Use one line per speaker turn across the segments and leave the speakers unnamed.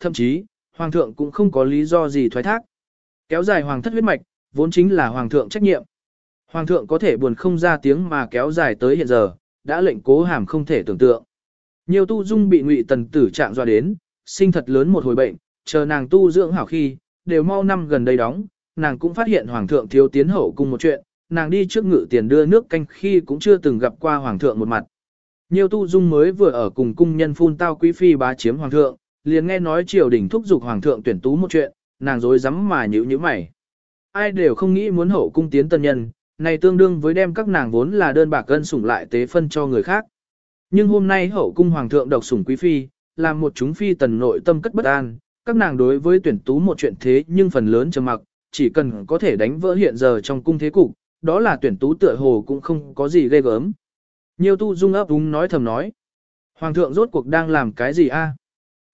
thậm chí, hoàng thượng cũng không có lý do gì thoái thác. Kéo dài hoàng thất huyết mạch, vốn chính là hoàng thượng trách nhiệm. Hoàng thượng có thể buồn không ra tiếng mà kéo dài tới hiện giờ, đã lệnh cố hàm không thể tưởng tượng. Nhiều tu dung bị ngụy tần tử trạng dọa đến, sinh thật lớn một hồi bệnh, chờ nàng tu dưỡng hảo khi, đều mau năm gần đây đóng, nàng cũng phát hiện hoàng thượng thiếu tiến hậu cùng một chuyện, nàng đi trước ngự tiền đưa nước canh khi cũng chưa từng gặp qua hoàng thượng một mặt. Nhiều tu dung mới vừa ở cùng cung nhân phun tao quý phi bá chiếm hoàng thượng, liền nghe nói triều đình thúc giục hoàng thượng tuyển tú một chuyện, nàng dối rắm mà nhíu nhíu mày. Ai đều không nghĩ muốn hậu cung tiến tân nhân, này tương đương với đem các nàng vốn là đơn bạc cân sủng lại tế phân cho người khác. Nhưng hôm nay hậu cung hoàng thượng độc sủng quý phi, làm một chúng phi tần nội tâm cất bất an, các nàng đối với tuyển tú một chuyện thế nhưng phần lớn trầm mặc, chỉ cần có thể đánh vỡ hiện giờ trong cung thế cục, đó là tuyển tú tựa hồ cũng không có gì ghê gớm. Nhiều tu dung ấp úng nói thầm nói. Hoàng thượng rốt cuộc đang làm cái gì a?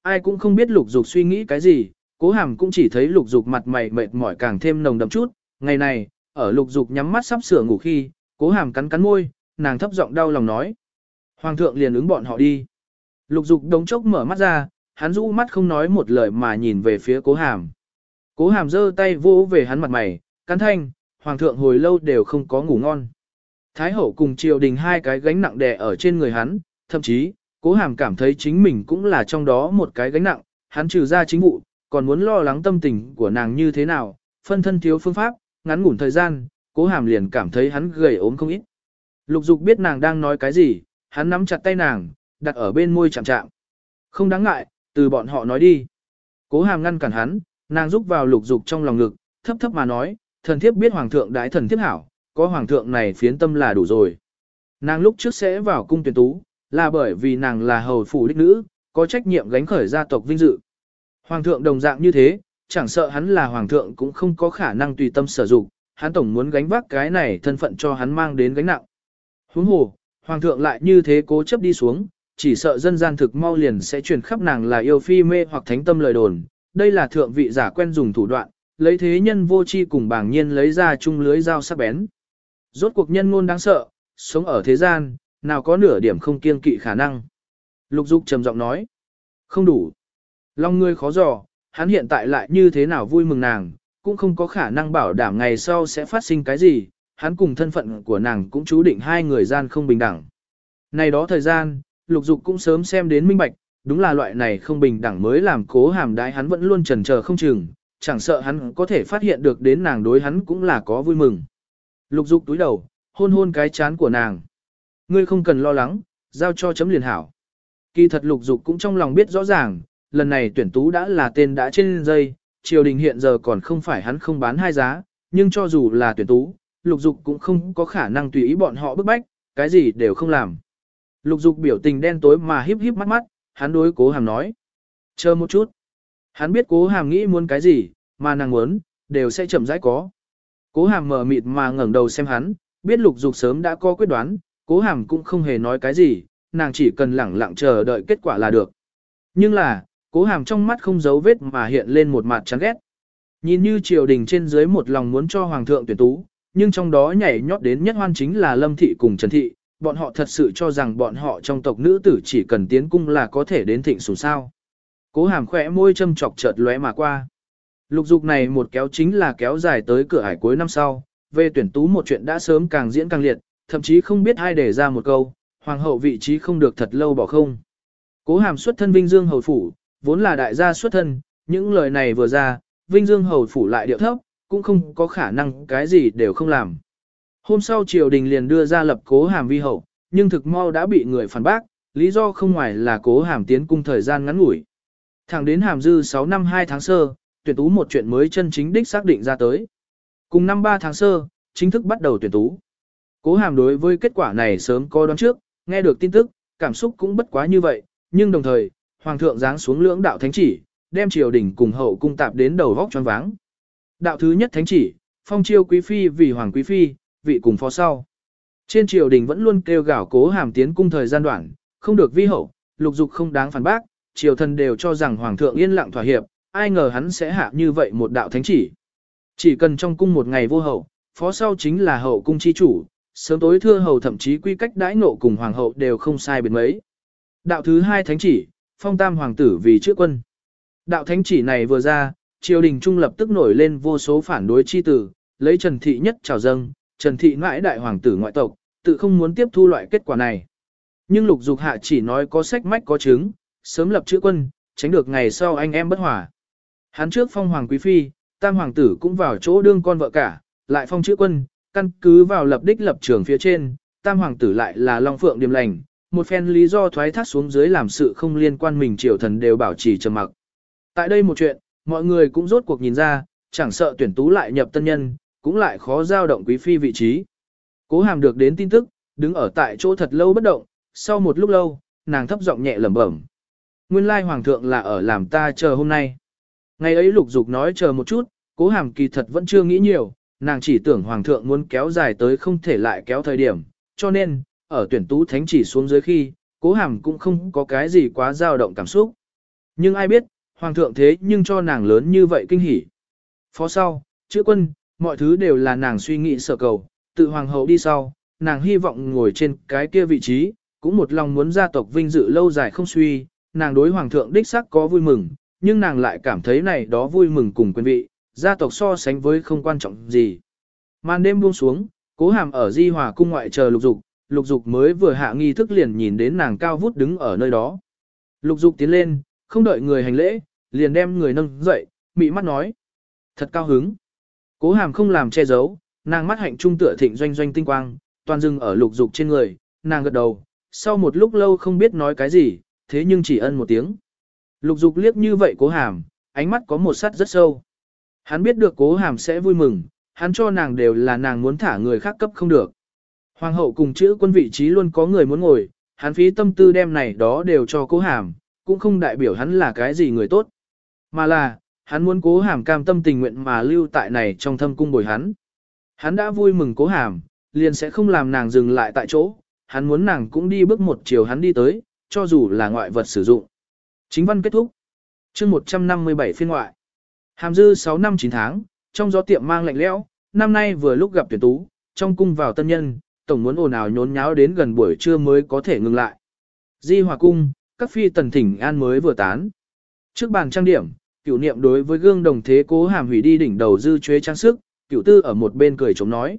Ai cũng không biết lục dục suy nghĩ cái gì, cố hàm cũng chỉ thấy lục dục mặt mày mệt mỏi càng thêm nồng đậm chút. Ngày này, ở lục dục nhắm mắt sắp sửa ngủ khi, cố hàm cắn cắn môi, nàng thấp giọng đau lòng nói. Hoàng thượng liền ứng bọn họ đi. Lục dục đống chốc mở mắt ra, hắn rũ mắt không nói một lời mà nhìn về phía cố hàm. Cố hàm giơ tay vỗ về hắn mặt mày, cắn thanh, hoàng thượng hồi lâu đều không có ngủ ngon. Thái hậu cùng triều đình hai cái gánh nặng đè ở trên người hắn, thậm chí, cố hàm cảm thấy chính mình cũng là trong đó một cái gánh nặng, hắn trừ ra chính vụ, còn muốn lo lắng tâm tình của nàng như thế nào, phân thân thiếu phương pháp, ngắn ngủn thời gian, cố hàm liền cảm thấy hắn gầy ốm không ít. Lục dục biết nàng đang nói cái gì, hắn nắm chặt tay nàng, đặt ở bên môi chạm chạm. Không đáng ngại, từ bọn họ nói đi. Cố hàm ngăn cản hắn, nàng rúc vào lục dục trong lòng ngực, thấp thấp mà nói, thần thiếp biết hoàng thượng đái thần thiếp hảo, có hoàng thượng này phiến tâm là đủ rồi. Nàng lúc trước sẽ vào cung tuyển tú, là bởi vì nàng là hầu phủ đích nữ, có trách nhiệm gánh khởi gia tộc vinh dự. Hoàng thượng đồng dạng như thế, chẳng sợ hắn là hoàng thượng cũng không có khả năng tùy tâm sở dụng, hắn tổng muốn gánh vác cái này thân phận cho hắn mang đến gánh nặng. Huống hồ, hoàng thượng lại như thế cố chấp đi xuống, chỉ sợ dân gian thực mau liền sẽ truyền khắp nàng là yêu phi mê hoặc thánh tâm lời đồn. Đây là thượng vị giả quen dùng thủ đoạn, lấy thế nhân vô chi cùng bảng nhiên lấy ra chung lưới dao sắc bén. Rốt cuộc nhân ngôn đáng sợ, sống ở thế gian, nào có nửa điểm không kiêng kỵ khả năng. Lục Dục trầm giọng nói, không đủ. Long ngươi khó dò, hắn hiện tại lại như thế nào vui mừng nàng, cũng không có khả năng bảo đảm ngày sau sẽ phát sinh cái gì, hắn cùng thân phận của nàng cũng chú định hai người gian không bình đẳng. Này đó thời gian, lục dục cũng sớm xem đến minh bạch, đúng là loại này không bình đẳng mới làm cố hàm đái hắn vẫn luôn trần chờ không chừng, chẳng sợ hắn có thể phát hiện được đến nàng đối hắn cũng là có vui mừng. Lục dục túi đầu, hôn hôn cái chán của nàng. Ngươi không cần lo lắng, giao cho chấm liền hảo. Kỳ thật lục dục cũng trong lòng biết rõ ràng, lần này tuyển tú đã là tên đã trên dây, triều đình hiện giờ còn không phải hắn không bán hai giá, nhưng cho dù là tuyển tú, lục dục cũng không có khả năng tùy ý bọn họ bức bách, cái gì đều không làm. Lục dục biểu tình đen tối mà híp híp mắt mắt, hắn đối cố hàm nói. Chờ một chút. Hắn biết cố hàm nghĩ muốn cái gì, mà nàng muốn, đều sẽ chậm rãi có. Cố hàm mở mịt mà ngẩng đầu xem hắn, biết lục dục sớm đã có quyết đoán, cố hàm cũng không hề nói cái gì, nàng chỉ cần lẳng lặng chờ đợi kết quả là được. Nhưng là, cố hàm trong mắt không giấu vết mà hiện lên một mặt chán ghét. Nhìn như triều đình trên dưới một lòng muốn cho hoàng thượng tuyển tú, nhưng trong đó nhảy nhót đến nhất hoan chính là Lâm Thị cùng Trần Thị, bọn họ thật sự cho rằng bọn họ trong tộc nữ tử chỉ cần tiến cung là có thể đến thịnh sủng sao. Cố hàm khỏe môi châm chọc chợt lóe mà qua. Lục dục này một kéo chính là kéo dài tới cửa hải cuối năm sau, về tuyển tú một chuyện đã sớm càng diễn càng liệt, thậm chí không biết ai để ra một câu, hoàng hậu vị trí không được thật lâu bỏ không. Cố hàm xuất thân Vinh Dương hầu phủ, vốn là đại gia xuất thân, những lời này vừa ra, Vinh Dương hầu phủ lại điệu thấp, cũng không có khả năng cái gì đều không làm. Hôm sau triều đình liền đưa ra lập cố hàm vi hậu, nhưng thực mau đã bị người phản bác, lý do không ngoài là cố hàm tiến cung thời gian ngắn ngủi. Thẳng đến hàm dư 6 năm 2 tháng sơ, tuyển tú một chuyện mới chân chính đích xác định ra tới. Cùng năm 3 tháng sơ, chính thức bắt đầu tuyển tú. Cố hàm đối với kết quả này sớm có đoán trước, nghe được tin tức, cảm xúc cũng bất quá như vậy, nhưng đồng thời, hoàng thượng giáng xuống lưỡng đạo thánh chỉ, đem triều đình cùng hậu cung tạp đến đầu vóc choáng váng. Đạo thứ nhất thánh chỉ, phong chiêu quý phi vì hoàng quý phi, vị cùng phó sau. Trên triều đình vẫn luôn kêu gào cố hàm tiến cung thời gian đoạn, không được vi hậu, lục dục không đáng phản bác, triều thần đều cho rằng hoàng thượng yên lặng thỏa hiệp, ai ngờ hắn sẽ hạ như vậy một đạo thánh chỉ. Chỉ cần trong cung một ngày vô hậu, phó sau chính là hậu cung chi chủ, sớm tối thưa hầu thậm chí quy cách đãi nộ cùng hoàng hậu đều không sai biệt mấy. Đạo thứ hai thánh chỉ, phong tam hoàng tử vì trước quân. Đạo thánh chỉ này vừa ra, triều đình trung lập tức nổi lên vô số phản đối chi tử, lấy Trần Thị nhất chào dâng, Trần Thị ngoại đại hoàng tử ngoại tộc, tự không muốn tiếp thu loại kết quả này. Nhưng lục dục hạ chỉ nói có sách mách có chứng, sớm lập chữ quân, tránh được ngày sau anh em bất hòa. Hắn trước phong hoàng quý phi, tam hoàng tử cũng vào chỗ đương con vợ cả, lại phong chữ quân, căn cứ vào lập đích lập trường phía trên, tam hoàng tử lại là long phượng điềm lành, một phen lý do thoái thác xuống dưới làm sự không liên quan mình triều thần đều bảo trì trầm mặc. Tại đây một chuyện, mọi người cũng rốt cuộc nhìn ra, chẳng sợ tuyển tú lại nhập tân nhân, cũng lại khó giao động quý phi vị trí. Cố hàm được đến tin tức, đứng ở tại chỗ thật lâu bất động, sau một lúc lâu, nàng thấp giọng nhẹ lẩm bẩm. Nguyên lai hoàng thượng là ở làm ta chờ hôm nay. Ngày ấy lục dục nói chờ một chút, cố hàm kỳ thật vẫn chưa nghĩ nhiều, nàng chỉ tưởng hoàng thượng muốn kéo dài tới không thể lại kéo thời điểm, cho nên, ở tuyển tú thánh chỉ xuống dưới khi, cố hàm cũng không có cái gì quá dao động cảm xúc. Nhưng ai biết, hoàng thượng thế nhưng cho nàng lớn như vậy kinh hỉ. Phó sau, chữ quân, mọi thứ đều là nàng suy nghĩ sở cầu, tự hoàng hậu đi sau, nàng hy vọng ngồi trên cái kia vị trí, cũng một lòng muốn gia tộc vinh dự lâu dài không suy, nàng đối hoàng thượng đích sắc có vui mừng, nhưng nàng lại cảm thấy này đó vui mừng cùng quyền vị, gia tộc so sánh với không quan trọng gì. Màn đêm buông xuống, cố hàm ở di hòa cung ngoại chờ lục dục, lục dục mới vừa hạ nghi thức liền nhìn đến nàng cao vút đứng ở nơi đó. Lục dục tiến lên, không đợi người hành lễ, liền đem người nâng dậy, mị mắt nói. Thật cao hứng. Cố hàm không làm che giấu, nàng mắt hạnh trung tựa thịnh doanh doanh tinh quang, toàn dừng ở lục dục trên người, nàng gật đầu, sau một lúc lâu không biết nói cái gì, thế nhưng chỉ ân một tiếng. Lục dục liếc như vậy cố hàm, ánh mắt có một sắt rất sâu. Hắn biết được cố hàm sẽ vui mừng, hắn cho nàng đều là nàng muốn thả người khác cấp không được. Hoàng hậu cùng chữ quân vị trí luôn có người muốn ngồi, hắn phí tâm tư đem này đó đều cho cố hàm, cũng không đại biểu hắn là cái gì người tốt. Mà là, hắn muốn cố hàm cam tâm tình nguyện mà lưu tại này trong thâm cung bồi hắn. Hắn đã vui mừng cố hàm, liền sẽ không làm nàng dừng lại tại chỗ, hắn muốn nàng cũng đi bước một chiều hắn đi tới, cho dù là ngoại vật sử dụng. Chính văn kết thúc. chương 157 phiên ngoại. Hàm dư 6 năm 9 tháng, trong gió tiệm mang lạnh lẽo, năm nay vừa lúc gặp tuyển tú, trong cung vào tân nhân, tổng muốn ồn ào nhốn nháo đến gần buổi trưa mới có thể ngừng lại. Di hòa cung, các phi tần thỉnh an mới vừa tán. Trước bàn trang điểm, cửu niệm đối với gương đồng thế cố hàm hủy đi đỉnh đầu dư chuế trang sức, cửu tư ở một bên cười chống nói.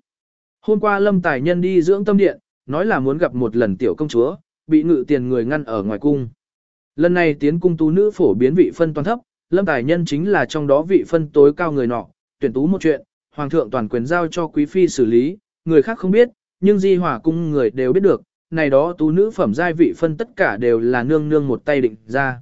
Hôm qua lâm tài nhân đi dưỡng tâm điện, nói là muốn gặp một lần tiểu công chúa, bị ngự tiền người ngăn ở ngoài cung. Lần này tiến cung tú nữ phổ biến vị phân toàn thấp, lâm tài nhân chính là trong đó vị phân tối cao người nọ, tuyển tú một chuyện, hoàng thượng toàn quyền giao cho quý phi xử lý, người khác không biết, nhưng di hỏa cung người đều biết được, này đó tú nữ phẩm giai vị phân tất cả đều là nương nương một tay định ra.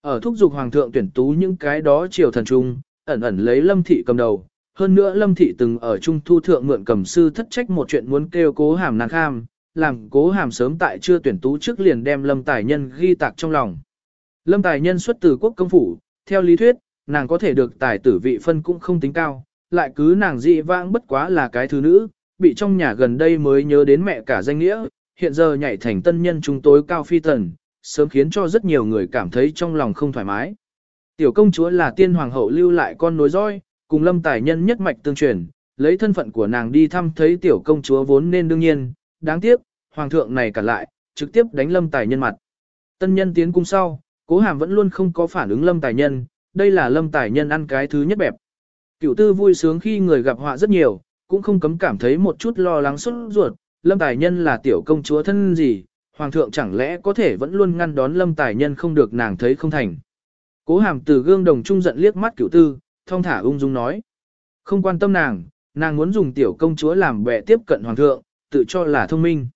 Ở thúc dục hoàng thượng tuyển tú những cái đó triều thần trung, ẩn ẩn lấy lâm thị cầm đầu, hơn nữa lâm thị từng ở trung thu thượng mượn cầm sư thất trách một chuyện muốn kêu cố hàm nàng kham, làm cố hàm sớm tại chưa tuyển tú trước liền đem lâm tài nhân ghi tạc trong lòng. Lâm tài nhân xuất từ quốc công phủ, theo lý thuyết, nàng có thể được tài tử vị phân cũng không tính cao, lại cứ nàng dị vãng bất quá là cái thứ nữ, bị trong nhà gần đây mới nhớ đến mẹ cả danh nghĩa, hiện giờ nhảy thành tân nhân chúng tối cao phi tần, sớm khiến cho rất nhiều người cảm thấy trong lòng không thoải mái. Tiểu công chúa là tiên hoàng hậu lưu lại con nối roi, cùng lâm tài nhân nhất mạch tương truyền, lấy thân phận của nàng đi thăm thấy tiểu công chúa vốn nên đương nhiên, đáng tiếc, hoàng thượng này cả lại, trực tiếp đánh lâm tài nhân mặt. Tân nhân tiến cung sau, cố hàm vẫn luôn không có phản ứng lâm tài nhân, đây là lâm tài nhân ăn cái thứ nhất bẹp. Cửu tư vui sướng khi người gặp họa rất nhiều, cũng không cấm cảm thấy một chút lo lắng xuất ruột, lâm tài nhân là tiểu công chúa thân gì, hoàng thượng chẳng lẽ có thể vẫn luôn ngăn đón lâm tài nhân không được nàng thấy không thành. Cố hàm từ gương đồng trung giận liếc mắt cửu tư, thong thả ung dung nói. Không quan tâm nàng, nàng muốn dùng tiểu công chúa làm bệ tiếp cận hoàng thượng, tự cho là thông minh.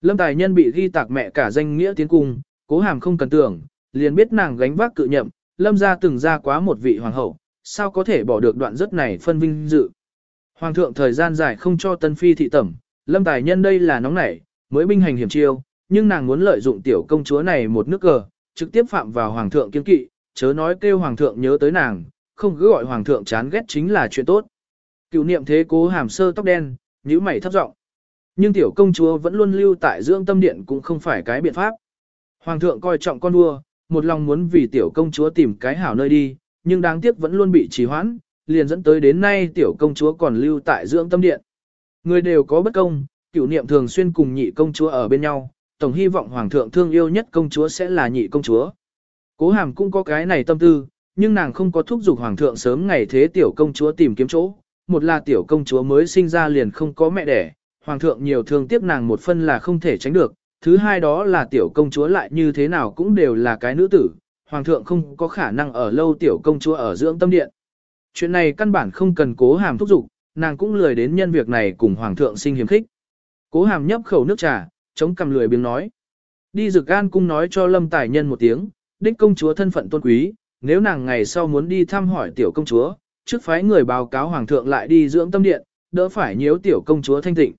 Lâm tài nhân bị ghi tạc mẹ cả danh nghĩa tiến cung, cố hàm không cần tưởng, liền biết nàng gánh vác cự nhậm, lâm gia từng ra quá một vị hoàng hậu, sao có thể bỏ được đoạn rất này phân vinh dự. Hoàng thượng thời gian dài không cho tân phi thị tẩm, lâm tài nhân đây là nóng nảy, mới binh hành hiểm chiêu, nhưng nàng muốn lợi dụng tiểu công chúa này một nước cờ, trực tiếp phạm vào hoàng thượng kiên kỵ, chớ nói kêu hoàng thượng nhớ tới nàng, không cứ gọi hoàng thượng chán ghét chính là chuyện tốt. Cựu niệm thế cố hàm sơ tóc đen, nhíu mày thấp giọng. Nhưng tiểu công chúa vẫn luôn lưu tại dưỡng tâm điện cũng không phải cái biện pháp. Hoàng thượng coi trọng con vua, một lòng muốn vì tiểu công chúa tìm cái hảo nơi đi, nhưng đáng tiếc vẫn luôn bị trì hoãn, liền dẫn tới đến nay tiểu công chúa còn lưu tại dưỡng tâm điện. Người đều có bất công, cựu niệm thường xuyên cùng nhị công chúa ở bên nhau, tổng hy vọng hoàng thượng thương yêu nhất công chúa sẽ là nhị công chúa. Cố hàm cũng có cái này tâm tư, nhưng nàng không có thúc giục hoàng thượng sớm ngày thế tiểu công chúa tìm kiếm chỗ, một là tiểu công chúa mới sinh ra liền không có mẹ đẻ, hoàng thượng nhiều thương tiếc nàng một phân là không thể tránh được, thứ hai đó là tiểu công chúa lại như thế nào cũng đều là cái nữ tử, hoàng thượng không có khả năng ở lâu tiểu công chúa ở dưỡng tâm điện. Chuyện này căn bản không cần cố hàm thúc giục, nàng cũng lười đến nhân việc này cùng hoàng thượng sinh hiếm khích. Cố hàm nhấp khẩu nước trà, chống cầm lười biếng nói. Đi rực gan cung nói cho lâm tài nhân một tiếng, đích công chúa thân phận tôn quý, nếu nàng ngày sau muốn đi thăm hỏi tiểu công chúa, trước phái người báo cáo hoàng thượng lại đi dưỡng tâm điện, đỡ phải nhiễu tiểu công chúa thanh tịnh.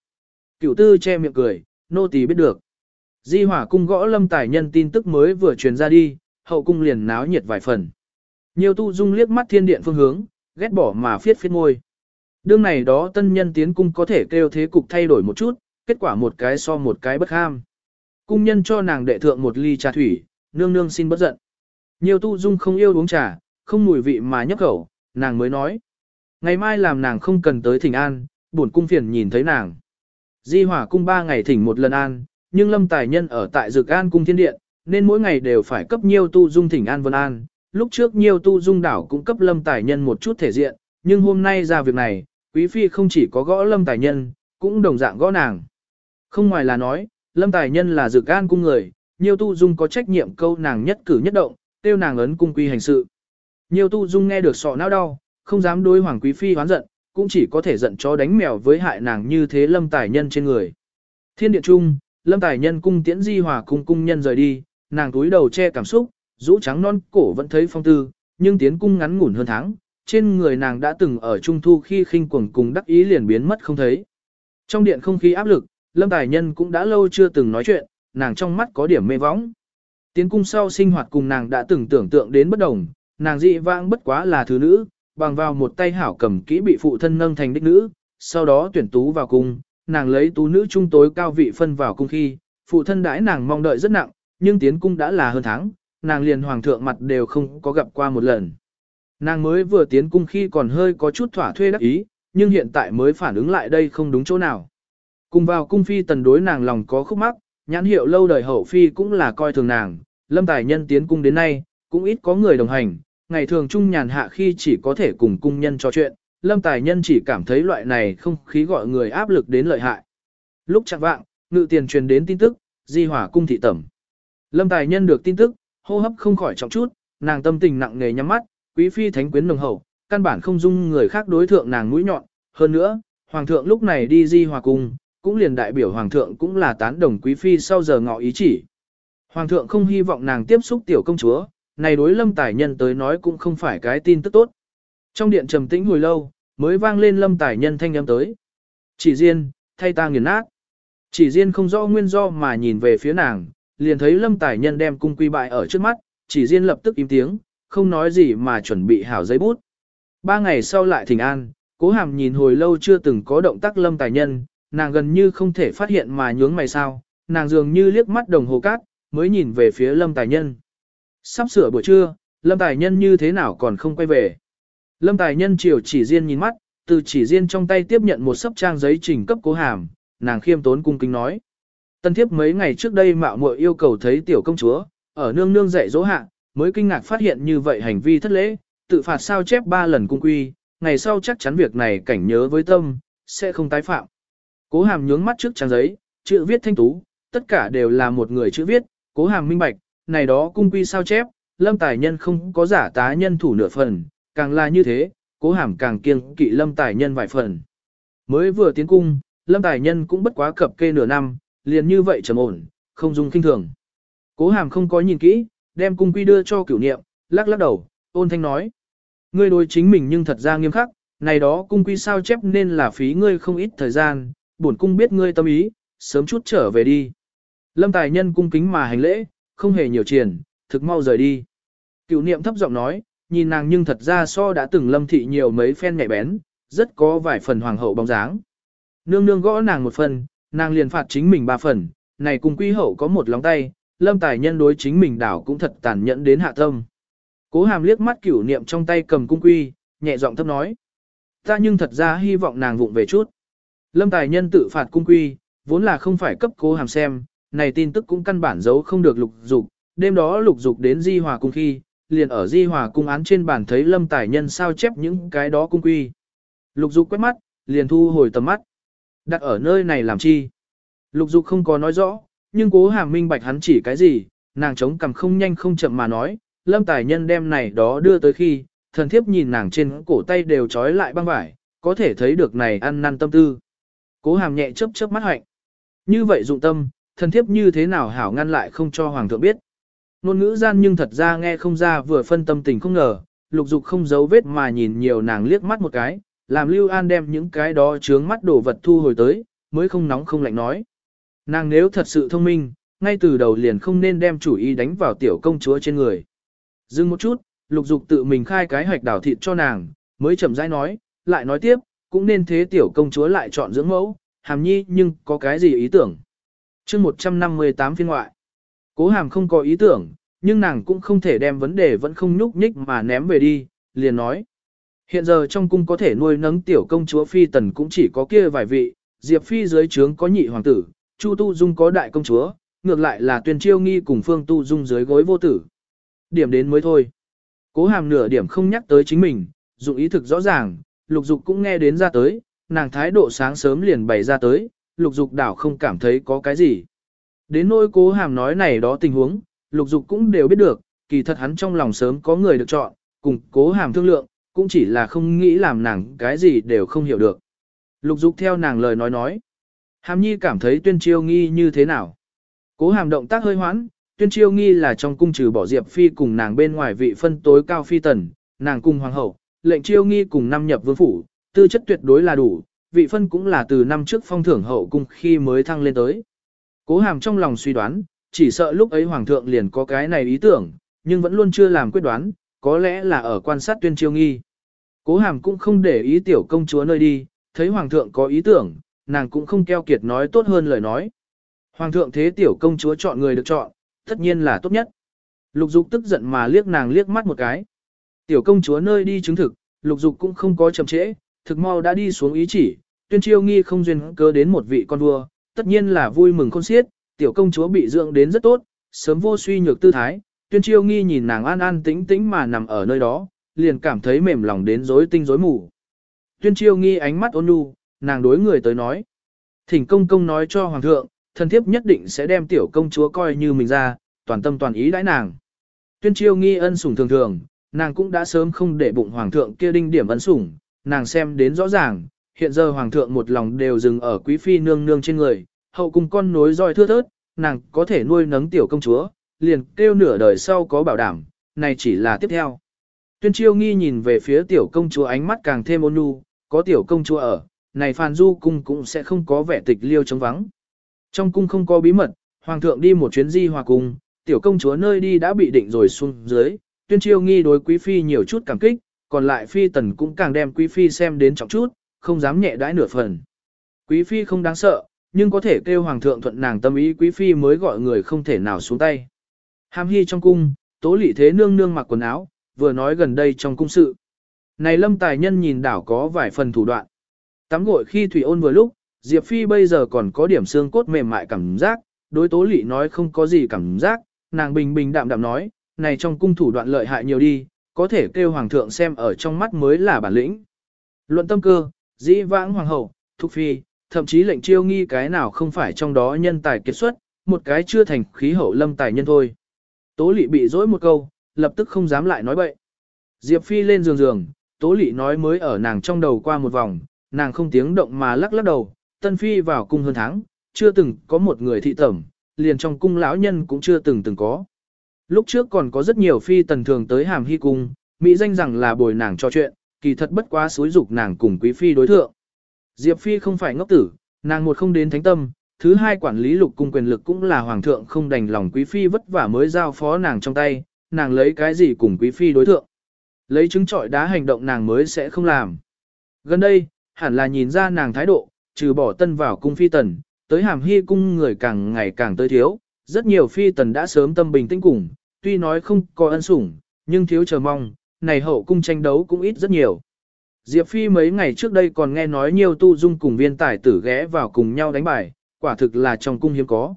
Cửu tư che miệng cười, nô tỳ biết được. Di hỏa cung gõ lâm tài nhân tin tức mới vừa truyền ra đi, hậu cung liền náo nhiệt vài phần. Nhiều tu dung liếc mắt thiên điện phương hướng, ghét bỏ mà phiết phiết ngôi. Đương này đó tân nhân tiến cung có thể kêu thế cục thay đổi một chút, kết quả một cái so một cái bất ham. Cung nhân cho nàng đệ thượng một ly trà thủy, nương nương xin bất giận. Nhiều tu dung không yêu uống trà, không mùi vị mà nhấp khẩu, nàng mới nói. Ngày mai làm nàng không cần tới thỉnh an, buồn cung phiền nhìn thấy nàng. Di hỏa cung ba ngày thỉnh một lần an, nhưng lâm tài nhân ở tại dược an cung thiên điện, nên mỗi ngày đều phải cấp nhiều tu dung thỉnh an vân an. Lúc trước nhiều tu dung đảo cũng cấp lâm tài nhân một chút thể diện, nhưng hôm nay ra việc này, quý phi không chỉ có gõ lâm tài nhân, cũng đồng dạng gõ nàng. Không ngoài là nói, lâm tài nhân là dược an cung người, nhiều tu dung có trách nhiệm câu nàng nhất cử nhất động, tiêu nàng ấn cung quy hành sự. Nhiều tu dung nghe được sọ não đau, không dám đối hoàng quý phi hoán giận, cũng chỉ có thể giận chó đánh mèo với hại nàng như thế lâm tài nhân trên người. Thiên điện trung, lâm tài nhân cung tiễn di hòa cung cung nhân rời đi, nàng túi đầu che cảm xúc, rũ trắng non cổ vẫn thấy phong tư, nhưng tiến cung ngắn ngủn hơn tháng, trên người nàng đã từng ở trung thu khi khinh quần cùng đắc ý liền biến mất không thấy. Trong điện không khí áp lực, lâm tài nhân cũng đã lâu chưa từng nói chuyện, nàng trong mắt có điểm mê võng. Tiến cung sau sinh hoạt cùng nàng đã từng tưởng tượng đến bất đồng, nàng dị vãng bất quá là thứ nữ, bằng vào một tay hảo cầm kỹ bị phụ thân nâng thành đích nữ, sau đó tuyển tú vào cung, nàng lấy tú nữ trung tối cao vị phân vào cung khi, phụ thân đãi nàng mong đợi rất nặng, nhưng tiến cung đã là hơn tháng, nàng liền hoàng thượng mặt đều không có gặp qua một lần. Nàng mới vừa tiến cung khi còn hơi có chút thỏa thuê đắc ý, nhưng hiện tại mới phản ứng lại đây không đúng chỗ nào. Cùng vào cung phi tần đối nàng lòng có khúc mắc, nhãn hiệu lâu đời hậu phi cũng là coi thường nàng, lâm tài nhân tiến cung đến nay, cũng ít có người đồng hành, ngày thường trung nhàn hạ khi chỉ có thể cùng cung nhân trò chuyện, lâm tài nhân chỉ cảm thấy loại này không khí gọi người áp lực đến lợi hại. Lúc chạm vạng, ngự tiền truyền đến tin tức, di hỏa cung thị tẩm. Lâm tài nhân được tin tức, hô hấp không khỏi trọng chút, nàng tâm tình nặng nề nhắm mắt, quý phi thánh quyến nồng hậu, căn bản không dung người khác đối thượng nàng mũi nhọn, hơn nữa, hoàng thượng lúc này đi di hòa cung, cũng liền đại biểu hoàng thượng cũng là tán đồng quý phi sau giờ ngọ ý chỉ. Hoàng thượng không hy vọng nàng tiếp xúc tiểu công chúa, này đối lâm tài nhân tới nói cũng không phải cái tin tức tốt. Trong điện trầm tĩnh hồi lâu, mới vang lên lâm tài nhân thanh âm tới. Chỉ riêng, thay ta nghiền nát. Chỉ riêng không rõ nguyên do mà nhìn về phía nàng, liền thấy lâm tài nhân đem cung quy bại ở trước mắt, chỉ riêng lập tức im tiếng, không nói gì mà chuẩn bị hảo giấy bút. Ba ngày sau lại thỉnh an, cố hàm nhìn hồi lâu chưa từng có động tác lâm tài nhân, nàng gần như không thể phát hiện mà nhướng mày sao, nàng dường như liếc mắt đồng hồ cát, mới nhìn về phía lâm tài nhân. Sắp sửa buổi trưa, lâm tài nhân như thế nào còn không quay về. Lâm tài nhân chiều chỉ riêng nhìn mắt, từ chỉ riêng trong tay tiếp nhận một sấp trang giấy trình cấp cố hàm, nàng khiêm tốn cung kính nói. Tân thiếp mấy ngày trước đây mạo muội yêu cầu thấy tiểu công chúa, ở nương nương dạy dỗ hạ, mới kinh ngạc phát hiện như vậy hành vi thất lễ, tự phạt sao chép ba lần cung quy, ngày sau chắc chắn việc này cảnh nhớ với tâm, sẽ không tái phạm. Cố hàm nhướng mắt trước trang giấy, chữ viết thanh tú, tất cả đều là một người chữ viết, cố hàm minh bạch, này đó cung quy sao chép, lâm tài nhân không có giả tá nhân thủ nửa phần, càng là như thế, cố hàm càng kiêng kỵ lâm tài nhân vài phần. Mới vừa tiến cung, lâm tài nhân cũng bất quá cập kê nửa năm, liền như vậy trầm ổn, không dùng kinh thường. Cố hàm không có nhìn kỹ, đem cung quy đưa cho cửu niệm, lắc lắc đầu, ôn thanh nói. Ngươi đối chính mình nhưng thật ra nghiêm khắc, này đó cung quy sao chép nên là phí ngươi không ít thời gian, bổn cung biết ngươi tâm ý, sớm chút trở về đi. Lâm tài nhân cung kính mà hành lễ, không hề nhiều triền, thực mau rời đi. cửu niệm thấp giọng nói, nhìn nàng nhưng thật ra so đã từng lâm thị nhiều mấy phen nhạy bén, rất có vài phần hoàng hậu bóng dáng. Nương nương gõ nàng một phần, nàng liền phạt chính mình ba phần, này cùng quy hậu có một lòng tay, lâm tài nhân đối chính mình đảo cũng thật tàn nhẫn đến hạ tâm. Cố hàm liếc mắt cửu niệm trong tay cầm cung quy, nhẹ giọng thấp nói. Ta nhưng thật ra hy vọng nàng vụng về chút. Lâm tài nhân tự phạt cung quy, vốn là không phải cấp cố hàm xem, này tin tức cũng căn bản giấu không được lục dục, đêm đó lục dục đến di hòa cung khi, liền ở di hòa cung án trên bàn thấy lâm tài nhân sao chép những cái đó cung quy. Lục dục quét mắt, liền thu hồi tầm mắt. Đặt ở nơi này làm chi? Lục dục không có nói rõ, nhưng cố hàm minh bạch hắn chỉ cái gì, nàng chống cằm không nhanh không chậm mà nói, lâm tài nhân đem này đó đưa tới khi, thần thiếp nhìn nàng trên cổ tay đều trói lại băng vải, có thể thấy được này ăn năn tâm tư. Cố hàm nhẹ chớp chớp mắt hạnh. Như vậy dụng tâm, thần thiếp như thế nào hảo ngăn lại không cho hoàng thượng biết. Nôn ngữ gian nhưng thật ra nghe không ra vừa phân tâm tình không ngờ, lục dục không giấu vết mà nhìn nhiều nàng liếc mắt một cái, làm Lưu An đem những cái đó trướng mắt đổ vật thu hồi tới, mới không nóng không lạnh nói. Nàng nếu thật sự thông minh, ngay từ đầu liền không nên đem chủ ý đánh vào tiểu công chúa trên người. Dừng một chút, lục dục tự mình khai cái hoạch đảo thịt cho nàng, mới chậm rãi nói, lại nói tiếp, cũng nên thế tiểu công chúa lại chọn dưỡng mẫu, hàm nhi nhưng có cái gì ý tưởng. chương 158 phiên ngoại, cố hàm không có ý tưởng, nhưng nàng cũng không thể đem vấn đề vẫn không nhúc nhích mà ném về đi, liền nói. Hiện giờ trong cung có thể nuôi nấng tiểu công chúa phi tần cũng chỉ có kia vài vị, Diệp phi dưới trướng có nhị hoàng tử, Chu Tu Dung có đại công chúa, ngược lại là tuyên chiêu nghi cùng Phương Tu Dung dưới gối vô tử. Điểm đến mới thôi. Cố hàm nửa điểm không nhắc tới chính mình, dụng ý thực rõ ràng, lục dục cũng nghe đến ra tới, nàng thái độ sáng sớm liền bày ra tới, lục dục đảo không cảm thấy có cái gì. Đến nỗi cố hàm nói này đó tình huống, lục dục cũng đều biết được, kỳ thật hắn trong lòng sớm có người được chọn, cùng cố hàm thương lượng, cũng chỉ là không nghĩ làm nàng cái gì đều không hiểu được. Lục dục theo nàng lời nói nói. Hàm nhi cảm thấy tuyên chiêu nghi như thế nào? Cố hàm động tác hơi hoãn, tuyên chiêu nghi là trong cung trừ bỏ diệp phi cùng nàng bên ngoài vị phân tối cao phi tần, nàng cung hoàng hậu, lệnh chiêu nghi cùng năm nhập vương phủ, tư chất tuyệt đối là đủ, vị phân cũng là từ năm trước phong thưởng hậu cung khi mới thăng lên tới. Cố hàm trong lòng suy đoán, chỉ sợ lúc ấy hoàng thượng liền có cái này ý tưởng, nhưng vẫn luôn chưa làm quyết đoán, có lẽ là ở quan sát tuyên chiêu nghi. Cố hàm cũng không để ý tiểu công chúa nơi đi, thấy hoàng thượng có ý tưởng, nàng cũng không keo kiệt nói tốt hơn lời nói. Hoàng thượng thế tiểu công chúa chọn người được chọn, tất nhiên là tốt nhất. Lục dục tức giận mà liếc nàng liếc mắt một cái. Tiểu công chúa nơi đi chứng thực, lục dục cũng không có chậm trễ, thực mau đã đi xuống ý chỉ, tuyên chiêu nghi không duyên cớ đến một vị con vua, tất nhiên là vui mừng khôn xiết, tiểu công chúa bị dưỡng đến rất tốt, sớm vô suy nhược tư thái, tuyên chiêu nghi nhìn nàng an an tĩnh tĩnh mà nằm ở nơi đó, liền cảm thấy mềm lòng đến rối tinh rối mù. Tuyên chiêu nghi ánh mắt ôn nhu, nàng đối người tới nói. Thỉnh công công nói cho hoàng thượng, thần thiếp nhất định sẽ đem tiểu công chúa coi như mình ra, toàn tâm toàn ý đãi nàng. Tuyên chiêu nghi ân sủng thường thường, nàng cũng đã sớm không để bụng hoàng thượng kia đinh điểm ân sủng, nàng xem đến rõ ràng, hiện giờ hoàng thượng một lòng đều dừng ở quý phi nương nương trên người, hậu cung con nối roi thưa thớt, nàng có thể nuôi nấng tiểu công chúa, liền kêu nửa đời sau có bảo đảm, này chỉ là tiếp theo. Tuyên chiêu nghi nhìn về phía tiểu công chúa ánh mắt càng thêm ôn nhu, có tiểu công chúa ở, này phàn Du cung cũng sẽ không có vẻ tịch liêu trống vắng. Trong cung không có bí mật, hoàng thượng đi một chuyến di hòa cung, tiểu công chúa nơi đi đã bị định rồi xuống dưới, tuyên chiêu nghi đối quý phi nhiều chút cảm kích, còn lại phi tần cũng càng đem quý phi xem đến trọng chút, không dám nhẹ đãi nửa phần. Quý phi không đáng sợ, nhưng có thể kêu hoàng thượng thuận nàng tâm ý quý phi mới gọi người không thể nào xuống tay. Hàm hy trong cung, tố lị thế nương nương mặc quần áo, vừa nói gần đây trong cung sự. Này lâm tài nhân nhìn đảo có vài phần thủ đoạn. Tắm gội khi thủy ôn vừa lúc, Diệp Phi bây giờ còn có điểm xương cốt mềm mại cảm giác, đối tố lị nói không có gì cảm giác, nàng bình bình đạm đạm nói, này trong cung thủ đoạn lợi hại nhiều đi, có thể kêu hoàng thượng xem ở trong mắt mới là bản lĩnh. Luận tâm cơ, dĩ vãng hoàng hậu, thục phi, thậm chí lệnh chiêu nghi cái nào không phải trong đó nhân tài kết xuất, một cái chưa thành khí hậu lâm tài nhân thôi. Tố lị bị dỗi một câu, lập tức không dám lại nói bậy. Diệp phi lên giường giường, tố lị nói mới ở nàng trong đầu qua một vòng, nàng không tiếng động mà lắc lắc đầu, tân phi vào cung hơn tháng, chưa từng có một người thị tẩm, liền trong cung lão nhân cũng chưa từng từng có. Lúc trước còn có rất nhiều phi tần thường tới hàm hy cung, mỹ danh rằng là bồi nàng cho chuyện, kỳ thật bất quá xúi dục nàng cùng quý phi đối thượng. Diệp phi không phải ngốc tử, nàng một không đến thánh tâm, thứ hai quản lý lục cung quyền lực cũng là hoàng thượng không đành lòng quý phi vất vả mới giao phó nàng trong tay, nàng lấy cái gì cùng quý phi đối thượng. Lấy chứng trọi đá hành động nàng mới sẽ không làm. Gần đây, hẳn là nhìn ra nàng thái độ, trừ bỏ tân vào cung phi tần, tới hàm hy cung người càng ngày càng tới thiếu, rất nhiều phi tần đã sớm tâm bình tĩnh cùng, tuy nói không có ân sủng, nhưng thiếu chờ mong, này hậu cung tranh đấu cũng ít rất nhiều. Diệp Phi mấy ngày trước đây còn nghe nói nhiều tu dung cùng viên tài tử ghé vào cùng nhau đánh bài, quả thực là trong cung hiếm có.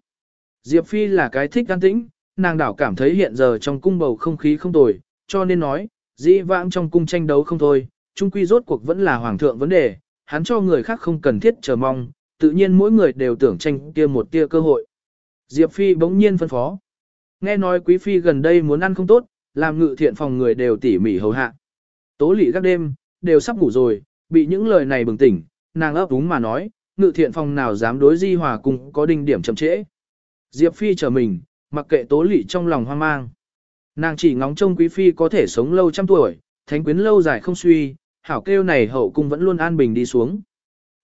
Diệp Phi là cái thích an tĩnh, nàng đảo cảm thấy hiện giờ trong cung bầu không khí không tồi, cho nên nói, dĩ vãng trong cung tranh đấu không thôi, chung quy rốt cuộc vẫn là hoàng thượng vấn đề, hắn cho người khác không cần thiết chờ mong, tự nhiên mỗi người đều tưởng tranh kia một tia cơ hội. Diệp Phi bỗng nhiên phân phó. Nghe nói quý phi gần đây muốn ăn không tốt, làm ngự thiện phòng người đều tỉ mỉ hầu hạ. Tố lị các đêm, đều sắp ngủ rồi, bị những lời này bừng tỉnh, nàng ấp úng mà nói, ngự thiện phòng nào dám đối di hòa cùng có đinh điểm chậm trễ. Diệp Phi chờ mình, mặc kệ tố lị trong lòng hoang mang. Nàng chỉ ngóng trông quý phi có thể sống lâu trăm tuổi, thánh quyến lâu dài không suy, hảo kêu này hậu cung vẫn luôn an bình đi xuống.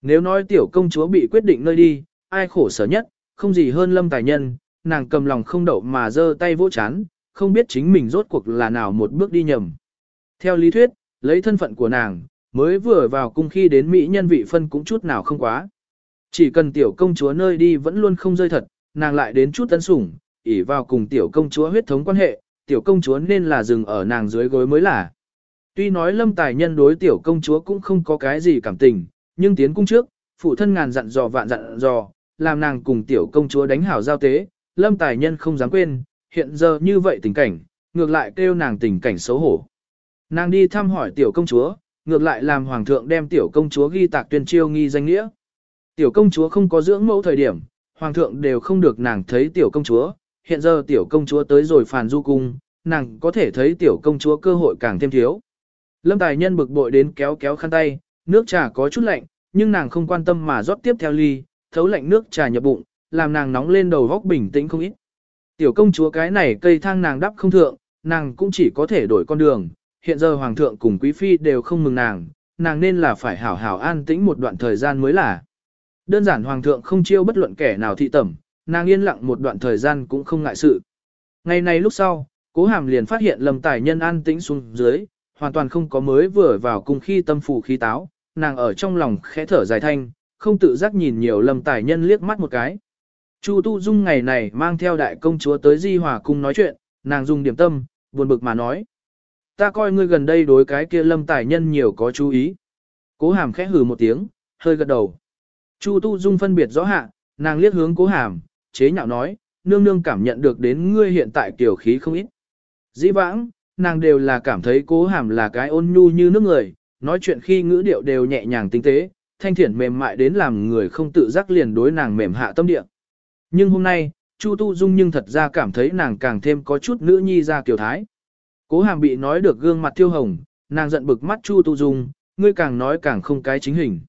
Nếu nói tiểu công chúa bị quyết định nơi đi, ai khổ sở nhất, không gì hơn lâm tài nhân, nàng cầm lòng không đậu mà giơ tay vỗ chán, không biết chính mình rốt cuộc là nào một bước đi nhầm. Theo lý thuyết, lấy thân phận của nàng, mới vừa vào cung khi đến Mỹ nhân vị phân cũng chút nào không quá. Chỉ cần tiểu công chúa nơi đi vẫn luôn không rơi thật, nàng lại đến chút tân sủng, ỉ vào cùng tiểu công chúa huyết thống quan hệ, tiểu công chúa nên là dừng ở nàng dưới gối mới là. Tuy nói lâm tài nhân đối tiểu công chúa cũng không có cái gì cảm tình, nhưng tiến cung trước, phụ thân ngàn dặn dò vạn dặn dò, làm nàng cùng tiểu công chúa đánh hảo giao tế, lâm tài nhân không dám quên, hiện giờ như vậy tình cảnh, ngược lại kêu nàng tình cảnh xấu hổ. Nàng đi thăm hỏi tiểu công chúa, ngược lại làm hoàng thượng đem tiểu công chúa ghi tạc tuyên chiêu nghi danh nghĩa. Tiểu công chúa không có dưỡng mẫu thời điểm, hoàng thượng đều không được nàng thấy tiểu công chúa, hiện giờ tiểu công chúa tới rồi phàn du cung, nàng có thể thấy tiểu công chúa cơ hội càng thêm thiếu. Lâm tài nhân bực bội đến kéo kéo khăn tay, nước trà có chút lạnh, nhưng nàng không quan tâm mà rót tiếp theo ly, thấu lạnh nước trà nhập bụng, làm nàng nóng lên đầu góc bình tĩnh không ít. Tiểu công chúa cái này cây thang nàng đắp không thượng, nàng cũng chỉ có thể đổi con đường, hiện giờ hoàng thượng cùng quý phi đều không mừng nàng, nàng nên là phải hảo hảo an tĩnh một đoạn thời gian mới là. Đơn giản hoàng thượng không chiêu bất luận kẻ nào thị tẩm, nàng yên lặng một đoạn thời gian cũng không ngại sự. Ngày này lúc sau, cố hàm liền phát hiện lầm tài nhân an tĩnh xuống dưới, hoàn toàn không có mới vừa vào cùng khi tâm phủ khí táo, nàng ở trong lòng khẽ thở dài thanh, không tự giác nhìn nhiều lầm tài nhân liếc mắt một cái. Chu Tu Dung ngày này mang theo đại công chúa tới Di Hòa cung nói chuyện, nàng dùng điểm tâm, buồn bực mà nói. Ta coi ngươi gần đây đối cái kia lâm tài nhân nhiều có chú ý. Cố hàm khẽ hừ một tiếng, hơi gật đầu. Chu Tu Dung phân biệt rõ hạ, nàng liếc hướng cố hàm, chế nhạo nói, nương nương cảm nhận được đến ngươi hiện tại kiểu khí không ít. Dĩ vãng, nàng đều là cảm thấy cố hàm là cái ôn nhu như nước người, nói chuyện khi ngữ điệu đều nhẹ nhàng tinh tế, thanh thiển mềm mại đến làm người không tự giác liền đối nàng mềm hạ tâm địa. Nhưng hôm nay, Chu Tu Dung nhưng thật ra cảm thấy nàng càng thêm có chút nữ nhi ra kiểu thái. Cố hàm bị nói được gương mặt thiêu hồng, nàng giận bực mắt Chu Tu Dung, ngươi càng nói càng không cái chính hình.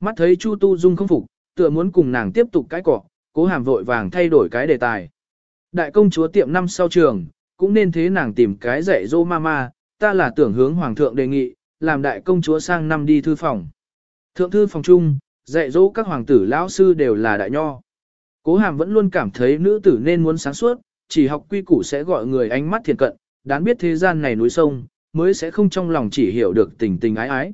Mắt thấy Chu Tu Dung không phục, tựa muốn cùng nàng tiếp tục cãi cọ, cố hàm vội vàng thay đổi cái đề tài. Đại công chúa tiệm năm sau trường, cũng nên thế nàng tìm cái dạy dỗ mama, ta là tưởng hướng hoàng thượng đề nghị, làm đại công chúa sang năm đi thư phòng. Thượng thư phòng chung, dạy dỗ các hoàng tử lão sư đều là đại nho. Cố hàm vẫn luôn cảm thấy nữ tử nên muốn sáng suốt, chỉ học quy củ sẽ gọi người ánh mắt thiền cận, đáng biết thế gian này núi sông, mới sẽ không trong lòng chỉ hiểu được tình tình ái ái.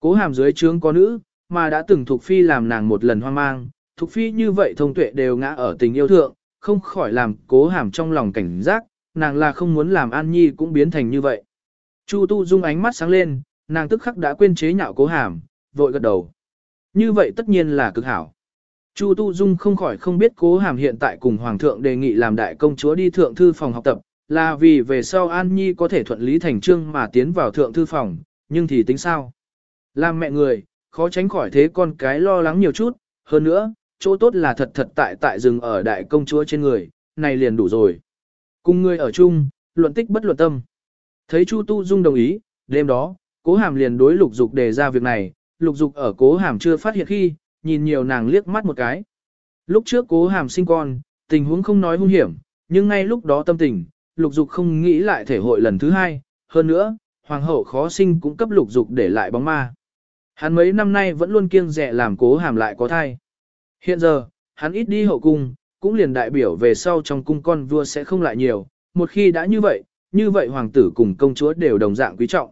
Cố hàm dưới trướng có nữ, mà đã từng thuộc phi làm nàng một lần hoang mang, thuộc phi như vậy thông tuệ đều ngã ở tình yêu thượng, không khỏi làm cố hàm trong lòng cảnh giác, nàng là không muốn làm An Nhi cũng biến thành như vậy. Chu Tu Dung ánh mắt sáng lên, nàng tức khắc đã quên chế nhạo cố hàm, vội gật đầu. Như vậy tất nhiên là cực hảo. Chu Tu Dung không khỏi không biết cố hàm hiện tại cùng Hoàng thượng đề nghị làm đại công chúa đi thượng thư phòng học tập, là vì về sau An Nhi có thể thuận lý thành trương mà tiến vào thượng thư phòng, nhưng thì tính sao? Làm mẹ người, khó tránh khỏi thế con cái lo lắng nhiều chút, hơn nữa, chỗ tốt là thật thật tại tại rừng ở đại công chúa trên người, này liền đủ rồi. Cùng người ở chung, luận tích bất luận tâm. Thấy Chu Tu Dung đồng ý, đêm đó, cố hàm liền đối lục dục đề ra việc này, lục dục ở cố hàm chưa phát hiện khi, nhìn nhiều nàng liếc mắt một cái. Lúc trước cố hàm sinh con, tình huống không nói hung hiểm, nhưng ngay lúc đó tâm tình, lục dục không nghĩ lại thể hội lần thứ hai, hơn nữa, hoàng hậu khó sinh cũng cấp lục dục để lại bóng ma. Hắn mấy năm nay vẫn luôn kiêng dè làm cố hàm lại có thai. Hiện giờ, hắn ít đi hậu cung, cũng liền đại biểu về sau trong cung con vua sẽ không lại nhiều, một khi đã như vậy, như vậy hoàng tử cùng công chúa đều đồng dạng quý trọng.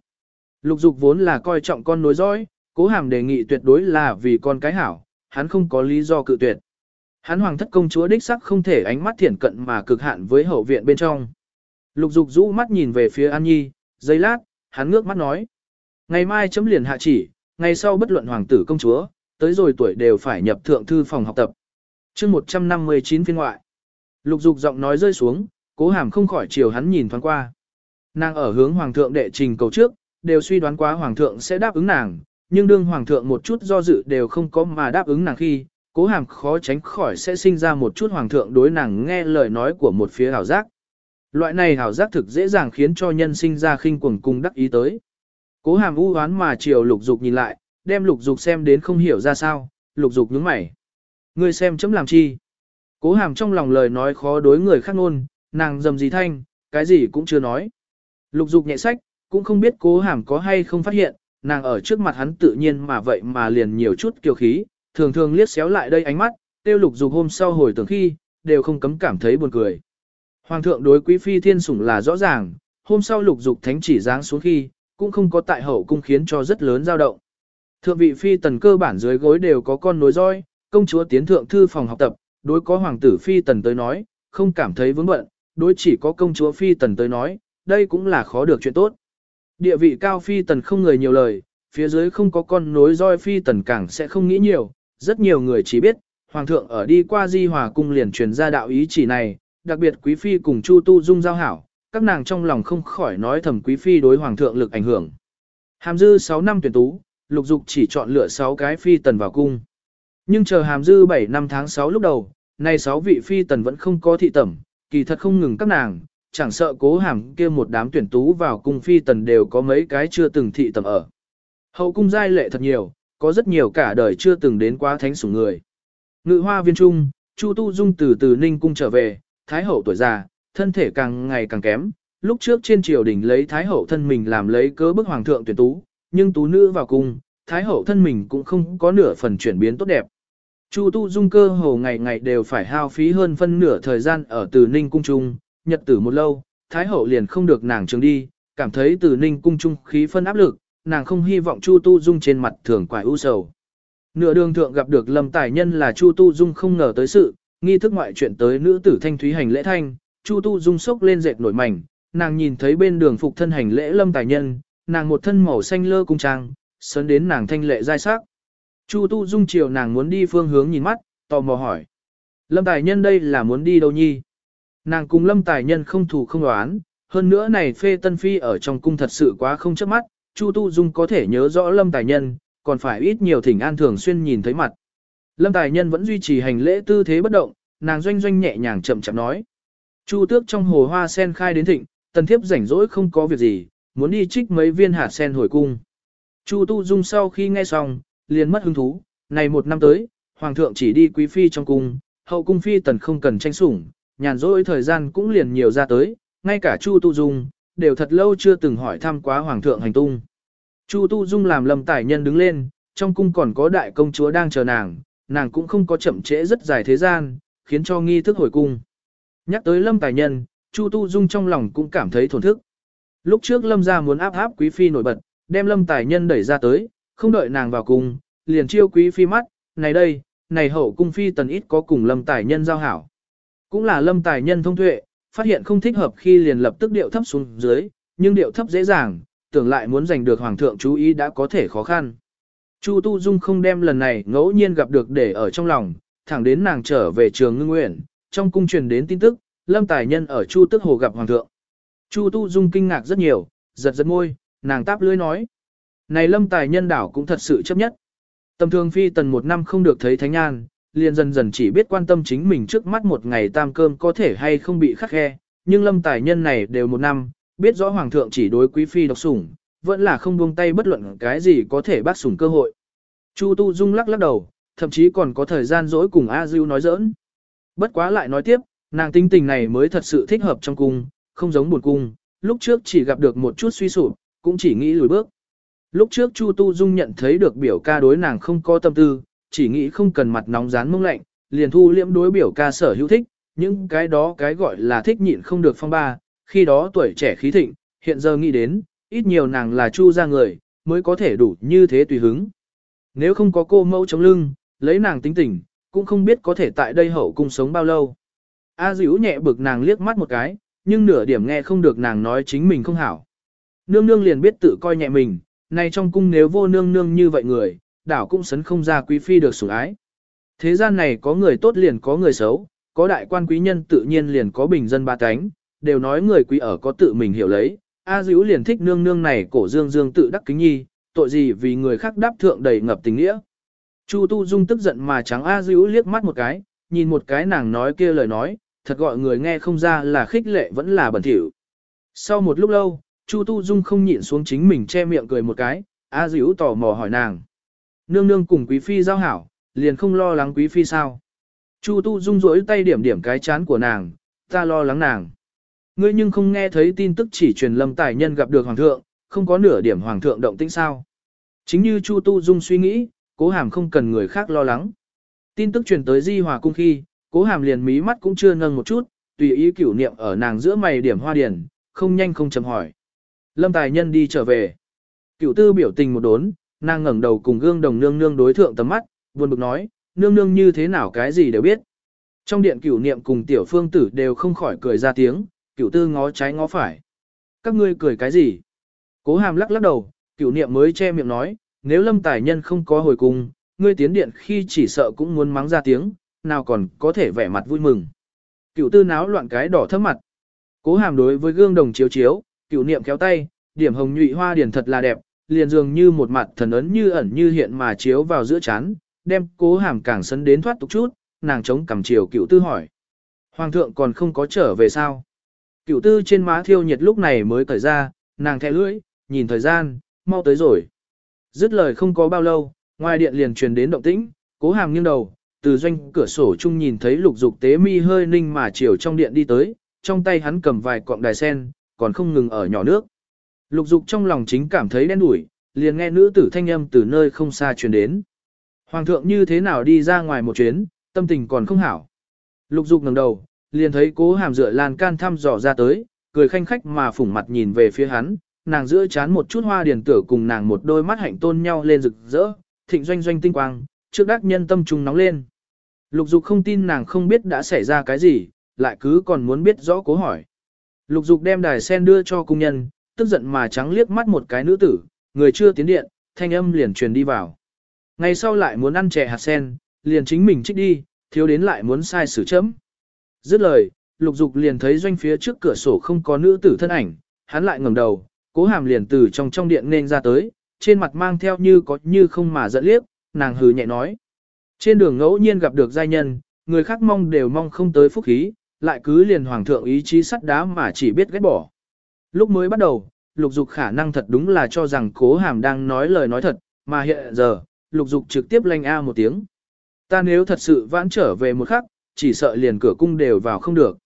Lục dục vốn là coi trọng con nối dõi, cố hàm đề nghị tuyệt đối là vì con cái hảo, hắn không có lý do cự tuyệt. Hắn hoàng thất công chúa đích sắc không thể ánh mắt thiển cận mà cực hạn với hậu viện bên trong. Lục dục rũ mắt nhìn về phía An Nhi, giây lát, hắn ngước mắt nói. Ngày mai chấm liền hạ chỉ, ngày sau bất luận hoàng tử công chúa, tới rồi tuổi đều phải nhập thượng thư phòng học tập. chương 159 phiên ngoại. Lục dục giọng nói rơi xuống, cố hàm không khỏi chiều hắn nhìn thoáng qua. Nàng ở hướng hoàng thượng đệ trình cầu trước, đều suy đoán quá hoàng thượng sẽ đáp ứng nàng, nhưng đương hoàng thượng một chút do dự đều không có mà đáp ứng nàng khi, cố hàm khó tránh khỏi sẽ sinh ra một chút hoàng thượng đối nàng nghe lời nói của một phía hảo giác. Loại này hảo giác thực dễ dàng khiến cho nhân sinh ra khinh quần cung đắc ý tới. Cố hàm u hoán mà chiều lục dục nhìn lại, đem lục dục xem đến không hiểu ra sao, lục dục nhướng mày. Ngươi xem chấm làm chi? Cố hàm trong lòng lời nói khó đối người khác ngôn, nàng dầm gì thanh, cái gì cũng chưa nói. Lục dục nhẹ sách, cũng không biết cố hàm có hay không phát hiện, nàng ở trước mặt hắn tự nhiên mà vậy mà liền nhiều chút kiêu khí, thường thường liếc xéo lại đây ánh mắt, tiêu lục dục hôm sau hồi tưởng khi, đều không cấm cảm thấy buồn cười. Hoàng thượng đối quý phi thiên sủng là rõ ràng, hôm sau lục dục thánh chỉ giáng xuống khi, cũng không có tại hậu cung khiến cho rất lớn dao động. Thượng vị phi tần cơ bản dưới gối đều có con nối roi, công chúa tiến thượng thư phòng học tập, đối có hoàng tử phi tần tới nói, không cảm thấy vướng bận, đối chỉ có công chúa phi tần tới nói, đây cũng là khó được chuyện tốt. Địa vị cao phi tần không người nhiều lời, phía dưới không có con nối roi phi tần càng sẽ không nghĩ nhiều, rất nhiều người chỉ biết, hoàng thượng ở đi qua di hòa cung liền truyền ra đạo ý chỉ này, đặc biệt quý phi cùng Chu Tu Dung giao hảo, các nàng trong lòng không khỏi nói thầm quý phi đối hoàng thượng lực ảnh hưởng. Hàm dư 6 năm tuyển tú, lục dục chỉ chọn lựa 6 cái phi tần vào cung. Nhưng chờ hàm dư 7 năm tháng 6 lúc đầu, nay 6 vị phi tần vẫn không có thị tẩm, kỳ thật không ngừng các nàng, chẳng sợ cố hàm kia một đám tuyển tú vào cung phi tần đều có mấy cái chưa từng thị tầm ở. Hậu cung giai lệ thật nhiều, có rất nhiều cả đời chưa từng đến quá thánh sủng người. Ngự hoa viên trung, Chu Tu Dung từ từ Ninh cung trở về, Thái hậu tuổi già, thân thể càng ngày càng kém. Lúc trước trên triều đình lấy Thái hậu thân mình làm lấy cớ bức hoàng thượng tuyển tú, nhưng tú nữ vào cung, Thái hậu thân mình cũng không có nửa phần chuyển biến tốt đẹp. Chu Tu Dung cơ hồ ngày ngày đều phải hao phí hơn phân nửa thời gian ở Từ Ninh cung trung, nhật tử một lâu, Thái hậu liền không được nàng trường đi, cảm thấy Từ Ninh cung trung khí phân áp lực, nàng không hy vọng Chu Tu Dung trên mặt thường quải u sầu. Nửa đường thượng gặp được Lâm Tài Nhân là Chu Tu Dung không ngờ tới sự, nghi thức ngoại chuyện tới nữ tử thanh thúy hành lễ thanh, Chu Tu Dung sốc lên dệt nổi mảnh, nàng nhìn thấy bên đường phục thân hành lễ Lâm Tài Nhân, nàng một thân màu xanh lơ cung trang, sớn đến nàng thanh lệ giai sắc. Chu Tu Dung chiều nàng muốn đi phương hướng nhìn mắt, tò mò hỏi. Lâm Tài Nhân đây là muốn đi đâu nhi? Nàng cùng Lâm Tài Nhân không thù không đoán, hơn nữa này phê tân phi ở trong cung thật sự quá không chớp mắt, Chu Tu Dung có thể nhớ rõ Lâm Tài Nhân, còn phải ít nhiều thỉnh an thường xuyên nhìn thấy mặt. Lâm Tài Nhân vẫn duy trì hành lễ tư thế bất động, nàng doanh doanh nhẹ nhàng chậm chậm nói. Chu tước trong hồ hoa sen khai đến thịnh, tần thiếp rảnh rỗi không có việc gì, muốn đi trích mấy viên hạt sen hồi cung. Chu Tu Dung sau khi nghe xong, liền mất hứng thú, này một năm tới, hoàng thượng chỉ đi quý phi trong cung, hậu cung phi tần không cần tranh sủng, nhàn rỗi thời gian cũng liền nhiều ra tới, ngay cả Chu Tu Dung, đều thật lâu chưa từng hỏi thăm quá hoàng thượng hành tung. Chu Tu Dung làm lầm tải nhân đứng lên, trong cung còn có đại công chúa đang chờ nàng, nàng cũng không có chậm trễ rất dài thế gian, khiến cho nghi thức hồi cung. Nhắc tới lâm tài nhân, Chu Tu Dung trong lòng cũng cảm thấy thổn thức. Lúc trước lâm gia muốn áp áp quý phi nổi bật, đem lâm tài nhân đẩy ra tới, không đợi nàng vào cung, liền chiêu quý phi mắt, này đây, này hậu cung phi tần ít có cùng lâm tài nhân giao hảo. Cũng là lâm tài nhân thông tuệ, phát hiện không thích hợp khi liền lập tức điệu thấp xuống dưới, nhưng điệu thấp dễ dàng, tưởng lại muốn giành được hoàng thượng chú ý đã có thể khó khăn. Chu Tu Dung không đem lần này ngẫu nhiên gặp được để ở trong lòng, thẳng đến nàng trở về trường ngưng nguyện, trong cung truyền đến tin tức, Lâm Tài Nhân ở Chu Tức Hồ gặp hoàng thượng. Chu Tu Dung kinh ngạc rất nhiều, giật giật môi, nàng táp lưỡi nói. Này Lâm Tài Nhân đảo cũng thật sự chấp nhất. Tầm thường phi tần một năm không được thấy thánh an, liền dần dần chỉ biết quan tâm chính mình trước mắt một ngày tam cơm có thể hay không bị khắc khe, nhưng Lâm Tài Nhân này đều một năm, biết rõ hoàng thượng chỉ đối quý phi độc sủng, vẫn là không buông tay bất luận cái gì có thể bắt sủng cơ hội. Chu Tu Dung lắc lắc đầu, thậm chí còn có thời gian dỗi cùng A Diêu nói giỡn. Bất quá lại nói tiếp, nàng tinh tình này mới thật sự thích hợp trong cung, không giống buồn cung, lúc trước chỉ gặp được một chút suy sụp, cũng chỉ nghĩ lùi bước. Lúc trước Chu Tu Dung nhận thấy được biểu ca đối nàng không có tâm tư, chỉ nghĩ không cần mặt nóng rán mông lạnh, liền thu liễm đối biểu ca sở hữu thích, những cái đó cái gọi là thích nhịn không được phong ba, khi đó tuổi trẻ khí thịnh, hiện giờ nghĩ đến, ít nhiều nàng là chu ra người, mới có thể đủ như thế tùy hứng. Nếu không có cô mẫu chống lưng, lấy nàng tính tình, cũng không biết có thể tại đây hậu cung sống bao lâu. A dữ nhẹ bực nàng liếc mắt một cái, nhưng nửa điểm nghe không được nàng nói chính mình không hảo. Nương nương liền biết tự coi nhẹ mình, này trong cung nếu vô nương nương như vậy người, đảo cũng sấn không ra quý phi được sủng ái. Thế gian này có người tốt liền có người xấu, có đại quan quý nhân tự nhiên liền có bình dân ba cánh, đều nói người quý ở có tự mình hiểu lấy, A Dữ liền thích nương nương này cổ dương dương tự đắc kính nhi, tội gì vì người khác đáp thượng đầy ngập tình nghĩa. Chu Tu Dung tức giận mà trắng A Dữ liếc mắt một cái, nhìn một cái nàng nói kia lời nói, thật gọi người nghe không ra là khích lệ vẫn là bẩn thỉu. Sau một lúc lâu, Chu Tu Dung không nhịn xuống chính mình che miệng cười một cái, A Dữ tò mò hỏi nàng. Nương nương cùng quý phi giao hảo, liền không lo lắng quý phi sao. Chu Tu Dung rỗi tay điểm điểm cái chán của nàng, ta lo lắng nàng. Ngươi nhưng không nghe thấy tin tức chỉ truyền lâm tài nhân gặp được hoàng thượng, không có nửa điểm hoàng thượng động tĩnh sao. Chính như Chu Tu Dung suy nghĩ, cố hàm không cần người khác lo lắng. Tin tức truyền tới di hòa cung khi, cố hàm liền mí mắt cũng chưa nâng một chút, tùy ý cửu niệm ở nàng giữa mày điểm hoa điển, không nhanh không chậm hỏi. Lâm tài nhân đi trở về. Cửu tư biểu tình một đốn, nàng ngẩng đầu cùng gương đồng nương nương đối thượng tầm mắt, buồn bực nói, nương nương như thế nào cái gì đều biết. Trong điện cửu niệm cùng tiểu phương tử đều không khỏi cười ra tiếng, cửu tư ngó trái ngó phải. Các ngươi cười cái gì? Cố hàm lắc lắc đầu, cửu niệm mới che miệng nói, nếu lâm tài nhân không có hồi cung, ngươi tiến điện khi chỉ sợ cũng muốn mắng ra tiếng, nào còn có thể vẻ mặt vui mừng. Cửu tư náo loạn cái đỏ thấp mặt. Cố hàm đối với gương đồng chiếu chiếu, cửu niệm kéo tay, điểm hồng nhụy hoa điển thật là đẹp, liền dường như một mặt thần ấn như ẩn như hiện mà chiếu vào giữa chán, đem cố hàm càng sấn đến thoát tục chút, nàng chống cằm chiều cựu tư hỏi. Hoàng thượng còn không có trở về sao? cựu tư trên má thiêu nhiệt lúc này mới cởi ra, nàng thẹ lưỡi, nhìn thời gian, mau tới rồi. Dứt lời không có bao lâu, ngoài điện liền truyền đến động tĩnh, cố hàm nghiêng đầu, từ doanh cửa sổ chung nhìn thấy lục dục tế mi hơi ninh mà chiều trong điện đi tới, trong tay hắn cầm vài cọng đài sen, còn không ngừng ở nhỏ nước. Lục dục trong lòng chính cảm thấy đen đủi, liền nghe nữ tử thanh âm từ nơi không xa truyền đến. Hoàng thượng như thế nào đi ra ngoài một chuyến, tâm tình còn không hảo. Lục dục ngẩng đầu, liền thấy cố hàm dựa lan can thăm dò ra tới, cười khanh khách mà phủng mặt nhìn về phía hắn, nàng giữa chán một chút hoa điền tử cùng nàng một đôi mắt hạnh tôn nhau lên rực rỡ, thịnh doanh doanh tinh quang, trước đắc nhân tâm trùng nóng lên. Lục dục không tin nàng không biết đã xảy ra cái gì, lại cứ còn muốn biết rõ cố hỏi. Lục dục đem đài sen đưa cho cung nhân, tức giận mà trắng liếc mắt một cái nữ tử, người chưa tiến điện, thanh âm liền truyền đi vào. Ngày sau lại muốn ăn chè hạt sen, liền chính mình trích đi, thiếu đến lại muốn sai xử chấm. Dứt lời, lục dục liền thấy doanh phía trước cửa sổ không có nữ tử thân ảnh, hắn lại ngẩng đầu, cố hàm liền từ trong trong điện nên ra tới, trên mặt mang theo như có như không mà giận liếc, nàng hừ nhẹ nói. Trên đường ngẫu nhiên gặp được giai nhân, người khác mong đều mong không tới phúc khí, lại cứ liền hoàng thượng ý chí sắt đá mà chỉ biết ghét bỏ. Lúc mới bắt đầu, lục dục khả năng thật đúng là cho rằng cố hàm đang nói lời nói thật, mà hiện giờ, lục dục trực tiếp lanh a một tiếng. Ta nếu thật sự vãn trở về một khắc, chỉ sợ liền cửa cung đều vào không được.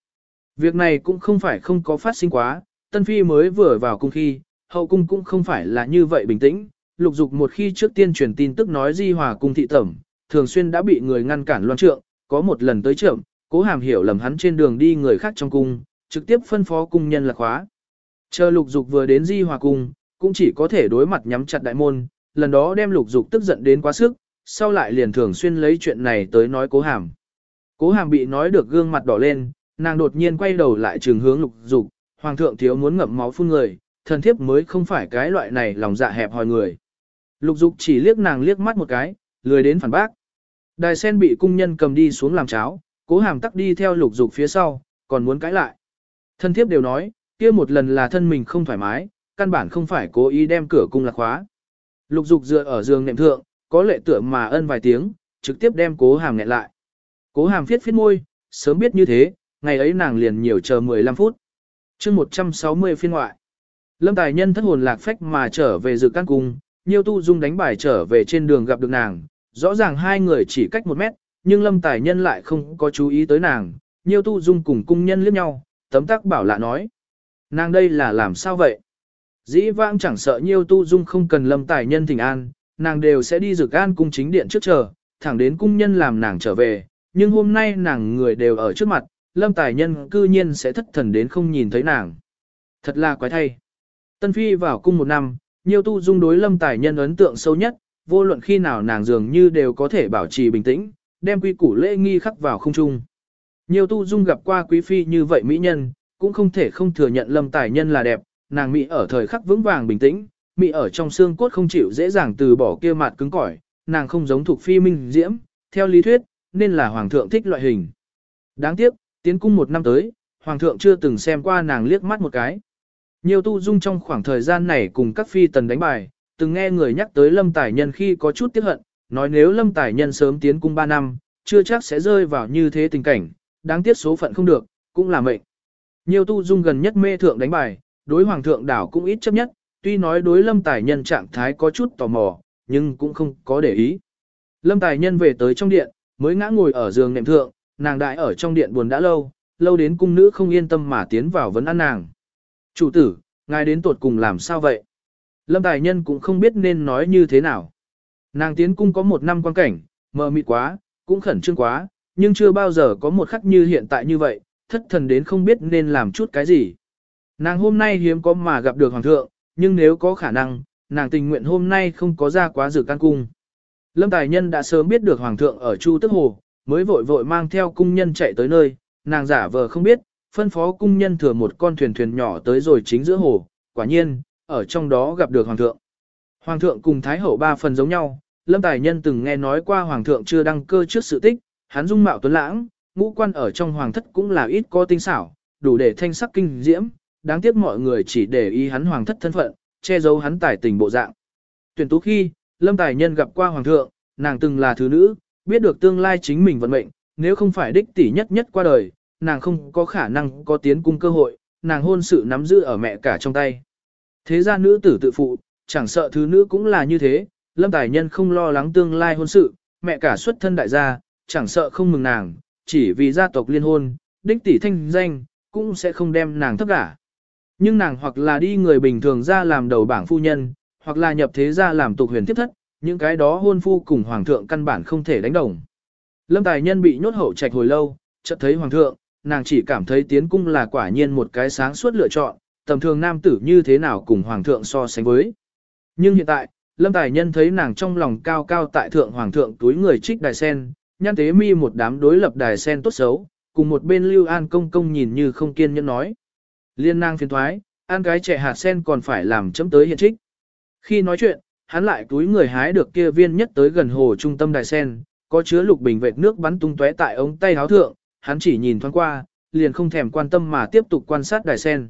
Việc này cũng không phải không có phát sinh quá, Tân Phi mới vừa vào cung khi, hậu cung cũng không phải là như vậy bình tĩnh, lục dục một khi trước tiên truyền tin tức nói di hòa cung thị tẩm, thường xuyên đã bị người ngăn cản loan trượng, có một lần tới trưởng, cố hàm hiểu lầm hắn trên đường đi người khác trong cung, trực tiếp phân phó cung nhân là khóa. Chờ lục dục vừa đến di hòa cung, cũng chỉ có thể đối mặt nhắm chặt đại môn, lần đó đem lục dục tức giận đến quá sức, sau lại liền thường xuyên lấy chuyện này tới nói cố hàm. Cố hàm bị nói được gương mặt đỏ lên, nàng đột nhiên quay đầu lại trường hướng lục dục, hoàng thượng thiếu muốn ngậm máu phun người, thần thiếp mới không phải cái loại này lòng dạ hẹp hòi người. Lục dục chỉ liếc nàng liếc mắt một cái, lười đến phản bác. Đài sen bị cung nhân cầm đi xuống làm cháo, cố hàm tắc đi theo lục dục phía sau, còn muốn cãi lại. Thân thiếp đều nói, kia một lần là thân mình không thoải mái, căn bản không phải cố ý đem cửa cung lạc khóa. Lục dục dựa ở giường nệm thượng, có lệ tựa mà ân vài tiếng, trực tiếp đem cố hàm nghẹn lại. Cố hàm phiết phiết môi, sớm biết như thế, ngày ấy nàng liền nhiều chờ 15 phút. chương 160 phiên ngoại. Lâm Tài Nhân thất hồn lạc phách mà trở về dự căn cung, Nhiêu Tu Dung đánh bài trở về trên đường gặp được nàng, rõ ràng hai người chỉ cách một mét, nhưng Lâm Tài Nhân lại không có chú ý tới nàng, Nhiêu Tu Dung cùng cung nhân liếc nhau, tấm tắc bảo lạ nói. Nàng đây là làm sao vậy? Dĩ vãng chẳng sợ Nhiêu Tu Dung không cần Lâm Tài Nhân thỉnh an, nàng đều sẽ đi rực an cung chính điện trước chờ, thẳng đến cung nhân làm nàng trở về, nhưng hôm nay nàng người đều ở trước mặt, Lâm Tài Nhân cư nhiên sẽ thất thần đến không nhìn thấy nàng. Thật là quái thay. Tân Phi vào cung một năm, nhiều tu dung đối lâm tài nhân ấn tượng sâu nhất, vô luận khi nào nàng dường như đều có thể bảo trì bình tĩnh, đem quy củ lễ nghi khắc vào không trung. Nhiều tu dung gặp qua quý phi như vậy mỹ nhân, cũng không thể không thừa nhận lâm tài nhân là đẹp, nàng mỹ ở thời khắc vững vàng bình tĩnh, mỹ ở trong xương cốt không chịu dễ dàng từ bỏ kia mặt cứng cỏi, nàng không giống thuộc phi minh diễm, theo lý thuyết, nên là hoàng thượng thích loại hình. Đáng tiếc, tiến cung một năm tới, hoàng thượng chưa từng xem qua nàng liếc mắt một cái. Nhiều tu dung trong khoảng thời gian này cùng các phi tần đánh bài, từng nghe người nhắc tới lâm tài nhân khi có chút tiếc hận, nói nếu lâm tài nhân sớm tiến cung 3 năm, chưa chắc sẽ rơi vào như thế tình cảnh, đáng tiếc số phận không được, cũng là mệnh. Nhiều tu dung gần nhất mê thượng đánh bài, đối hoàng thượng đảo cũng ít chấp nhất, tuy nói đối lâm tài nhân trạng thái có chút tò mò, nhưng cũng không có để ý. Lâm tài nhân về tới trong điện, mới ngã ngồi ở giường nệm thượng, nàng đại ở trong điện buồn đã lâu, lâu đến cung nữ không yên tâm mà tiến vào vấn ăn nàng. Chủ tử, ngài đến tuột cùng làm sao vậy? Lâm tài nhân cũng không biết nên nói như thế nào. Nàng tiến cung có một năm quan cảnh, mờ mịt quá, cũng khẩn trương quá, nhưng chưa bao giờ có một khắc như hiện tại như vậy, thất thần đến không biết nên làm chút cái gì. Nàng hôm nay hiếm có mà gặp được hoàng thượng, nhưng nếu có khả năng, nàng tình nguyện hôm nay không có ra quá dự can cung. Lâm Tài Nhân đã sớm biết được hoàng thượng ở Chu Tức Hồ, mới vội vội mang theo cung nhân chạy tới nơi, nàng giả vờ không biết, phân phó cung nhân thừa một con thuyền thuyền nhỏ tới rồi chính giữa hồ, quả nhiên, ở trong đó gặp được hoàng thượng. Hoàng thượng cùng Thái Hậu ba phần giống nhau, Lâm Tài Nhân từng nghe nói qua hoàng thượng chưa đăng cơ trước sự tích, hắn dung mạo tuấn lãng, ngũ quan ở trong hoàng thất cũng là ít có tinh xảo, đủ để thanh sắc kinh diễm, đáng tiếc mọi người chỉ để ý hắn hoàng thất thân phận, che giấu hắn tài tình bộ dạng. Tuyển tú khi, Lâm Tài Nhân gặp qua hoàng thượng, nàng từng là thứ nữ, biết được tương lai chính mình vận mệnh, nếu không phải đích tỷ nhất nhất qua đời, nàng không có khả năng có tiến cung cơ hội, nàng hôn sự nắm giữ ở mẹ cả trong tay. Thế ra nữ tử tự phụ, chẳng sợ thứ nữ cũng là như thế, Lâm Tài Nhân không lo lắng tương lai hôn sự, mẹ cả xuất thân đại gia, chẳng sợ không mừng nàng, chỉ vì gia tộc liên hôn, đích tỷ thanh danh, cũng sẽ không đem nàng thấp cả. Nhưng nàng hoặc là đi người bình thường ra làm đầu bảng phu nhân, hoặc là nhập thế ra làm tục huyền tiếp thất, những cái đó hôn phu cùng hoàng thượng căn bản không thể đánh đồng. Lâm Tài Nhân bị nhốt hậu trạch hồi lâu, chợt thấy hoàng thượng, nàng chỉ cảm thấy tiến cung là quả nhiên một cái sáng suốt lựa chọn, tầm thường nam tử như thế nào cùng hoàng thượng so sánh với. Nhưng hiện tại, Lâm Tài Nhân thấy nàng trong lòng cao cao tại thượng hoàng thượng túi người trích đài sen, nhan tế mi một đám đối lập đài sen tốt xấu, cùng một bên Lưu An công công nhìn như không kiên nhẫn nói. Liên nang phiền thoái, an cái trẻ hạt sen còn phải làm chấm tới hiện trích. Khi nói chuyện, hắn lại túi người hái được kia viên nhất tới gần hồ trung tâm đài sen, có chứa lục bình vệt nước bắn tung tóe tại ống tay háo thượng, hắn chỉ nhìn thoáng qua, liền không thèm quan tâm mà tiếp tục quan sát đài sen.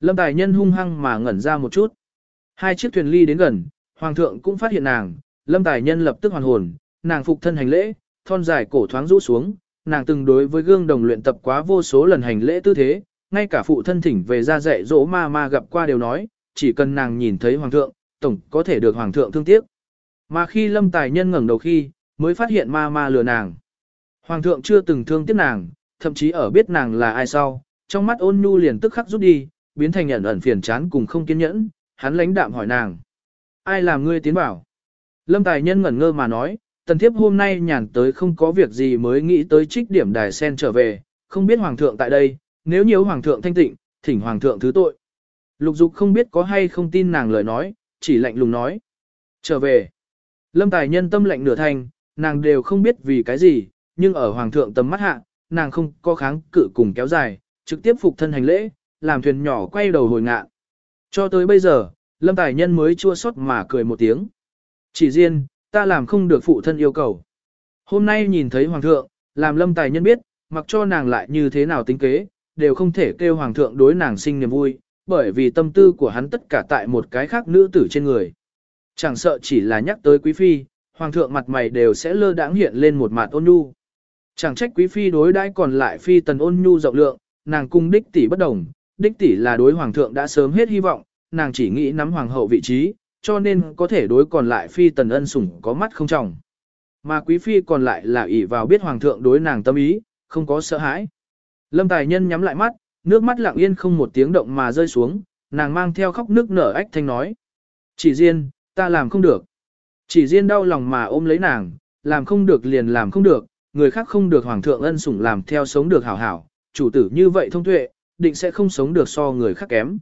Lâm Tài Nhân hung hăng mà ngẩn ra một chút. Hai chiếc thuyền ly đến gần, Hoàng thượng cũng phát hiện nàng, Lâm Tài Nhân lập tức hoàn hồn, nàng phục thân hành lễ, thon dài cổ thoáng rũ xuống, nàng từng đối với gương đồng luyện tập quá vô số lần hành lễ tư thế, ngay cả phụ thân thỉnh về ra dạy dỗ ma ma gặp qua đều nói, chỉ cần nàng nhìn thấy Hoàng thượng, tổng có thể được Hoàng thượng thương tiếc. Mà khi Lâm Tài Nhân ngẩng đầu khi, mới phát hiện ma ma lừa nàng. Hoàng thượng chưa từng thương tiếc nàng, thậm chí ở biết nàng là ai sau, trong mắt ôn nhu liền tức khắc rút đi, biến thành ẩn ẩn phiền chán cùng không kiên nhẫn, hắn lãnh đạm hỏi nàng. Ai làm ngươi tiến bảo? Lâm Tài Nhân ngẩn ngơ mà nói, tần thiếp hôm nay nhàn tới không có việc gì mới nghĩ tới trích điểm đài sen trở về, không biết Hoàng thượng tại đây, nếu nhiều Hoàng thượng thanh tịnh, thỉnh Hoàng thượng thứ tội. Lục dục không biết có hay không tin nàng lời nói, chỉ lạnh lùng nói. Trở về. Lâm Tài Nhân tâm lạnh nửa thành, nàng đều không biết vì cái gì, nhưng ở Hoàng thượng tầm mắt hạ, nàng không có kháng cự cùng kéo dài, trực tiếp phục thân hành lễ, làm thuyền nhỏ quay đầu hồi ngạ. Cho tới bây giờ, Lâm Tài Nhân mới chua xót mà cười một tiếng. Chỉ riêng, ta làm không được phụ thân yêu cầu. Hôm nay nhìn thấy Hoàng thượng, làm Lâm Tài Nhân biết, mặc cho nàng lại như thế nào tính kế, đều không thể kêu Hoàng thượng đối nàng sinh niềm vui, bởi vì tâm tư của hắn tất cả tại một cái khác nữ tử trên người. Chẳng sợ chỉ là nhắc tới quý phi, Hoàng thượng mặt mày đều sẽ lơ đãng hiện lên một mặt ôn nhu. Chẳng trách quý phi đối đãi còn lại phi tần ôn nhu rộng lượng, nàng cung đích tỷ bất đồng, đích tỷ là đối hoàng thượng đã sớm hết hy vọng, nàng chỉ nghĩ nắm hoàng hậu vị trí, cho nên có thể đối còn lại phi tần ân sủng có mắt không trọng. Mà quý phi còn lại là ỷ vào biết hoàng thượng đối nàng tâm ý, không có sợ hãi. Lâm Tài Nhân nhắm lại mắt, nước mắt lặng yên không một tiếng động mà rơi xuống, nàng mang theo khóc nước nở ách thanh nói. Chỉ riêng, ta làm không được. Chỉ riêng đau lòng mà ôm lấy nàng, làm không được liền làm không được, người khác không được hoàng thượng ân sủng làm theo sống được hảo hảo, chủ tử như vậy thông tuệ, định sẽ không sống được so người khác kém.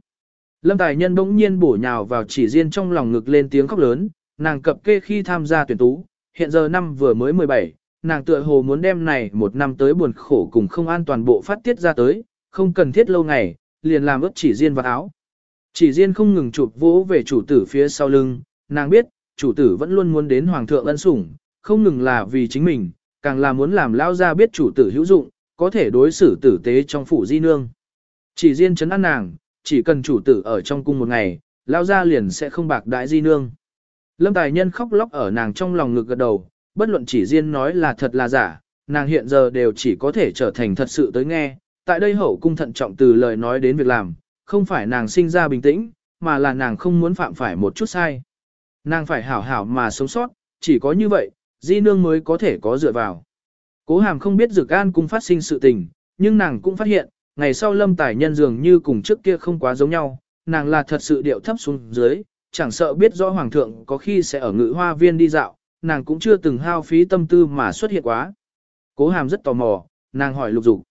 Lâm Tài Nhân bỗng nhiên bổ nhào vào chỉ riêng trong lòng ngực lên tiếng khóc lớn, nàng cập kê khi tham gia tuyển tú, hiện giờ năm vừa mới 17, nàng tựa hồ muốn đem này một năm tới buồn khổ cùng không an toàn bộ phát tiết ra tới, không cần thiết lâu ngày, liền làm ướp chỉ riêng vào áo. Chỉ riêng không ngừng chụp vỗ về chủ tử phía sau lưng, nàng biết, chủ tử vẫn luôn muốn đến hoàng thượng ân sủng, không ngừng là vì chính mình, càng là muốn làm lao ra biết chủ tử hữu dụng, có thể đối xử tử tế trong phủ di nương. Chỉ riêng chấn an nàng, chỉ cần chủ tử ở trong cung một ngày, lao ra liền sẽ không bạc đại di nương. Lâm Tài Nhân khóc lóc ở nàng trong lòng ngực gật đầu, bất luận chỉ riêng nói là thật là giả, nàng hiện giờ đều chỉ có thể trở thành thật sự tới nghe. Tại đây hậu cung thận trọng từ lời nói đến việc làm, không phải nàng sinh ra bình tĩnh, mà là nàng không muốn phạm phải một chút sai. Nàng phải hảo hảo mà sống sót, chỉ có như vậy, di nương mới có thể có dựa vào. Cố hàm không biết dược an cung phát sinh sự tình, nhưng nàng cũng phát hiện, ngày sau lâm tài nhân dường như cùng trước kia không quá giống nhau, nàng là thật sự điệu thấp xuống dưới, chẳng sợ biết rõ hoàng thượng có khi sẽ ở ngự hoa viên đi dạo, nàng cũng chưa từng hao phí tâm tư mà xuất hiện quá. Cố hàm rất tò mò, nàng hỏi lục dục.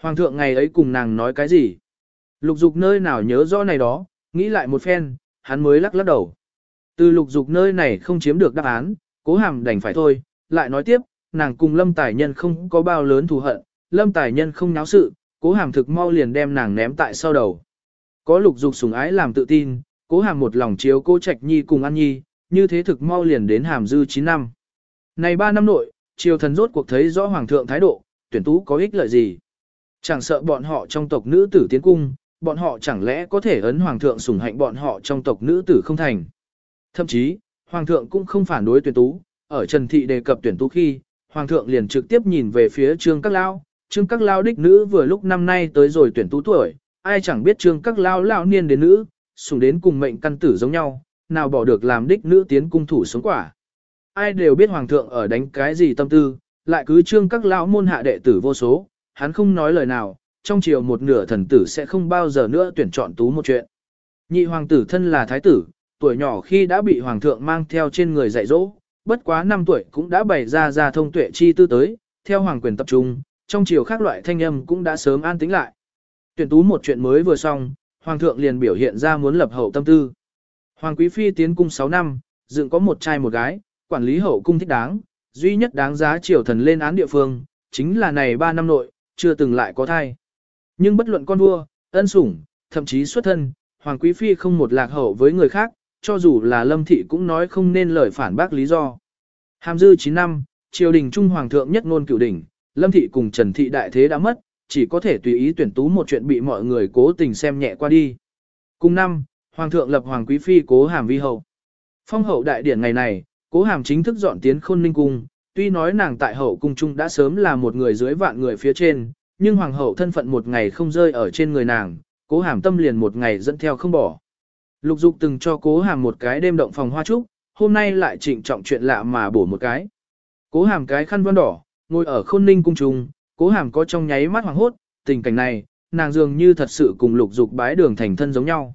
Hoàng thượng ngày ấy cùng nàng nói cái gì? Lục dục nơi nào nhớ rõ này đó, nghĩ lại một phen, hắn mới lắc lắc đầu. Từ lục dục nơi này không chiếm được đáp án, cố hàm đành phải thôi, lại nói tiếp, nàng cùng lâm tài nhân không có bao lớn thù hận, lâm tài nhân không náo sự, cố hàm thực mau liền đem nàng ném tại sau đầu. Có lục dục sùng ái làm tự tin, cố hàm một lòng chiếu cô trạch nhi cùng ăn nhi, như thế thực mau liền đến hàm dư 9 năm. Này 3 năm nội, triều thần rốt cuộc thấy rõ hoàng thượng thái độ, tuyển tú có ích lợi gì. Chẳng sợ bọn họ trong tộc nữ tử tiến cung, bọn họ chẳng lẽ có thể ấn hoàng thượng sủng hạnh bọn họ trong tộc nữ tử không thành. Thậm chí, hoàng thượng cũng không phản đối tuyển tú, ở Trần Thị đề cập tuyển tú khi, hoàng thượng liền trực tiếp nhìn về phía trương các lao, trương các lao đích nữ vừa lúc năm nay tới rồi tuyển tú tuổi, ai chẳng biết trương các lao lao niên đến nữ, sùng đến cùng mệnh căn tử giống nhau, nào bỏ được làm đích nữ tiến cung thủ sống quả. Ai đều biết hoàng thượng ở đánh cái gì tâm tư, lại cứ trương các lão môn hạ đệ tử vô số, hắn không nói lời nào, trong chiều một nửa thần tử sẽ không bao giờ nữa tuyển chọn tú một chuyện. Nhị hoàng tử thân là thái tử, tuổi nhỏ khi đã bị hoàng thượng mang theo trên người dạy dỗ, bất quá năm tuổi cũng đã bày ra ra thông tuệ chi tư tới, theo hoàng quyền tập trung, trong chiều khác loại thanh âm cũng đã sớm an tĩnh lại. Tuyển tú một chuyện mới vừa xong, hoàng thượng liền biểu hiện ra muốn lập hậu tâm tư. Hoàng quý phi tiến cung 6 năm, dựng có một trai một gái, quản lý hậu cung thích đáng, duy nhất đáng giá triều thần lên án địa phương, chính là này 3 năm nội, chưa từng lại có thai. Nhưng bất luận con vua, ân sủng, thậm chí xuất thân, hoàng quý phi không một lạc hậu với người khác, cho dù là lâm thị cũng nói không nên lời phản bác lý do. Hàm dư 9 năm, triều đình trung hoàng thượng nhất ngôn cửu đỉnh, lâm thị cùng trần thị đại thế đã mất, chỉ có thể tùy ý tuyển tú một chuyện bị mọi người cố tình xem nhẹ qua đi. Cùng năm, Hoàng thượng lập Hoàng Quý Phi cố hàm vi hậu. Phong hậu đại điển ngày này, cố hàm chính thức dọn tiến khôn ninh cung, tuy nói nàng tại hậu cung trung đã sớm là một người dưới vạn người phía trên, nhưng hoàng hậu thân phận một ngày không rơi ở trên người nàng, cố hàm tâm liền một ngày dẫn theo không bỏ. Lục dục từng cho cố hàm một cái đêm động phòng hoa trúc, hôm nay lại trịnh trọng chuyện lạ mà bổ một cái. Cố hàm cái khăn vân đỏ, ngồi ở khôn ninh cung trung, cố hàm có trong nháy mắt hoàng hốt, tình cảnh này, nàng dường như thật sự cùng lục dục bái đường thành thân giống nhau.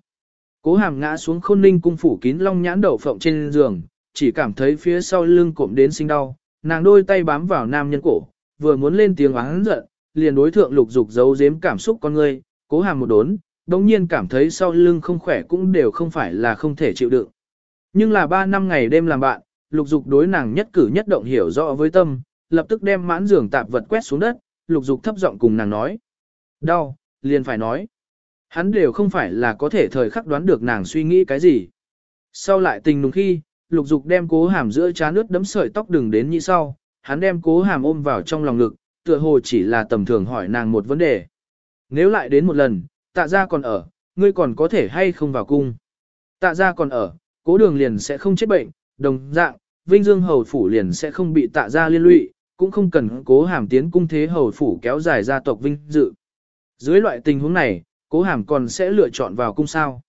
Cố hàm ngã xuống khôn ninh cung phủ kín long nhãn đậu phộng trên giường, chỉ cảm thấy phía sau lưng cộm đến sinh đau, nàng đôi tay bám vào nam nhân cổ, vừa muốn lên tiếng oán giận, liền đối thượng lục dục giấu giếm cảm xúc con người, cố hàm một đốn, đồng nhiên cảm thấy sau lưng không khỏe cũng đều không phải là không thể chịu đựng. Nhưng là ba năm ngày đêm làm bạn, lục dục đối nàng nhất cử nhất động hiểu rõ với tâm, lập tức đem mãn giường tạp vật quét xuống đất, lục dục thấp giọng cùng nàng nói. Đau, liền phải nói. Hắn đều không phải là có thể thời khắc đoán được nàng suy nghĩ cái gì. Sau lại tình nùng khi, lục dục đem cố hàm giữa trán nước đấm sợi tóc đừng đến như sau, hắn đem cố hàm ôm vào trong lòng ngực, tựa hồ chỉ là tầm thường hỏi nàng một vấn đề. Nếu lại đến một lần, tạ ra còn ở, ngươi còn có thể hay không vào cung. Tạ ra còn ở, cố đường liền sẽ không chết bệnh, đồng dạng, vinh dương hầu phủ liền sẽ không bị tạ ra liên lụy, cũng không cần cố hàm tiến cung thế hầu phủ kéo dài gia tộc vinh dự. Dưới loại tình huống này, cố hàm còn sẽ lựa chọn vào cung sao.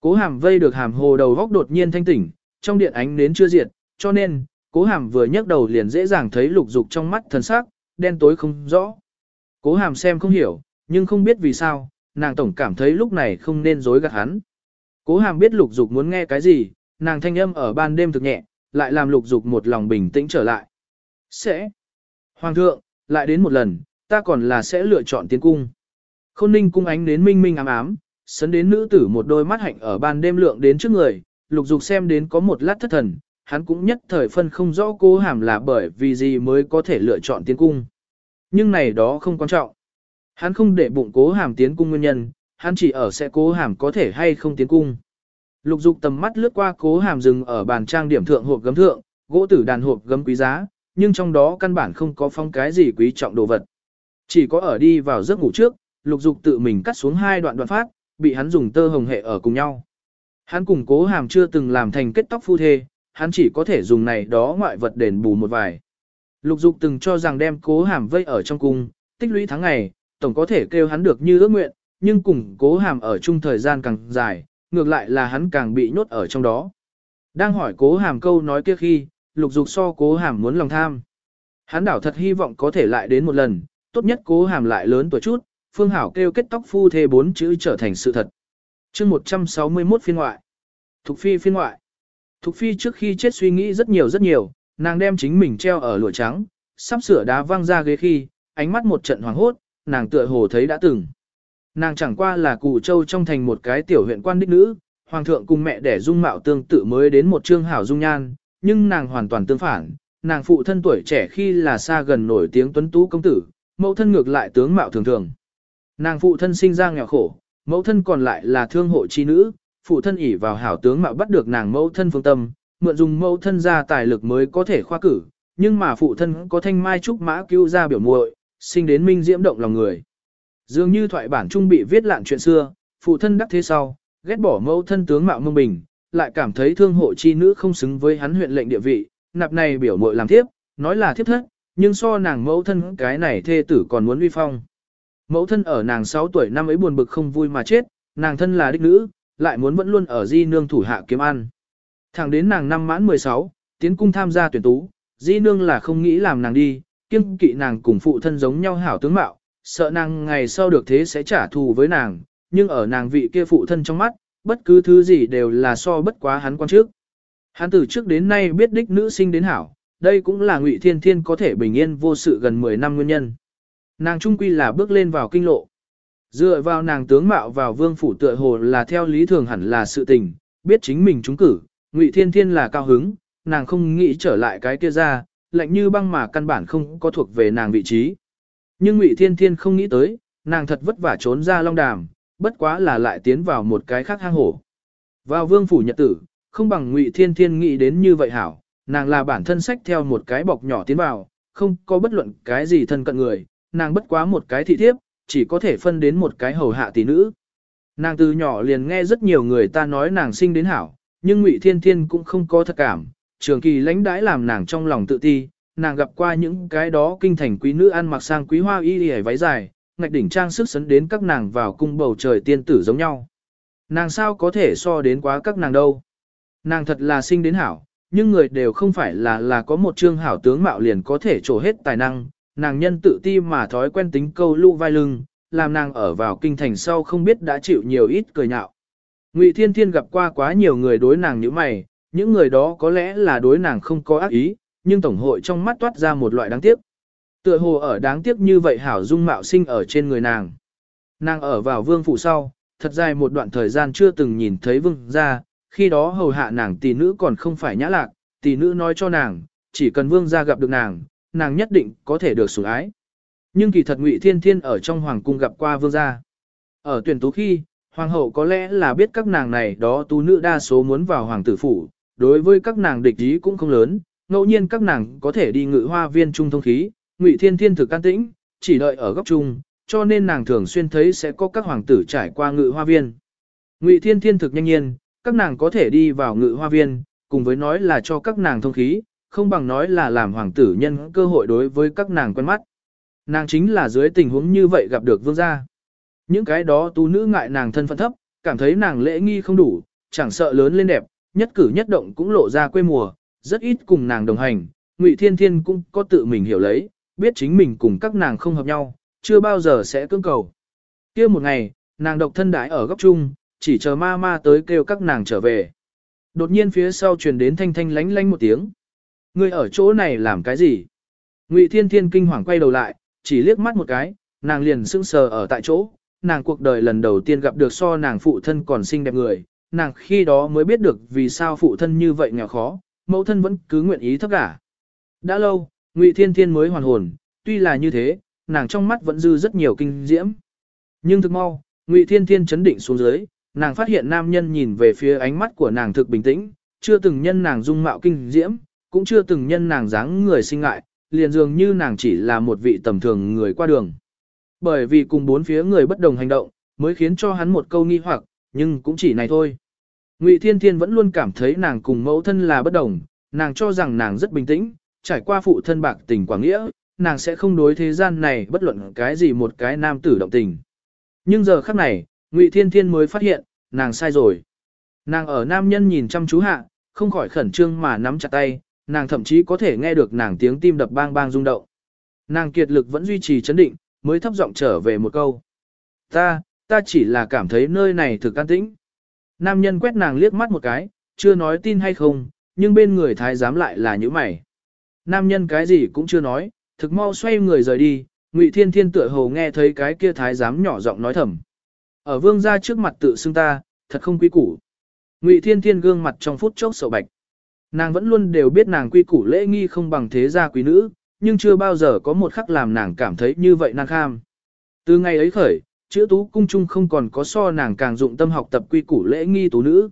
Cố hàm vây được hàm hồ đầu góc đột nhiên thanh tỉnh, trong điện ánh nến chưa diệt, cho nên, cố hàm vừa nhấc đầu liền dễ dàng thấy lục dục trong mắt thần sắc, đen tối không rõ. Cố hàm xem không hiểu, nhưng không biết vì sao, nàng tổng cảm thấy lúc này không nên dối gạt hắn. Cố hàm biết lục dục muốn nghe cái gì, nàng thanh âm ở ban đêm thực nhẹ, lại làm lục dục một lòng bình tĩnh trở lại. Sẽ. Hoàng thượng, lại đến một lần, ta còn là sẽ lựa chọn tiến cung. Khôn ninh cung ánh đến minh minh ám ám, sấn đến nữ tử một đôi mắt hạnh ở ban đêm lượng đến trước người, lục dục xem đến có một lát thất thần, hắn cũng nhất thời phân không rõ cố hàm là bởi vì gì mới có thể lựa chọn tiến cung. Nhưng này đó không quan trọng. Hắn không để bụng cố hàm tiến cung nguyên nhân, hắn chỉ ở sẽ cố hàm có thể hay không tiến cung. Lục dục tầm mắt lướt qua cố hàm rừng ở bàn trang điểm thượng hộp gấm thượng, gỗ tử đàn hộp gấm quý giá, nhưng trong đó căn bản không có phong cái gì quý trọng đồ vật. Chỉ có ở đi vào giấc ngủ trước, lục dục tự mình cắt xuống hai đoạn đoạn phát, bị hắn dùng tơ hồng hệ ở cùng nhau. Hắn cùng cố hàm chưa từng làm thành kết tóc phu thê, hắn chỉ có thể dùng này đó ngoại vật đền bù một vài. Lục dục từng cho rằng đem cố hàm vây ở trong cung, tích lũy tháng ngày, tổng có thể kêu hắn được như ước nguyện, nhưng cùng cố hàm ở chung thời gian càng dài, ngược lại là hắn càng bị nhốt ở trong đó. Đang hỏi cố hàm câu nói kia khi, lục dục so cố hàm muốn lòng tham. Hắn đảo thật hy vọng có thể lại đến một lần, tốt nhất cố hàm lại lớn tuổi chút, phương hảo kêu kết tóc phu thê bốn chữ trở thành sự thật. chương 161 phiên ngoại. Thục phi phiên ngoại. Thục phi trước khi chết suy nghĩ rất nhiều rất nhiều, nàng đem chính mình treo ở lụa trắng, sắp sửa đá văng ra ghế khi, ánh mắt một trận hoàng hốt, nàng tựa hồ thấy đã từng. Nàng chẳng qua là cụ châu trong thành một cái tiểu huyện quan đích nữ, hoàng thượng cùng mẹ đẻ dung mạo tương tự mới đến một trương hảo dung nhan, nhưng nàng hoàn toàn tương phản, nàng phụ thân tuổi trẻ khi là xa gần nổi tiếng tuấn tú công tử, mẫu thân ngược lại tướng mạo thường thường. Nàng phụ thân sinh ra nghèo khổ, mẫu thân còn lại là thương hộ chi nữ, phụ thân ỷ vào hảo tướng mạo bắt được nàng mẫu thân phương tâm, mượn dùng mẫu thân ra tài lực mới có thể khoa cử, nhưng mà phụ thân có thanh mai trúc mã cứu ra biểu muội, sinh đến minh diễm động lòng người. Dường như thoại bản trung bị viết lạn chuyện xưa, phụ thân đắc thế sau, ghét bỏ mẫu thân tướng mạo mông bình, lại cảm thấy thương hộ chi nữ không xứng với hắn huyện lệnh địa vị, nạp này biểu muội làm thiếp, nói là thiếp thất, nhưng so nàng mẫu thân cái này thê tử còn muốn uy phong. Mẫu thân ở nàng 6 tuổi năm ấy buồn bực không vui mà chết, nàng thân là đích nữ, lại muốn vẫn luôn ở di nương thủ hạ kiếm ăn. Thẳng đến nàng năm mãn 16, tiến cung tham gia tuyển tú, di nương là không nghĩ làm nàng đi, kiêng kỵ nàng cùng phụ thân giống nhau hảo tướng mạo, sợ nàng ngày sau được thế sẽ trả thù với nàng, nhưng ở nàng vị kia phụ thân trong mắt, bất cứ thứ gì đều là so bất quá hắn quan trước. Hắn từ trước đến nay biết đích nữ sinh đến hảo, đây cũng là Ngụy Thiên Thiên có thể bình yên vô sự gần 10 năm nguyên nhân. Nàng trung quy là bước lên vào kinh lộ. Dựa vào nàng tướng mạo vào vương phủ tựa hồ là theo lý thường hẳn là sự tình, biết chính mình trúng cử, Ngụy Thiên Thiên là cao hứng, nàng không nghĩ trở lại cái kia ra, lạnh như băng mà căn bản không có thuộc về nàng vị trí. Nhưng Ngụy Thiên Thiên không nghĩ tới, nàng thật vất vả trốn ra long đàm, bất quá là lại tiến vào một cái khác hang hổ. Vào vương phủ nhật tử, không bằng Ngụy Thiên Thiên nghĩ đến như vậy hảo, nàng là bản thân sách theo một cái bọc nhỏ tiến vào, không có bất luận cái gì thân cận người, nàng bất quá một cái thị thiếp, chỉ có thể phân đến một cái hầu hạ tỷ nữ. Nàng từ nhỏ liền nghe rất nhiều người ta nói nàng sinh đến hảo, nhưng Ngụy Thiên Thiên cũng không có thật cảm, trường kỳ lãnh đãi làm nàng trong lòng tự ti, nàng gặp qua những cái đó kinh thành quý nữ ăn mặc sang quý hoa y y váy dài, ngạch đỉnh trang sức sấn đến các nàng vào cung bầu trời tiên tử giống nhau. Nàng sao có thể so đến quá các nàng đâu. Nàng thật là sinh đến hảo, nhưng người đều không phải là là có một trương hảo tướng mạo liền có thể trổ hết tài năng, nàng nhân tự ti mà thói quen tính câu lũ vai lưng, làm nàng ở vào kinh thành sau không biết đã chịu nhiều ít cười nhạo. Ngụy Thiên Thiên gặp qua quá nhiều người đối nàng như mày, những người đó có lẽ là đối nàng không có ác ý, nhưng tổng hội trong mắt toát ra một loại đáng tiếc. Tựa hồ ở đáng tiếc như vậy hảo dung mạo sinh ở trên người nàng. Nàng ở vào vương phủ sau, thật dài một đoạn thời gian chưa từng nhìn thấy vương gia, khi đó hầu hạ nàng tỷ nữ còn không phải nhã lạc, tỷ nữ nói cho nàng, chỉ cần vương gia gặp được nàng, nàng nhất định có thể được sủng ái. Nhưng kỳ thật Ngụy Thiên Thiên ở trong hoàng cung gặp qua vương gia. Ở tuyển tú khi, hoàng hậu có lẽ là biết các nàng này đó tú nữ đa số muốn vào hoàng tử phủ, đối với các nàng địch ý cũng không lớn, ngẫu nhiên các nàng có thể đi ngự hoa viên trung thông khí, Ngụy Thiên Thiên thực can tĩnh, chỉ đợi ở góc trung, cho nên nàng thường xuyên thấy sẽ có các hoàng tử trải qua ngự hoa viên. Ngụy Thiên Thiên thực nhanh nhiên, các nàng có thể đi vào ngự hoa viên, cùng với nói là cho các nàng thông khí, không bằng nói là làm hoàng tử nhân cơ hội đối với các nàng quen mắt. Nàng chính là dưới tình huống như vậy gặp được vương gia. Những cái đó tu nữ ngại nàng thân phận thấp, cảm thấy nàng lễ nghi không đủ, chẳng sợ lớn lên đẹp, nhất cử nhất động cũng lộ ra quê mùa, rất ít cùng nàng đồng hành. Ngụy Thiên Thiên cũng có tự mình hiểu lấy, biết chính mình cùng các nàng không hợp nhau, chưa bao giờ sẽ cưỡng cầu. kia một ngày, nàng độc thân đái ở góc chung, chỉ chờ ma ma tới kêu các nàng trở về. Đột nhiên phía sau truyền đến thanh thanh lánh lánh một tiếng. Ngươi ở chỗ này làm cái gì? Ngụy Thiên Thiên kinh hoàng quay đầu lại, chỉ liếc mắt một cái, nàng liền sững sờ ở tại chỗ. Nàng cuộc đời lần đầu tiên gặp được so nàng phụ thân còn xinh đẹp người, nàng khi đó mới biết được vì sao phụ thân như vậy nghèo khó, mẫu thân vẫn cứ nguyện ý thấp cả. Đã lâu, Ngụy Thiên Thiên mới hoàn hồn, tuy là như thế, nàng trong mắt vẫn dư rất nhiều kinh diễm. Nhưng thực mau, Ngụy Thiên Thiên chấn định xuống dưới, nàng phát hiện nam nhân nhìn về phía ánh mắt của nàng thực bình tĩnh, chưa từng nhân nàng dung mạo kinh diễm, cũng chưa từng nhân nàng dáng người sinh ngại, liền dường như nàng chỉ là một vị tầm thường người qua đường. Bởi vì cùng bốn phía người bất đồng hành động, mới khiến cho hắn một câu nghi hoặc, nhưng cũng chỉ này thôi. Ngụy Thiên Thiên vẫn luôn cảm thấy nàng cùng mẫu thân là bất đồng, nàng cho rằng nàng rất bình tĩnh, trải qua phụ thân bạc tình quảng nghĩa, nàng sẽ không đối thế gian này bất luận cái gì một cái nam tử động tình. Nhưng giờ khắc này, Ngụy Thiên Thiên mới phát hiện, nàng sai rồi. Nàng ở nam nhân nhìn chăm chú hạ, không khỏi khẩn trương mà nắm chặt tay, nàng thậm chí có thể nghe được nàng tiếng tim đập bang bang rung động. Nàng kiệt lực vẫn duy trì chấn định, mới thấp giọng trở về một câu. Ta, ta chỉ là cảm thấy nơi này thực an tĩnh. Nam nhân quét nàng liếc mắt một cái, chưa nói tin hay không, nhưng bên người thái giám lại là những mày. Nam nhân cái gì cũng chưa nói, thực mau xoay người rời đi, Ngụy Thiên Thiên tựa hồ nghe thấy cái kia thái giám nhỏ giọng nói thầm. Ở vương gia trước mặt tự xưng ta, thật không quý củ. Ngụy Thiên Thiên gương mặt trong phút chốc sầu bạch. Nàng vẫn luôn đều biết nàng quy củ lễ nghi không bằng thế gia quý nữ, nhưng chưa bao giờ có một khắc làm nàng cảm thấy như vậy nàng kham. Từ ngày ấy khởi, chữ tú cung trung không còn có so nàng càng dụng tâm học tập quy củ lễ nghi tú nữ.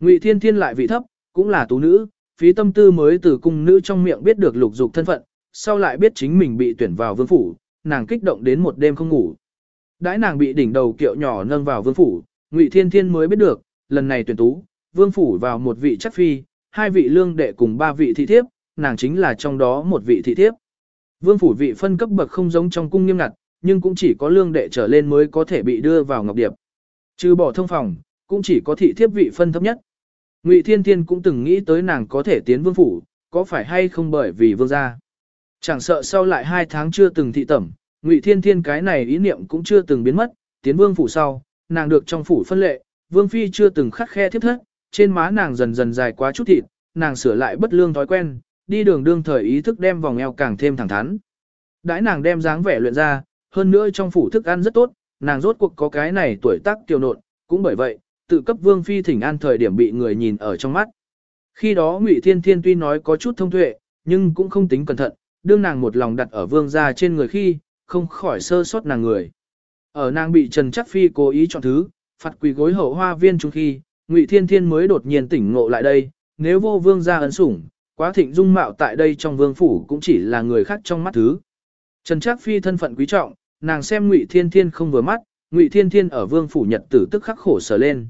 Ngụy Thiên Thiên lại vị thấp, cũng là tú nữ, phí tâm tư mới từ cung nữ trong miệng biết được lục dục thân phận, sau lại biết chính mình bị tuyển vào vương phủ, nàng kích động đến một đêm không ngủ. Đãi nàng bị đỉnh đầu kiệu nhỏ nâng vào vương phủ, Ngụy Thiên Thiên mới biết được, lần này tuyển tú, vương phủ vào một vị chắc phi, hai vị lương đệ cùng ba vị thị thiếp, nàng chính là trong đó một vị thị thiếp. Vương phủ vị phân cấp bậc không giống trong cung nghiêm ngặt, nhưng cũng chỉ có lương đệ trở lên mới có thể bị đưa vào ngọc điệp. Trừ bỏ thông phòng, cũng chỉ có thị thiếp vị phân thấp nhất. Ngụy Thiên Thiên cũng từng nghĩ tới nàng có thể tiến vương phủ, có phải hay không bởi vì vương gia. Chẳng sợ sau lại hai tháng chưa từng thị tẩm, Ngụy Thiên Thiên cái này ý niệm cũng chưa từng biến mất, tiến vương phủ sau, nàng được trong phủ phân lệ, vương phi chưa từng khắc khe thiết thất, trên má nàng dần dần dài quá chút thịt, nàng sửa lại bất lương thói quen, đi đường đương thời ý thức đem vòng eo càng thêm thẳng thắn. Đãi nàng đem dáng vẻ luyện ra, hơn nữa trong phủ thức ăn rất tốt, nàng rốt cuộc có cái này tuổi tác tiểu nộn, cũng bởi vậy, tự cấp vương phi thỉnh an thời điểm bị người nhìn ở trong mắt. Khi đó Ngụy Thiên Thiên tuy nói có chút thông tuệ, nhưng cũng không tính cẩn thận, đương nàng một lòng đặt ở vương gia trên người khi, không khỏi sơ sót nàng người. Ở nàng bị Trần Chắc Phi cố ý chọn thứ, phạt quỳ gối hậu hoa viên chung khi, Ngụy Thiên Thiên mới đột nhiên tỉnh ngộ lại đây, nếu vô vương gia ấn sủng, quá thịnh dung mạo tại đây trong vương phủ cũng chỉ là người khác trong mắt thứ. Trần Trác Phi thân phận quý trọng, nàng xem Ngụy Thiên Thiên không vừa mắt, Ngụy Thiên Thiên ở vương phủ nhật tử tức khắc khổ sở lên.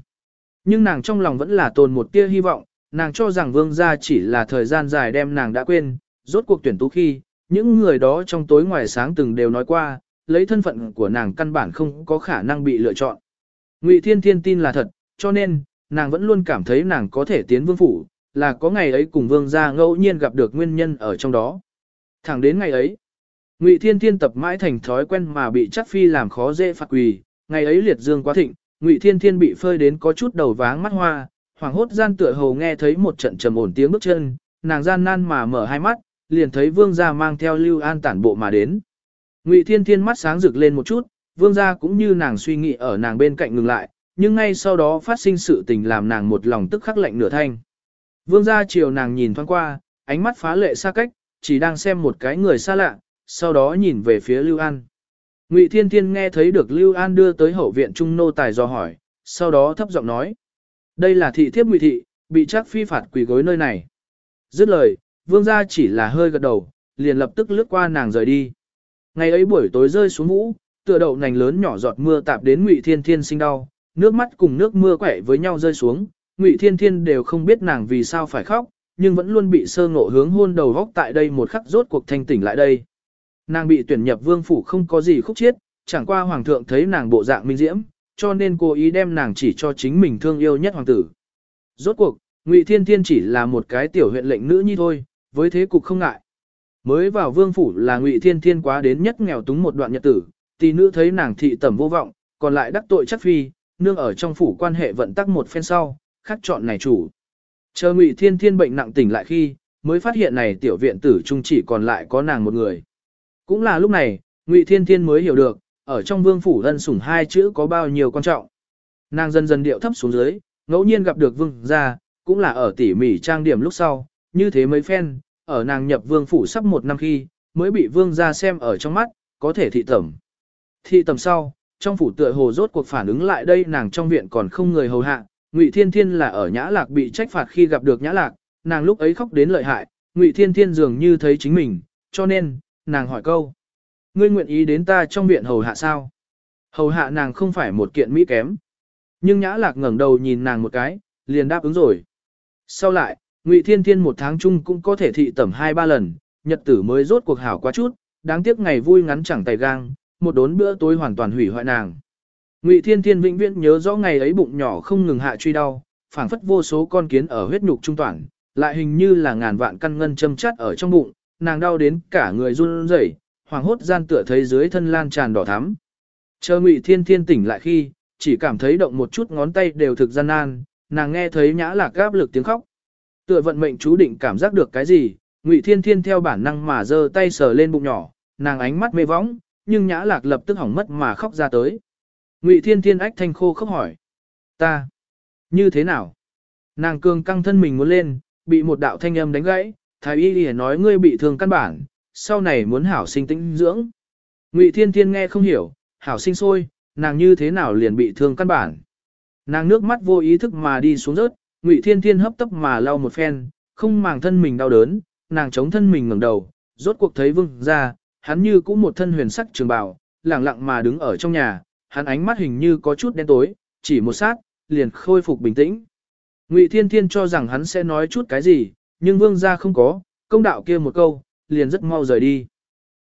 Nhưng nàng trong lòng vẫn là tồn một tia hy vọng, nàng cho rằng vương gia chỉ là thời gian dài đem nàng đã quên, rốt cuộc tuyển tú khi, những người đó trong tối ngoài sáng từng đều nói qua, lấy thân phận của nàng căn bản không có khả năng bị lựa chọn. Ngụy Thiên Thiên tin là thật, cho nên, nàng vẫn luôn cảm thấy nàng có thể tiến vương phủ, là có ngày ấy cùng vương gia ngẫu nhiên gặp được nguyên nhân ở trong đó. Thẳng đến ngày ấy, Ngụy Thiên Thiên tập mãi thành thói quen mà bị chắc phi làm khó dễ phạt quỳ, ngày ấy liệt dương quá thịnh, Ngụy Thiên Thiên bị phơi đến có chút đầu váng mắt hoa, hoảng hốt gian tựa hồ nghe thấy một trận trầm ổn tiếng bước chân, nàng gian nan mà mở hai mắt, liền thấy vương gia mang theo Lưu An tản bộ mà đến. Ngụy Thiên Thiên mắt sáng rực lên một chút, vương gia cũng như nàng suy nghĩ ở nàng bên cạnh ngừng lại, nhưng ngay sau đó phát sinh sự tình làm nàng một lòng tức khắc lạnh nửa thanh. Vương gia chiều nàng nhìn thoáng qua, ánh mắt phá lệ xa cách, chỉ đang xem một cái người xa lạ, sau đó nhìn về phía Lưu An. Ngụy Thiên Thiên nghe thấy được Lưu An đưa tới hậu viện trung nô tài do hỏi, sau đó thấp giọng nói. Đây là thị thiếp Ngụy Thị, bị chắc phi phạt quỳ gối nơi này. Dứt lời, vương gia chỉ là hơi gật đầu, liền lập tức lướt qua nàng rời đi. Ngày ấy buổi tối rơi xuống vũ, tựa đậu nành lớn nhỏ giọt mưa tạp đến Ngụy Thiên Thiên sinh đau, nước mắt cùng nước mưa quẻ với nhau rơi xuống, Ngụy Thiên Thiên đều không biết nàng vì sao phải khóc, nhưng vẫn luôn bị sơ ngộ hướng hôn đầu góc tại đây một khắc rốt cuộc thanh tỉnh lại đây. Nàng bị tuyển nhập vương phủ không có gì khúc chiết, chẳng qua hoàng thượng thấy nàng bộ dạng minh diễm, cho nên cố ý đem nàng chỉ cho chính mình thương yêu nhất hoàng tử. Rốt cuộc, Ngụy Thiên Thiên chỉ là một cái tiểu huyện lệnh nữ nhi thôi, với thế cục không ngại. Mới vào vương phủ là Ngụy Thiên Thiên quá đến nhất nghèo túng một đoạn nhật tử, tỷ nữ thấy nàng thị tẩm vô vọng, còn lại đắc tội chắc phi, nương ở trong phủ quan hệ vận tắc một phen sau, khắc chọn này chủ. Chờ Ngụy Thiên Thiên bệnh nặng tỉnh lại khi, mới phát hiện này tiểu viện tử trung chỉ còn lại có nàng một người. Cũng là lúc này, Ngụy Thiên Thiên mới hiểu được, ở trong vương phủ ân sủng hai chữ có bao nhiêu quan trọng. Nàng dần dần điệu thấp xuống dưới, ngẫu nhiên gặp được vương gia, cũng là ở tỉ mỉ trang điểm lúc sau, như thế mấy phen, ở nàng nhập vương phủ sắp một năm khi, mới bị vương gia xem ở trong mắt, có thể thị tẩm. Thị tẩm sau, trong phủ tựa hồ rốt cuộc phản ứng lại đây nàng trong viện còn không người hầu hạ, Ngụy Thiên Thiên là ở Nhã Lạc bị trách phạt khi gặp được Nhã Lạc, nàng lúc ấy khóc đến lợi hại, Ngụy Thiên Thiên dường như thấy chính mình, cho nên, nàng hỏi câu. Ngươi nguyện ý đến ta trong viện hầu hạ sao? Hầu hạ nàng không phải một kiện mỹ kém. Nhưng nhã lạc ngẩng đầu nhìn nàng một cái, liền đáp ứng rồi. Sau lại, Ngụy Thiên Thiên một tháng chung cũng có thể thị tẩm hai ba lần, nhật tử mới rốt cuộc hảo quá chút, đáng tiếc ngày vui ngắn chẳng tay gang, một đốn bữa tối hoàn toàn hủy hoại nàng. Ngụy Thiên Thiên vĩnh viễn nhớ rõ ngày ấy bụng nhỏ không ngừng hạ truy đau, phảng phất vô số con kiến ở huyết nhục trung toàn, lại hình như là ngàn vạn căn ngân châm chắt ở trong bụng, nàng đau đến cả người run rẩy, hoàng hốt gian tựa thấy dưới thân lan tràn đỏ thắm. Chờ Ngụy Thiên Thiên tỉnh lại khi, chỉ cảm thấy động một chút ngón tay đều thực gian nan, nàng nghe thấy nhã lạc gáp lực tiếng khóc. Tựa vận mệnh chú định cảm giác được cái gì, Ngụy Thiên Thiên theo bản năng mà giơ tay sờ lên bụng nhỏ, nàng ánh mắt mê võng, nhưng nhã lạc lập tức hỏng mất mà khóc ra tới. Ngụy Thiên Thiên ách thanh khô khóc hỏi. Ta, như thế nào? Nàng cường căng thân mình muốn lên, bị một đạo thanh âm đánh gãy, thái y lìa nói ngươi bị thương căn bản, sau này muốn hảo sinh tĩnh dưỡng. Ngụy Thiên Thiên nghe không hiểu, hảo sinh sôi, nàng như thế nào liền bị thương căn bản. Nàng nước mắt vô ý thức mà đi xuống rớt, Ngụy Thiên Thiên hấp tấp mà lau một phen, không màng thân mình đau đớn, nàng chống thân mình ngẩng đầu, rốt cuộc thấy vương ra, hắn như cũng một thân huyền sắc trường bào, lẳng lặng mà đứng ở trong nhà, hắn ánh mắt hình như có chút đen tối, chỉ một sát, liền khôi phục bình tĩnh. Ngụy Thiên Thiên cho rằng hắn sẽ nói chút cái gì, nhưng vương gia không có, công đạo kia một câu, liền rất mau rời đi.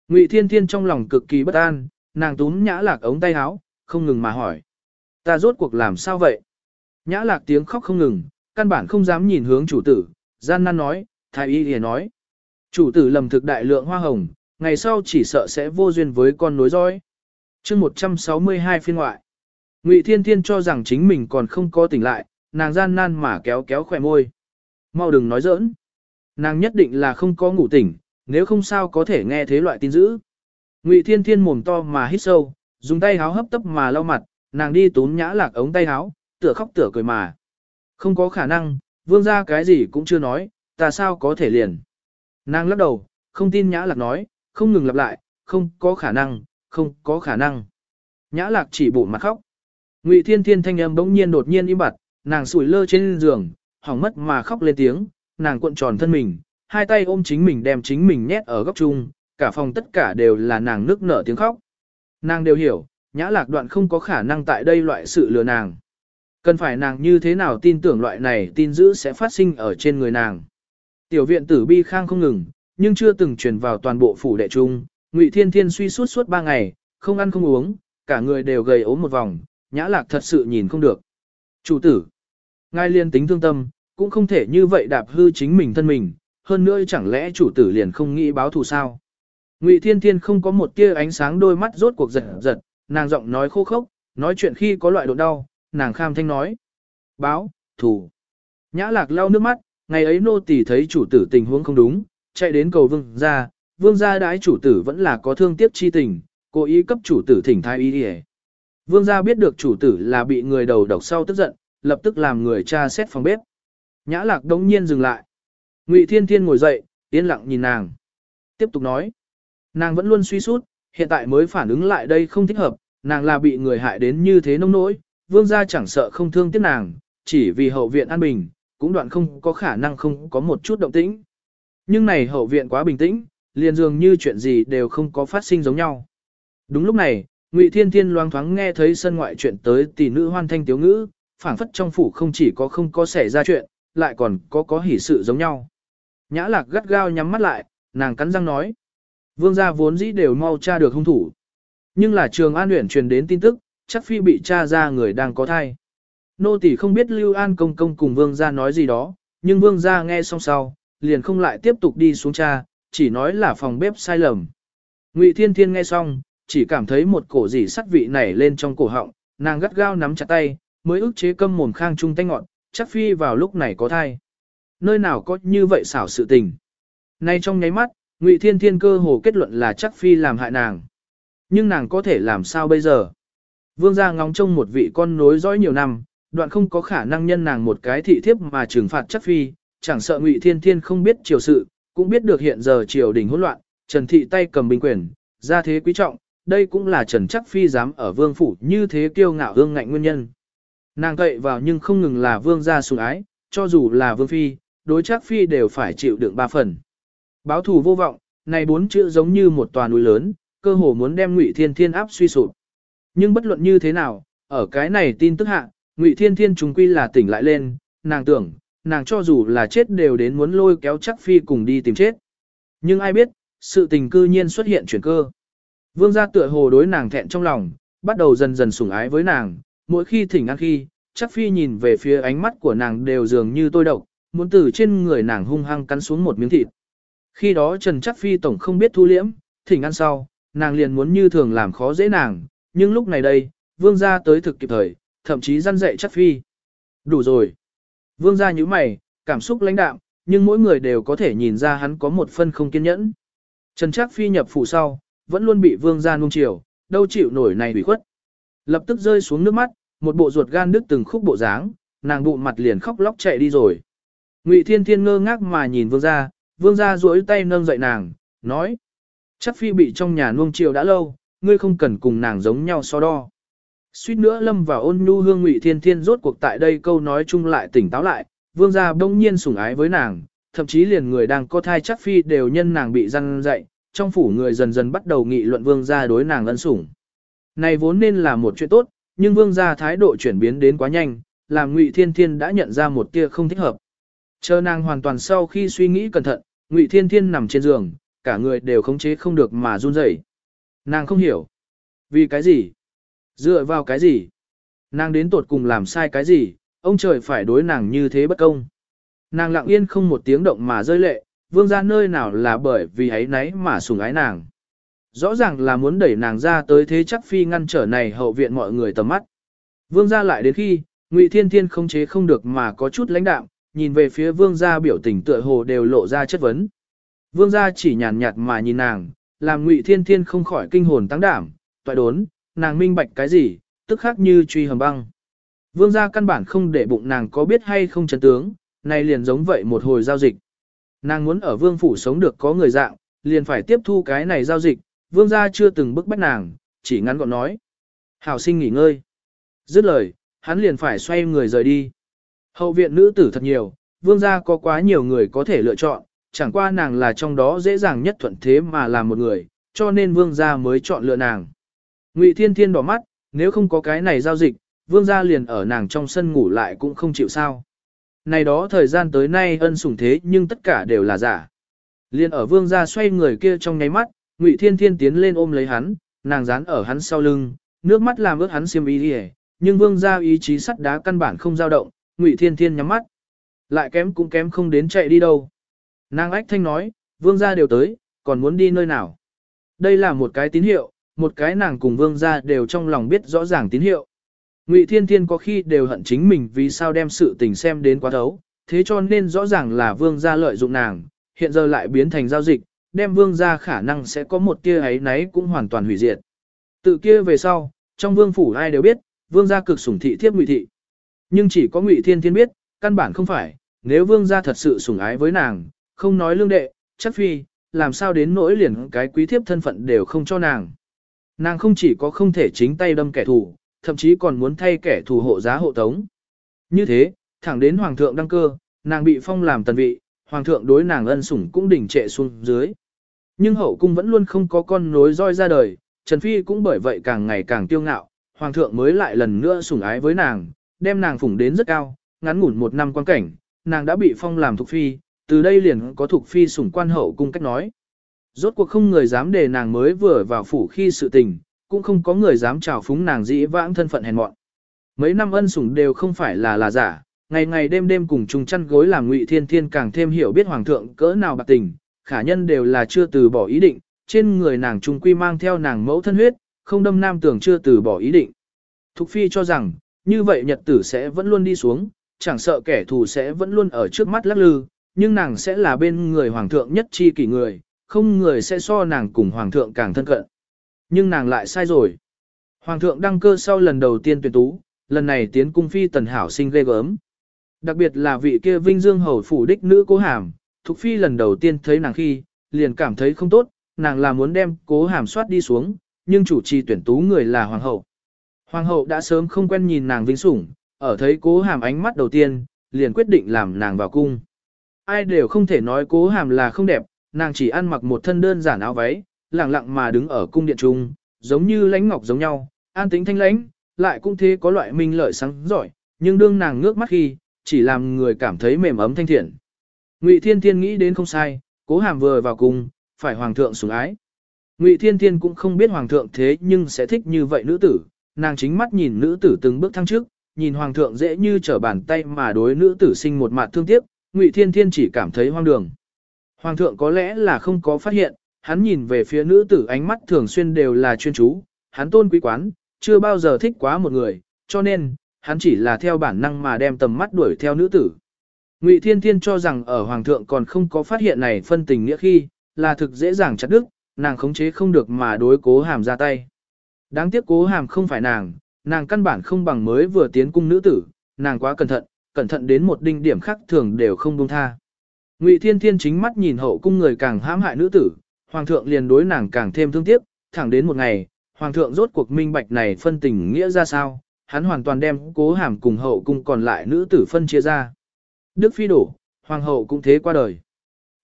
Ngụy Thiên Thiên trong lòng cực kỳ bất an, nàng túm nhã lạc ống tay áo, không ngừng mà hỏi. Ta rốt cuộc làm sao vậy? Nhã lạc tiếng khóc không ngừng, căn bản không dám nhìn hướng chủ tử, gian nan nói, thái y thì nói. Chủ tử lầm thực đại lượng hoa hồng, ngày sau chỉ sợ sẽ vô duyên với con nối dõi. chương 162 phiên ngoại. Ngụy Thiên Thiên cho rằng chính mình còn không có tỉnh lại, nàng gian nan mà kéo kéo khỏe môi. Mau đừng nói giỡn. Nàng nhất định là không có ngủ tỉnh, nếu không sao có thể nghe thế loại tin dữ. Ngụy Thiên Thiên mồm to mà hít sâu, dùng tay háo hấp tấp mà lau mặt, nàng đi tún nhã lạc ống tay háo, tựa khóc tựa cười mà. Không có khả năng, vương gia cái gì cũng chưa nói, ta sao có thể liền. Nàng lắc đầu, không tin nhã lạc nói, không ngừng lặp lại, không có khả năng, không có khả năng. Nhã lạc chỉ bụ mặt khóc. Ngụy Thiên Thiên thanh âm bỗng nhiên đột nhiên im bặt, nàng sủi lơ trên giường, hỏng mất mà khóc lên tiếng, nàng cuộn tròn thân mình, hai tay ôm chính mình đem chính mình nhét ở góc chung, cả phòng tất cả đều là nàng nước nở tiếng khóc. Nàng đều hiểu, nhã lạc đoạn không có khả năng tại đây loại sự lừa nàng. Cần phải nàng như thế nào tin tưởng loại này tin dữ sẽ phát sinh ở trên người nàng. Tiểu viện tử bi khang không ngừng, nhưng chưa từng truyền vào toàn bộ phủ đệ trung. Ngụy Thiên Thiên suy suốt suốt ba ngày, không ăn không uống, cả người đều gầy ốm một vòng, nhã lạc thật sự nhìn không được. Chủ tử, ngài liên tính thương tâm, cũng không thể như vậy đạp hư chính mình thân mình, hơn nữa chẳng lẽ chủ tử liền không nghĩ báo thù sao. Ngụy Thiên Thiên không có một tia ánh sáng đôi mắt rốt cuộc giật giật, nàng giọng nói khô khốc, nói chuyện khi có loại độ đau, nàng kham thanh nói. Báo, thù. Nhã lạc lau nước mắt, ngày ấy nô tỳ thấy chủ tử tình huống không đúng, chạy đến cầu vương gia, vương gia đái chủ tử vẫn là có thương tiếc chi tình, cố ý cấp chủ tử thỉnh thai y đi Vương gia biết được chủ tử là bị người đầu độc sau tức giận, lập tức làm người cha xét phòng bếp. Nhã lạc đống nhiên dừng lại. Ngụy Thiên Thiên ngồi dậy, yên lặng nhìn nàng. Tiếp tục nói. Nàng vẫn luôn suy sút, hiện tại mới phản ứng lại đây không thích hợp, nàng là bị người hại đến như thế nông nỗi, vương gia chẳng sợ không thương tiếc nàng, chỉ vì hậu viện an bình, cũng đoạn không có khả năng không có một chút động tĩnh. Nhưng này hậu viện quá bình tĩnh, liền dường như chuyện gì đều không có phát sinh giống nhau. Đúng lúc này, Ngụy Thiên Thiên loang thoáng nghe thấy sân ngoại chuyện tới tỷ nữ hoan thanh tiếu ngữ, phảng phất trong phủ không chỉ có không có xảy ra chuyện, lại còn có có hỉ sự giống nhau. Nhã lạc gắt gao nhắm mắt lại, nàng cắn răng nói. Vương gia vốn dĩ đều mau tra được hung thủ. Nhưng là trường an luyện truyền đến tin tức, chắc phi bị tra ra người đang có thai. Nô tỷ không biết Lưu An công công cùng vương gia nói gì đó, nhưng vương gia nghe xong sau, liền không lại tiếp tục đi xuống tra, chỉ nói là phòng bếp sai lầm. Ngụy Thiên Thiên nghe xong, chỉ cảm thấy một cổ gì sắt vị nảy lên trong cổ họng, nàng gắt gao nắm chặt tay, mới ức chế câm mồm khang trung tay ngọn, chắc phi vào lúc này có thai. Nơi nào có như vậy xảo sự tình. Nay trong nháy mắt, Ngụy Thiên Thiên cơ hồ kết luận là chắc phi làm hại nàng. Nhưng nàng có thể làm sao bây giờ? Vương gia ngóng trông một vị con nối dõi nhiều năm, đoạn không có khả năng nhân nàng một cái thị thiếp mà trừng phạt chắc phi, chẳng sợ Ngụy Thiên Thiên không biết triều sự, cũng biết được hiện giờ triều đình hỗn loạn, Trần Thị tay cầm binh quyền, ra thế quý trọng, đây cũng là Trần Chắc Phi dám ở vương phủ như thế kiêu ngạo hương ngạnh nguyên nhân. Nàng cậy vào nhưng không ngừng là vương gia sủng ái, cho dù là vương phi, đối chắc phi đều phải chịu đựng ba phần. Báo thù vô vọng, này bốn chữ giống như một tòa núi lớn, cơ hồ muốn đem Ngụy Thiên Thiên áp suy sụp. Nhưng bất luận như thế nào, ở cái này tin tức hạ, Ngụy Thiên Thiên trùng quy là tỉnh lại lên, nàng tưởng, nàng cho dù là chết đều đến muốn lôi kéo chắc phi cùng đi tìm chết. Nhưng ai biết, sự tình cư nhiên xuất hiện chuyển cơ. Vương gia tựa hồ đối nàng thẹn trong lòng, bắt đầu dần dần sủng ái với nàng, mỗi khi thỉnh ăn khi, chắc phi nhìn về phía ánh mắt của nàng đều dường như tôi độc, muốn từ trên người nàng hung hăng cắn xuống một miếng thịt. Khi đó Trần chắc phi tổng không biết thu liễm, thỉnh ăn sau, nàng liền muốn như thường làm khó dễ nàng, nhưng lúc này đây, vương gia tới thực kịp thời, thậm chí răn dạy chắc phi. Đủ rồi. Vương gia như mày, cảm xúc lãnh đạm, nhưng mỗi người đều có thể nhìn ra hắn có một phân không kiên nhẫn. Trần Trác Phi nhập phủ sau, vẫn luôn bị vương gia nuông chiều, đâu chịu nổi này bị khuất. Lập tức rơi xuống nước mắt, một bộ ruột gan đứt từng khúc bộ dáng, nàng bụng mặt liền khóc lóc chạy đi rồi. Ngụy Thiên Thiên ngơ ngác mà nhìn vương gia, vương gia duỗi tay nâng dậy nàng, nói. Chắc Phi bị trong nhà nuông chiều đã lâu, ngươi không cần cùng nàng giống nhau so đo. Suýt nữa lâm vào ôn nhu hương Ngụy Thiên Thiên rốt cuộc tại đây câu nói chung lại tỉnh táo lại, vương gia đông nhiên sủng ái với nàng, thậm chí liền người đang có thai chắc phi đều nhân nàng bị răn dậy, trong phủ người dần dần bắt đầu nghị luận vương gia đối nàng ân sủng. Này vốn nên là một chuyện tốt, nhưng vương gia thái độ chuyển biến đến quá nhanh, làm Ngụy Thiên Thiên đã nhận ra một tia không thích hợp. Chờ nàng hoàn toàn sau khi suy nghĩ cẩn thận, Ngụy Thiên Thiên nằm trên giường, cả người đều khống chế không được mà run rẩy. Nàng không hiểu. Vì cái gì? Dựa vào cái gì? Nàng đến tột cùng làm sai cái gì? Ông trời phải đối nàng như thế bất công. Nàng lặng yên không một tiếng động mà rơi lệ, vương gia nơi nào là bởi vì ấy nấy mà sủng ái nàng. Rõ ràng là muốn đẩy nàng ra tới thế chắc phi ngăn trở này hậu viện mọi người tầm mắt. Vương gia lại đến khi, Ngụy Thiên Thiên không chế không được mà có chút lãnh đạm, nhìn về phía vương gia biểu tình tựa hồ đều lộ ra chất vấn. Vương gia chỉ nhàn nhạt mà nhìn nàng, làm Ngụy Thiên Thiên không khỏi kinh hồn tăng đảm, toại đốn, nàng minh bạch cái gì, tức khác như truy hầm băng. Vương gia căn bản không để bụng nàng có biết hay không chấn tướng, này liền giống vậy một hồi giao dịch. Nàng muốn ở vương phủ sống được có người dạng, liền phải tiếp thu cái này giao dịch, vương gia chưa từng bức bách nàng, chỉ ngắn gọn nói. Hảo sinh nghỉ ngơi. Dứt lời, hắn liền phải xoay người rời đi. Hậu viện nữ tử thật nhiều, vương gia có quá nhiều người có thể lựa chọn, chẳng qua nàng là trong đó dễ dàng nhất thuận thế mà làm một người, cho nên vương gia mới chọn lựa nàng. Ngụy Thiên Thiên đỏ mắt, nếu không có cái này giao dịch, vương gia liền ở nàng trong sân ngủ lại cũng không chịu sao. Này đó thời gian tới nay ân sủng thế nhưng tất cả đều là giả. Liên ở vương gia xoay người kia trong nháy mắt, Ngụy Thiên Thiên tiến lên ôm lấy hắn, nàng dán ở hắn sau lưng, nước mắt làm ướt hắn xiêm y đi nhưng vương gia ý chí sắt đá căn bản không dao động, Ngụy Thiên Thiên nhắm mắt. Lại kém cũng kém không đến chạy đi đâu. Nàng ách thanh nói, vương gia đều tới, còn muốn đi nơi nào. Đây là một cái tín hiệu, một cái nàng cùng vương gia đều trong lòng biết rõ ràng tín hiệu. Ngụy Thiên Thiên có khi đều hận chính mình vì sao đem sự tình xem đến quá thấu, thế cho nên rõ ràng là vương gia lợi dụng nàng, hiện giờ lại biến thành giao dịch, đem vương gia khả năng sẽ có một tia ấy nấy cũng hoàn toàn hủy diệt. Tự kia về sau, trong vương phủ ai đều biết, vương gia cực sủng thị thiếp Ngụy thị. Nhưng chỉ có Ngụy Thiên Thiên biết, căn bản không phải, nếu vương gia thật sự sủng ái với nàng, không nói lương đệ, chắc phi, làm sao đến nỗi liền cái quý thiếp thân phận đều không cho nàng. Nàng không chỉ có không thể chính tay đâm kẻ thù, thậm chí còn muốn thay kẻ thù hộ giá hộ tống. Như thế, thẳng đến hoàng thượng đăng cơ, nàng bị phong làm tần vị, hoàng thượng đối nàng ân sủng cũng đỉnh trệ xuống dưới. Nhưng hậu cung vẫn luôn không có con nối roi ra đời, Trần Phi cũng bởi vậy càng ngày càng tiêu ngạo, hoàng thượng mới lại lần nữa sủng ái với nàng, đem nàng phủng đến rất cao, ngắn ngủn một năm quan cảnh, nàng đã bị phong làm thuộc phi, từ đây liền có thuộc phi sủng quan hậu cung cách nói. Rốt cuộc không người dám để nàng mới vừa vào phủ khi sự tình, cũng không có người dám chào phúng nàng dĩ vãng thân phận hèn mọn. Mấy năm ân sủng đều không phải là là giả, ngày ngày đêm đêm cùng chung chăn gối làm ngụy thiên thiên càng thêm hiểu biết hoàng thượng cỡ nào bạc tình, khả nhân đều là chưa từ bỏ ý định, trên người nàng trung quy mang theo nàng mẫu thân huyết, không đâm nam tưởng chưa từ bỏ ý định. Thục phi cho rằng, như vậy nhật tử sẽ vẫn luôn đi xuống, chẳng sợ kẻ thù sẽ vẫn luôn ở trước mắt lắc lư, nhưng nàng sẽ là bên người hoàng thượng nhất chi kỷ người, không người sẽ so nàng cùng hoàng thượng càng thân cận. Nhưng nàng lại sai rồi. Hoàng thượng đăng cơ sau lần đầu tiên tuyển tú, lần này tiến cung phi tần hảo sinh ghê gớm. Đặc biệt là vị kia vinh dương hầu phủ đích nữ cố hàm, Thục Phi lần đầu tiên thấy nàng khi, liền cảm thấy không tốt, nàng là muốn đem cố hàm soát đi xuống, nhưng chủ trì tuyển tú người là hoàng hậu. Hoàng hậu đã sớm không quen nhìn nàng vinh sủng, ở thấy cố hàm ánh mắt đầu tiên, liền quyết định làm nàng vào cung. Ai đều không thể nói cố hàm là không đẹp, nàng chỉ ăn mặc một thân đơn giản áo váy, lặng lặng mà đứng ở cung điện trung, giống như lãnh ngọc giống nhau, an tính thanh lãnh, lại cũng thế có loại minh lợi sáng giỏi, nhưng đương nàng ngước mắt khi, chỉ làm người cảm thấy mềm ấm thanh thiện. Ngụy Thiên Thiên nghĩ đến không sai, cố hàm vừa vào cùng, phải hoàng thượng sủng ái. Ngụy Thiên Thiên cũng không biết hoàng thượng thế nhưng sẽ thích như vậy nữ tử, nàng chính mắt nhìn nữ tử từng bước thăng trước, nhìn hoàng thượng dễ như trở bàn tay mà đối nữ tử sinh một mặt thương tiếc, Ngụy Thiên Thiên chỉ cảm thấy hoang đường. Hoàng thượng có lẽ là không có phát hiện, hắn nhìn về phía nữ tử ánh mắt thường xuyên đều là chuyên chú, hắn tôn quý quán, chưa bao giờ thích quá một người, cho nên, hắn chỉ là theo bản năng mà đem tầm mắt đuổi theo nữ tử. Ngụy Thiên Thiên cho rằng ở Hoàng thượng còn không có phát hiện này phân tình nghĩa khi, là thực dễ dàng chặt đứt, nàng khống chế không được mà đối cố hàm ra tay. Đáng tiếc cố hàm không phải nàng, nàng căn bản không bằng mới vừa tiến cung nữ tử, nàng quá cẩn thận, cẩn thận đến một đinh điểm khác thường đều không buông tha. Ngụy Thiên Thiên chính mắt nhìn hậu cung người càng hãm hại nữ tử, hoàng thượng liền đối nàng càng thêm thương tiếc, thẳng đến một ngày, hoàng thượng rốt cuộc minh bạch này phân tình nghĩa ra sao, hắn hoàn toàn đem cố hàm cùng hậu cung còn lại nữ tử phân chia ra. Đức phi đổ, hoàng hậu cũng thế qua đời.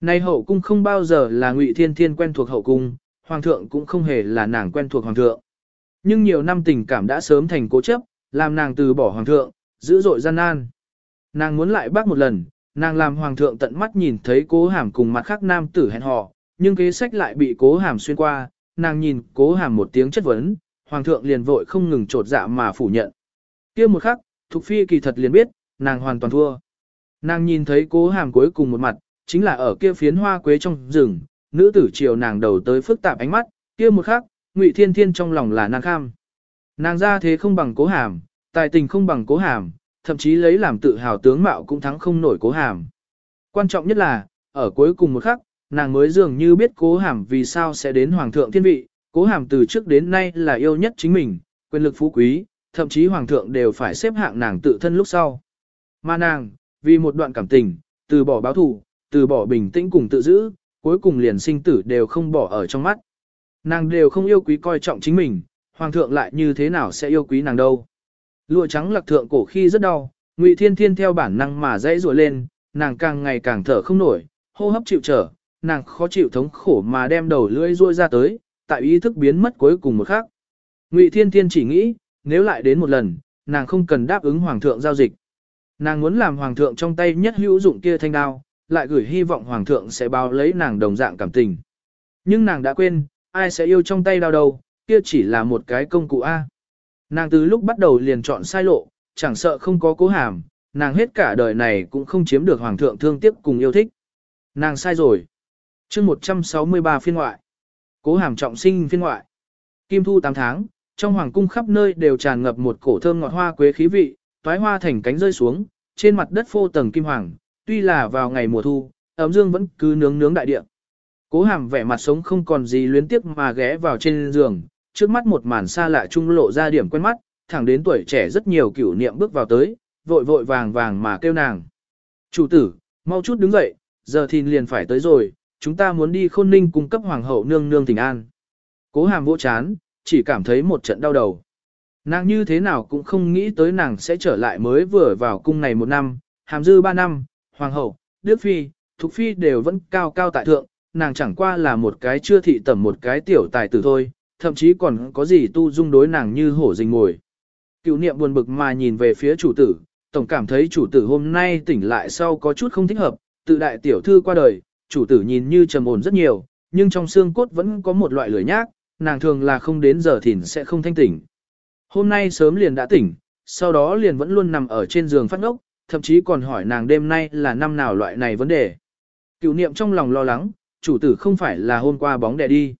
Nay hậu cung không bao giờ là Ngụy Thiên Thiên quen thuộc hậu cung, hoàng thượng cũng không hề là nàng quen thuộc hoàng thượng. Nhưng nhiều năm tình cảm đã sớm thành cố chấp, làm nàng từ bỏ hoàng thượng, dữ dội gian nan. Nàng muốn lại bác một lần, nàng làm hoàng thượng tận mắt nhìn thấy cố hàm cùng mặt khác nam tử hẹn hò, nhưng kế sách lại bị cố hàm xuyên qua, nàng nhìn cố hàm một tiếng chất vấn, hoàng thượng liền vội không ngừng trột dạ mà phủ nhận. kia một khắc, Thục Phi kỳ thật liền biết, nàng hoàn toàn thua. Nàng nhìn thấy cố hàm cuối cùng một mặt, chính là ở kia phiến hoa quế trong rừng, nữ tử chiều nàng đầu tới phức tạp ánh mắt, kia một khắc, Ngụy Thiên Thiên trong lòng là nàng kham. Nàng ra thế không bằng cố hàm, tài tình không bằng cố hàm, thậm chí lấy làm tự hào tướng mạo cũng thắng không nổi cố hàm. Quan trọng nhất là, ở cuối cùng một khắc, nàng mới dường như biết cố hàm vì sao sẽ đến hoàng thượng thiên vị, cố hàm từ trước đến nay là yêu nhất chính mình, quyền lực phú quý, thậm chí hoàng thượng đều phải xếp hạng nàng tự thân lúc sau. Mà nàng, vì một đoạn cảm tình, từ bỏ báo thù, từ bỏ bình tĩnh cùng tự giữ, cuối cùng liền sinh tử đều không bỏ ở trong mắt. Nàng đều không yêu quý coi trọng chính mình, hoàng thượng lại như thế nào sẽ yêu quý nàng đâu. Lụa trắng lạc thượng cổ khi rất đau, Ngụy Thiên Thiên theo bản năng mà dãy rủa lên, nàng càng ngày càng thở không nổi, hô hấp chịu trở, nàng khó chịu thống khổ mà đem đầu lưỡi ruôi ra tới, tại ý thức biến mất cuối cùng một khắc. Ngụy Thiên Thiên chỉ nghĩ, nếu lại đến một lần, nàng không cần đáp ứng hoàng thượng giao dịch. Nàng muốn làm hoàng thượng trong tay nhất hữu dụng kia thanh đao, lại gửi hy vọng hoàng thượng sẽ bao lấy nàng đồng dạng cảm tình. Nhưng nàng đã quên, ai sẽ yêu trong tay đao đâu, kia chỉ là một cái công cụ A. Nàng từ lúc bắt đầu liền chọn sai lộ, chẳng sợ không có cố hàm, nàng hết cả đời này cũng không chiếm được hoàng thượng thương tiếc cùng yêu thích. Nàng sai rồi. chương 163 phiên ngoại. Cố hàm trọng sinh phiên ngoại. Kim thu 8 tháng, trong hoàng cung khắp nơi đều tràn ngập một cổ thơm ngọt hoa quế khí vị, toái hoa thành cánh rơi xuống, trên mặt đất phô tầng kim hoàng, tuy là vào ngày mùa thu, ấm dương vẫn cứ nướng nướng đại địa. Cố hàm vẻ mặt sống không còn gì luyến tiếc mà ghé vào trên giường, trước mắt một màn xa lạ trung lộ ra điểm quen mắt, thẳng đến tuổi trẻ rất nhiều kỷ niệm bước vào tới, vội vội vàng vàng mà kêu nàng. Chủ tử, mau chút đứng dậy, giờ thì liền phải tới rồi, chúng ta muốn đi khôn ninh cung cấp hoàng hậu nương nương tình an. Cố hàm vỗ chán, chỉ cảm thấy một trận đau đầu. Nàng như thế nào cũng không nghĩ tới nàng sẽ trở lại mới vừa vào cung này một năm, hàm dư ba năm, hoàng hậu, đức phi, thục phi đều vẫn cao cao tại thượng, nàng chẳng qua là một cái chưa thị tẩm một cái tiểu tài tử thôi, thậm chí còn có gì tu dung đối nàng như hổ rình ngồi. Cựu niệm buồn bực mà nhìn về phía chủ tử, tổng cảm thấy chủ tử hôm nay tỉnh lại sau có chút không thích hợp, tự đại tiểu thư qua đời, chủ tử nhìn như trầm ổn rất nhiều, nhưng trong xương cốt vẫn có một loại lười nhác, nàng thường là không đến giờ thìn sẽ không thanh tỉnh. Hôm nay sớm liền đã tỉnh, sau đó liền vẫn luôn nằm ở trên giường phát ngốc, thậm chí còn hỏi nàng đêm nay là năm nào loại này vấn đề. Cựu niệm trong lòng lo lắng, chủ tử không phải là hôm qua bóng đè đi.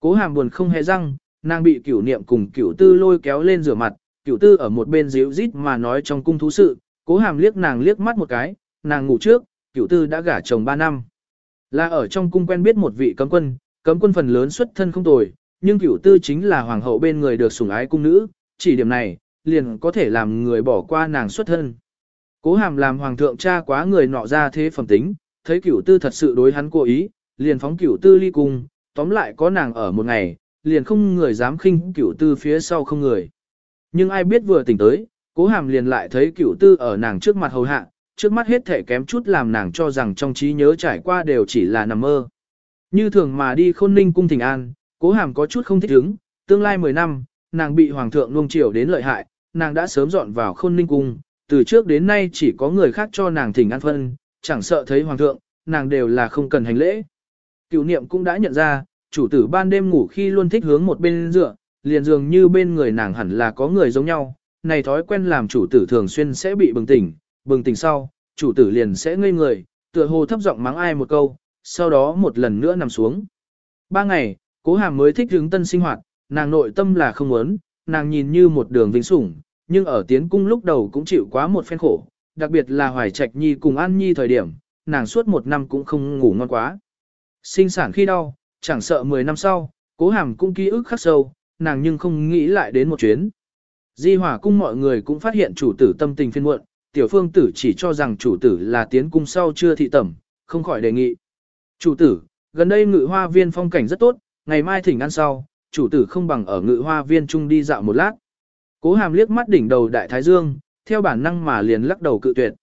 Cố hàm buồn không hề răng, nàng bị cửu niệm cùng cửu tư lôi kéo lên rửa mặt, cửu tư ở một bên díu rít mà nói trong cung thú sự, cố hàm liếc nàng liếc mắt một cái, nàng ngủ trước, cửu tư đã gả chồng 3 năm. Là ở trong cung quen biết một vị cấm quân, cấm quân phần lớn xuất thân không tồi, nhưng cửu tư chính là hoàng hậu bên người được sủng ái cung nữ, chỉ điểm này, liền có thể làm người bỏ qua nàng xuất thân. Cố hàm làm hoàng thượng cha quá người nọ ra thế phẩm tính, thấy cửu tư thật sự đối hắn cố ý, liền phóng cửu tư ly cung, tóm lại có nàng ở một ngày, liền không người dám khinh cửu tư phía sau không người. Nhưng ai biết vừa tỉnh tới, cố hàm liền lại thấy cửu tư ở nàng trước mặt hầu hạ, trước mắt hết thể kém chút làm nàng cho rằng trong trí nhớ trải qua đều chỉ là nằm mơ. Như thường mà đi khôn ninh cung thỉnh an, cố hàm có chút không thích ứng, tương lai 10 năm, nàng bị hoàng thượng nuông chiều đến lợi hại, nàng đã sớm dọn vào khôn ninh cung, từ trước đến nay chỉ có người khác cho nàng thỉnh an phân, chẳng sợ thấy hoàng thượng, nàng đều là không cần hành lễ. Cựu niệm cũng đã nhận ra, chủ tử ban đêm ngủ khi luôn thích hướng một bên dựa, liền dường như bên người nàng hẳn là có người giống nhau, này thói quen làm chủ tử thường xuyên sẽ bị bừng tỉnh, bừng tỉnh sau, chủ tử liền sẽ ngây người, tựa hồ thấp giọng mắng ai một câu, sau đó một lần nữa nằm xuống. Ba ngày, cố hàm mới thích hướng tân sinh hoạt, nàng nội tâm là không muốn, nàng nhìn như một đường vinh sủng, nhưng ở tiến cung lúc đầu cũng chịu quá một phen khổ, đặc biệt là hoài trạch nhi cùng an nhi thời điểm, nàng suốt một năm cũng không ngủ ngon quá. Sinh sản khi đau, chẳng sợ 10 năm sau, cố hàm cũng ký ức khắc sâu, nàng nhưng không nghĩ lại đến một chuyến. Di hỏa cung mọi người cũng phát hiện chủ tử tâm tình phiên muộn, tiểu phương tử chỉ cho rằng chủ tử là tiến cung sau chưa thị tẩm, không khỏi đề nghị. Chủ tử, gần đây ngự hoa viên phong cảnh rất tốt, ngày mai thỉnh ăn sau, chủ tử không bằng ở ngự hoa viên trung đi dạo một lát. Cố hàm liếc mắt đỉnh đầu đại thái dương, theo bản năng mà liền lắc đầu cự tuyệt.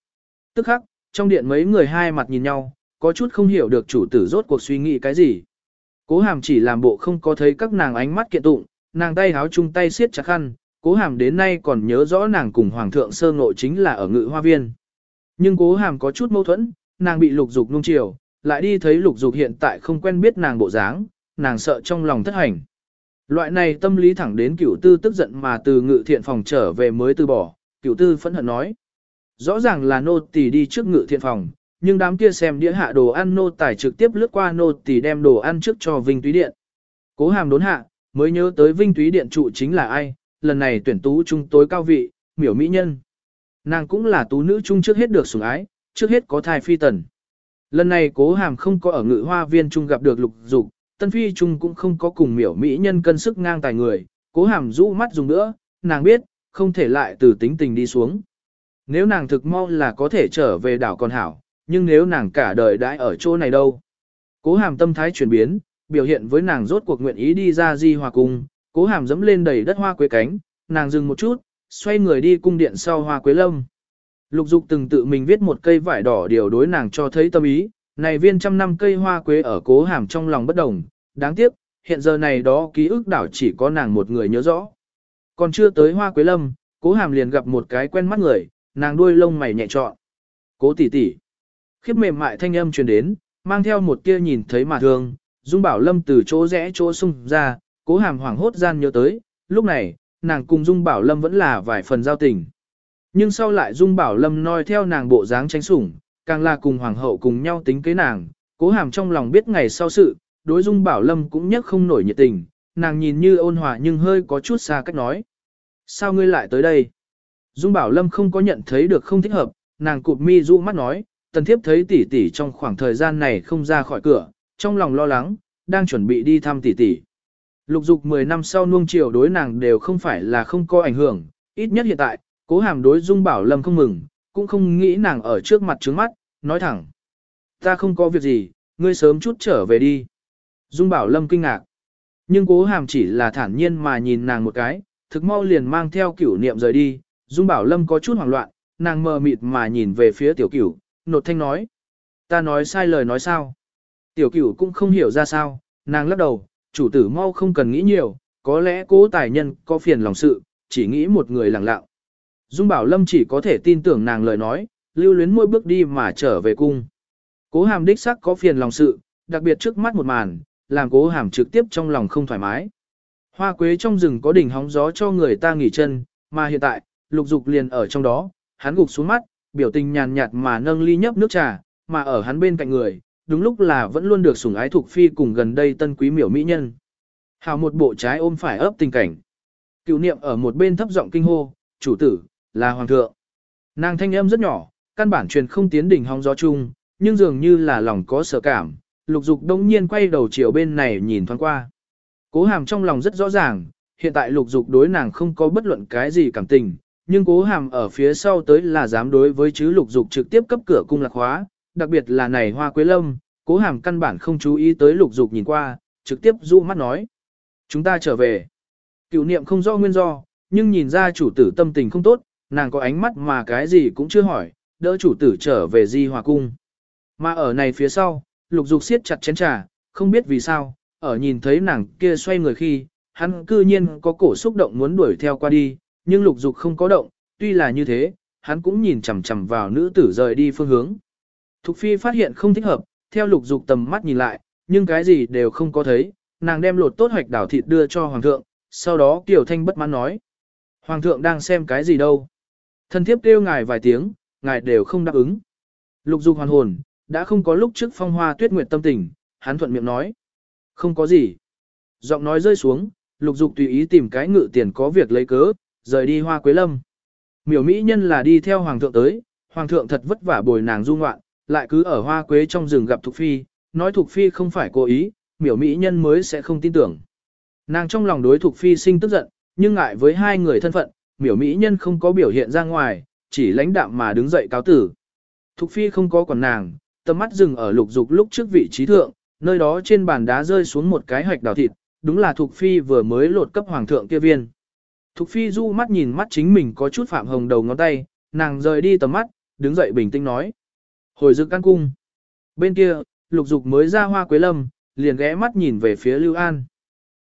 Tức khắc, trong điện mấy người hai mặt nhìn nhau, có chút không hiểu được chủ tử rốt cuộc suy nghĩ cái gì. Cố hàm chỉ làm bộ không có thấy các nàng ánh mắt kiện tụng, nàng tay háo chung tay siết chặt khăn, cố hàm đến nay còn nhớ rõ nàng cùng hoàng thượng sơ ngộ chính là ở ngự hoa viên. Nhưng cố hàm có chút mâu thuẫn, nàng bị lục dục nung chiều, lại đi thấy lục dục hiện tại không quen biết nàng bộ dáng, nàng sợ trong lòng thất hành. Loại này tâm lý thẳng đến cửu tư tức giận mà từ ngự thiện phòng trở về mới từ bỏ, cửu tư phẫn hận nói. Rõ ràng là nô tỳ đi trước ngự thiện phòng, nhưng đám kia xem đĩa hạ đồ ăn nô tài trực tiếp lướt qua nô tỳ đem đồ ăn trước cho Vinh Túy Điện. Cố hàm đốn hạ, mới nhớ tới Vinh Túy Điện trụ chính là ai, lần này tuyển tú trung tối cao vị, miểu mỹ nhân. Nàng cũng là tú nữ trung trước hết được sủng ái, trước hết có thai phi tần. Lần này cố hàm không có ở ngự hoa viên trung gặp được lục dục, tân phi trung cũng không có cùng miểu mỹ nhân cân sức ngang tài người, cố hàm rũ mắt dùng nữa, nàng biết, không thể lại từ tính tình đi xuống. Nếu nàng thực mau là có thể trở về đảo còn hảo, nhưng nếu nàng cả đời đãi ở chỗ này đâu. Cố hàm tâm thái chuyển biến, biểu hiện với nàng rốt cuộc nguyện ý đi ra di hòa cung, cố hàm dẫm lên đầy đất hoa quế cánh, nàng dừng một chút, xoay người đi cung điện sau hoa quế lâm. Lục dục từng tự mình viết một cây vải đỏ điều đối nàng cho thấy tâm ý, này viên trăm năm cây hoa quế ở cố hàm trong lòng bất đồng, đáng tiếc, hiện giờ này đó ký ức đảo chỉ có nàng một người nhớ rõ. Còn chưa tới hoa quế lâm, cố hàm liền gặp một cái quen mắt người, nàng đuôi lông mày nhẹ trọn. Cố tỷ tỷ. Khiếp mềm mại thanh âm truyền đến, mang theo một tia nhìn thấy mà thương, Dung Bảo Lâm từ chỗ rẽ chỗ sung ra, cố hàm hoảng hốt gian nhớ tới, lúc này, nàng cùng Dung Bảo Lâm vẫn là vài phần giao tình. Nhưng sau lại Dung Bảo Lâm noi theo nàng bộ dáng tránh sủng, càng là cùng hoàng hậu cùng nhau tính kế nàng, cố hàm trong lòng biết ngày sau sự, đối Dung Bảo Lâm cũng nhất không nổi nhiệt tình, nàng nhìn như ôn hòa nhưng hơi có chút xa cách nói. Sao ngươi lại tới đây? Dung Bảo Lâm không có nhận thấy được không thích hợp, nàng cụp mi du mắt nói, tần thiếp thấy tỷ tỷ trong khoảng thời gian này không ra khỏi cửa, trong lòng lo lắng, đang chuẩn bị đi thăm tỷ tỷ. Lục dục 10 năm sau nuông chiều đối nàng đều không phải là không có ảnh hưởng, ít nhất hiện tại, cố hàm đối Dung Bảo Lâm không mừng, cũng không nghĩ nàng ở trước mặt trướng mắt, nói thẳng. Ta không có việc gì, ngươi sớm chút trở về đi. Dung Bảo Lâm kinh ngạc. Nhưng cố hàm chỉ là thản nhiên mà nhìn nàng một cái, thực mau liền mang theo cửu niệm rời đi. Dung Bảo Lâm có chút hoảng loạn, nàng mờ mịt mà nhìn về phía tiểu cửu, nột thanh nói. Ta nói sai lời nói sao? Tiểu cửu cũng không hiểu ra sao, nàng lắc đầu, chủ tử mau không cần nghĩ nhiều, có lẽ cố tài nhân có phiền lòng sự, chỉ nghĩ một người lặng lặng. Dung Bảo Lâm chỉ có thể tin tưởng nàng lời nói, lưu luyến mỗi bước đi mà trở về cung. Cố hàm đích sắc có phiền lòng sự, đặc biệt trước mắt một màn, làm cố hàm trực tiếp trong lòng không thoải mái. Hoa quế trong rừng có đỉnh hóng gió cho người ta nghỉ chân, mà hiện tại, lục dục liền ở trong đó, hắn gục xuống mắt, biểu tình nhàn nhạt mà nâng ly nhấp nước trà, mà ở hắn bên cạnh người, đúng lúc là vẫn luôn được sủng ái thuộc phi cùng gần đây tân quý miểu mỹ nhân. Hào một bộ trái ôm phải ấp tình cảnh. Cựu niệm ở một bên thấp giọng kinh hô, chủ tử, là hoàng thượng. Nàng thanh âm rất nhỏ, căn bản truyền không tiến đỉnh hóng gió chung, nhưng dường như là lòng có sợ cảm, lục dục đông nhiên quay đầu chiều bên này nhìn thoáng qua. Cố hàm trong lòng rất rõ ràng, hiện tại lục dục đối nàng không có bất luận cái gì cảm tình, nhưng cố hàm ở phía sau tới là dám đối với chứ lục dục trực tiếp cấp cửa cung lạc hóa, đặc biệt là này hoa quế lâm, cố hàm căn bản không chú ý tới lục dục nhìn qua, trực tiếp dụ mắt nói. Chúng ta trở về. Cựu niệm không do nguyên do, nhưng nhìn ra chủ tử tâm tình không tốt, nàng có ánh mắt mà cái gì cũng chưa hỏi, đỡ chủ tử trở về di hòa cung. Mà ở này phía sau, lục dục siết chặt chén trà, không biết vì sao, ở nhìn thấy nàng kia xoay người khi, hắn cư nhiên có cổ xúc động muốn đuổi theo qua đi, nhưng lục dục không có động, tuy là như thế, hắn cũng nhìn chằm chằm vào nữ tử rời đi phương hướng. Thục phi phát hiện không thích hợp, theo lục dục tầm mắt nhìn lại, nhưng cái gì đều không có thấy, nàng đem lột tốt hoạch đảo thịt đưa cho hoàng thượng, sau đó Kiều Thanh bất mãn nói. Hoàng thượng đang xem cái gì đâu? Thần thiếp kêu ngài vài tiếng, ngài đều không đáp ứng. Lục dục hoàn hồn, đã không có lúc trước phong hoa tuyết nguyệt tâm tình, hắn thuận miệng nói. Không có gì. Giọng nói rơi xuống, lục dục tùy ý tìm cái ngự tiền có việc lấy cớ, rời đi hoa quế lâm. Miểu mỹ nhân là đi theo hoàng thượng tới, hoàng thượng thật vất vả bồi nàng du ngoạn, lại cứ ở hoa quế trong rừng gặp Thục Phi, nói Thục Phi không phải cố ý, miểu mỹ nhân mới sẽ không tin tưởng. Nàng trong lòng đối Thục Phi sinh tức giận, nhưng ngại với hai người thân phận, miểu mỹ nhân không có biểu hiện ra ngoài, chỉ lãnh đạm mà đứng dậy cáo tử. Thục Phi không có còn nàng, tầm mắt dừng ở lục dục lúc trước vị trí thượng, nơi đó trên bàn đá rơi xuống một cái hạch đào thịt, đúng là Thục Phi vừa mới lột cấp hoàng thượng kia viên. Thục Phi du mắt nhìn mắt chính mình có chút phạm hồng đầu ngón tay, nàng rời đi tầm mắt, đứng dậy bình tĩnh nói. Hồi dự căn cung. Bên kia, lục dục mới ra hoa quế lâm, liền ghé mắt nhìn về phía Lưu An.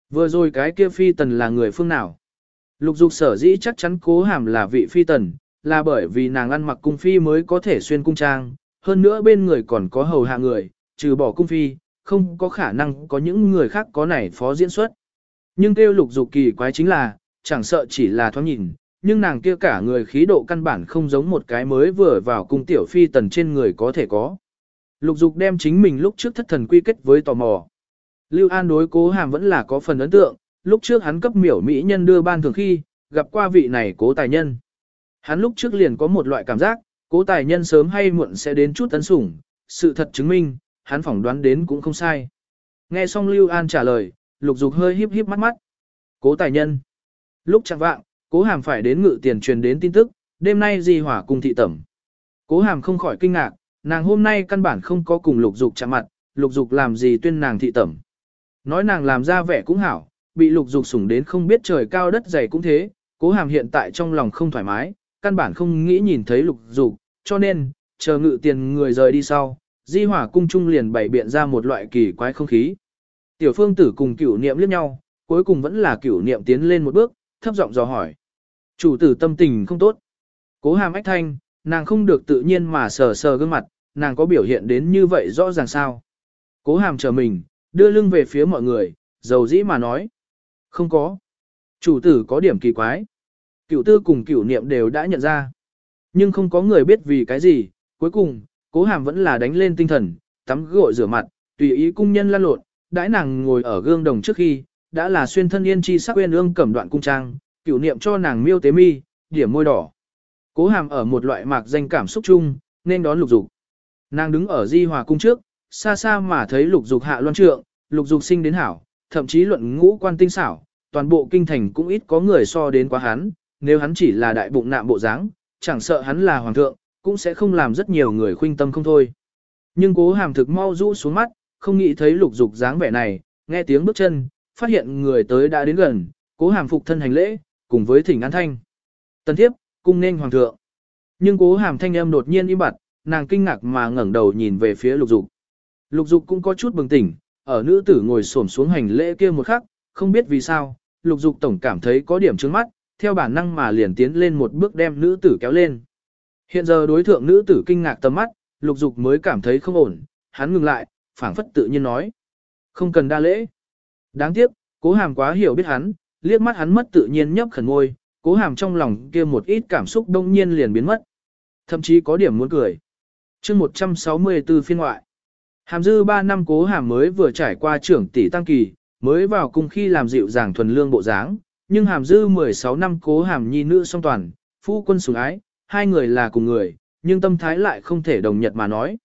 Vừa rồi cái kia phi tần là người phương nào? Lục dục sở dĩ chắc chắn cố hàm là vị phi tần, là bởi vì nàng ăn mặc cung phi mới có thể xuyên cung trang, hơn nữa bên người còn có hầu hạ người, trừ bỏ cung phi, không có khả năng có những người khác có này phó diễn xuất. Nhưng kêu lục dục kỳ quái chính là, chẳng sợ chỉ là thoáng nhìn, nhưng nàng kia cả người khí độ căn bản không giống một cái mới vừa vào cung tiểu phi tần trên người có thể có. Lục dục đem chính mình lúc trước thất thần quy kết với tò mò. Lưu An đối cố hàm vẫn là có phần ấn tượng, lúc trước hắn cấp miểu mỹ nhân đưa ban thường khi, gặp qua vị này cố tài nhân. Hắn lúc trước liền có một loại cảm giác, cố tài nhân sớm hay muộn sẽ đến chút tấn sủng, sự thật chứng minh, hắn phỏng đoán đến cũng không sai. Nghe xong Lưu An trả lời, lục dục hơi híp híp mắt mắt. Cố tài nhân. Lúc chẳng vạng, cố hàm phải đến ngự tiền truyền đến tin tức, đêm nay di hỏa cùng thị tẩm. Cố hàm không khỏi kinh ngạc, nàng hôm nay căn bản không có cùng lục dục chạm mặt, lục dục làm gì tuyên nàng thị tẩm. Nói nàng làm ra vẻ cũng hảo, bị lục dục sủng đến không biết trời cao đất dày cũng thế, cố hàm hiện tại trong lòng không thoải mái, căn bản không nghĩ nhìn thấy lục dục, cho nên, chờ ngự tiền người rời đi sau, di hỏa cung trung liền bày biện ra một loại kỳ quái không khí. Tiểu phương tử cùng cửu niệm liếc nhau, cuối cùng vẫn là cửu niệm tiến lên một bước, thấp giọng dò hỏi. Chủ tử tâm tình không tốt. Cố hàm ách thanh, nàng không được tự nhiên mà sờ sờ gương mặt, nàng có biểu hiện đến như vậy rõ ràng sao. Cố hàm chờ mình, đưa lưng về phía mọi người, dầu dĩ mà nói. Không có. Chủ tử có điểm kỳ quái. Cửu tư cùng cửu niệm đều đã nhận ra. Nhưng không có người biết vì cái gì, cuối cùng, cố hàm vẫn là đánh lên tinh thần, tắm gội rửa mặt, tùy ý cung nhân lan lộn, đãi nàng ngồi ở gương đồng trước khi, đã là xuyên thân yên chi sắc quên ương cẩm đoạn cung trang, cửu niệm cho nàng miêu tế mi, điểm môi đỏ. Cố hàm ở một loại mạc danh cảm xúc chung, nên đón lục dục. Nàng đứng ở di hòa cung trước, xa xa mà thấy lục dục hạ loan trượng, lục dục sinh đến hảo, thậm chí luận ngũ quan tinh xảo, toàn bộ kinh thành cũng ít có người so đến quá hắn, nếu hắn chỉ là đại bụng nạm bộ dáng, chẳng sợ hắn là hoàng thượng, cũng sẽ không làm rất nhiều người khuynh tâm không thôi. Nhưng cố hàm thực mau rũ xuống mắt, không nghĩ thấy lục dục dáng vẻ này, nghe tiếng bước chân, phát hiện người tới đã đến gần, cố hàm phục thân hành lễ, cùng với thỉnh an thanh. Tần thiếp, cung nên hoàng thượng. Nhưng cố hàm thanh âm đột nhiên im bặt, nàng kinh ngạc mà ngẩng đầu nhìn về phía lục dục. Lục dục cũng có chút bừng tỉnh, ở nữ tử ngồi xổm xuống hành lễ kia một khắc, không biết vì sao, lục dục tổng cảm thấy có điểm trướng mắt, theo bản năng mà liền tiến lên một bước đem nữ tử kéo lên. Hiện giờ đối thượng nữ tử kinh ngạc tầm mắt, lục dục mới cảm thấy không ổn, hắn ngừng lại, phảng phất tự nhiên nói. Không cần đa lễ. Đáng tiếc, cố hàm quá hiểu biết hắn, liếc mắt hắn mất tự nhiên nhấp khẩn ngôi, cố hàm trong lòng kia một ít cảm xúc đông nhiên liền biến mất. Thậm chí có điểm muốn cười. chương 164 phiên ngoại. Hàm dư 3 năm cố hàm mới vừa trải qua trưởng tỷ tăng kỳ, mới vào cung khi làm dịu dàng thuần lương bộ dáng, nhưng hàm dư 16 năm cố hàm nhi nữ song toàn, phu quân sủng ái, hai người là cùng người, nhưng tâm thái lại không thể đồng nhật mà nói.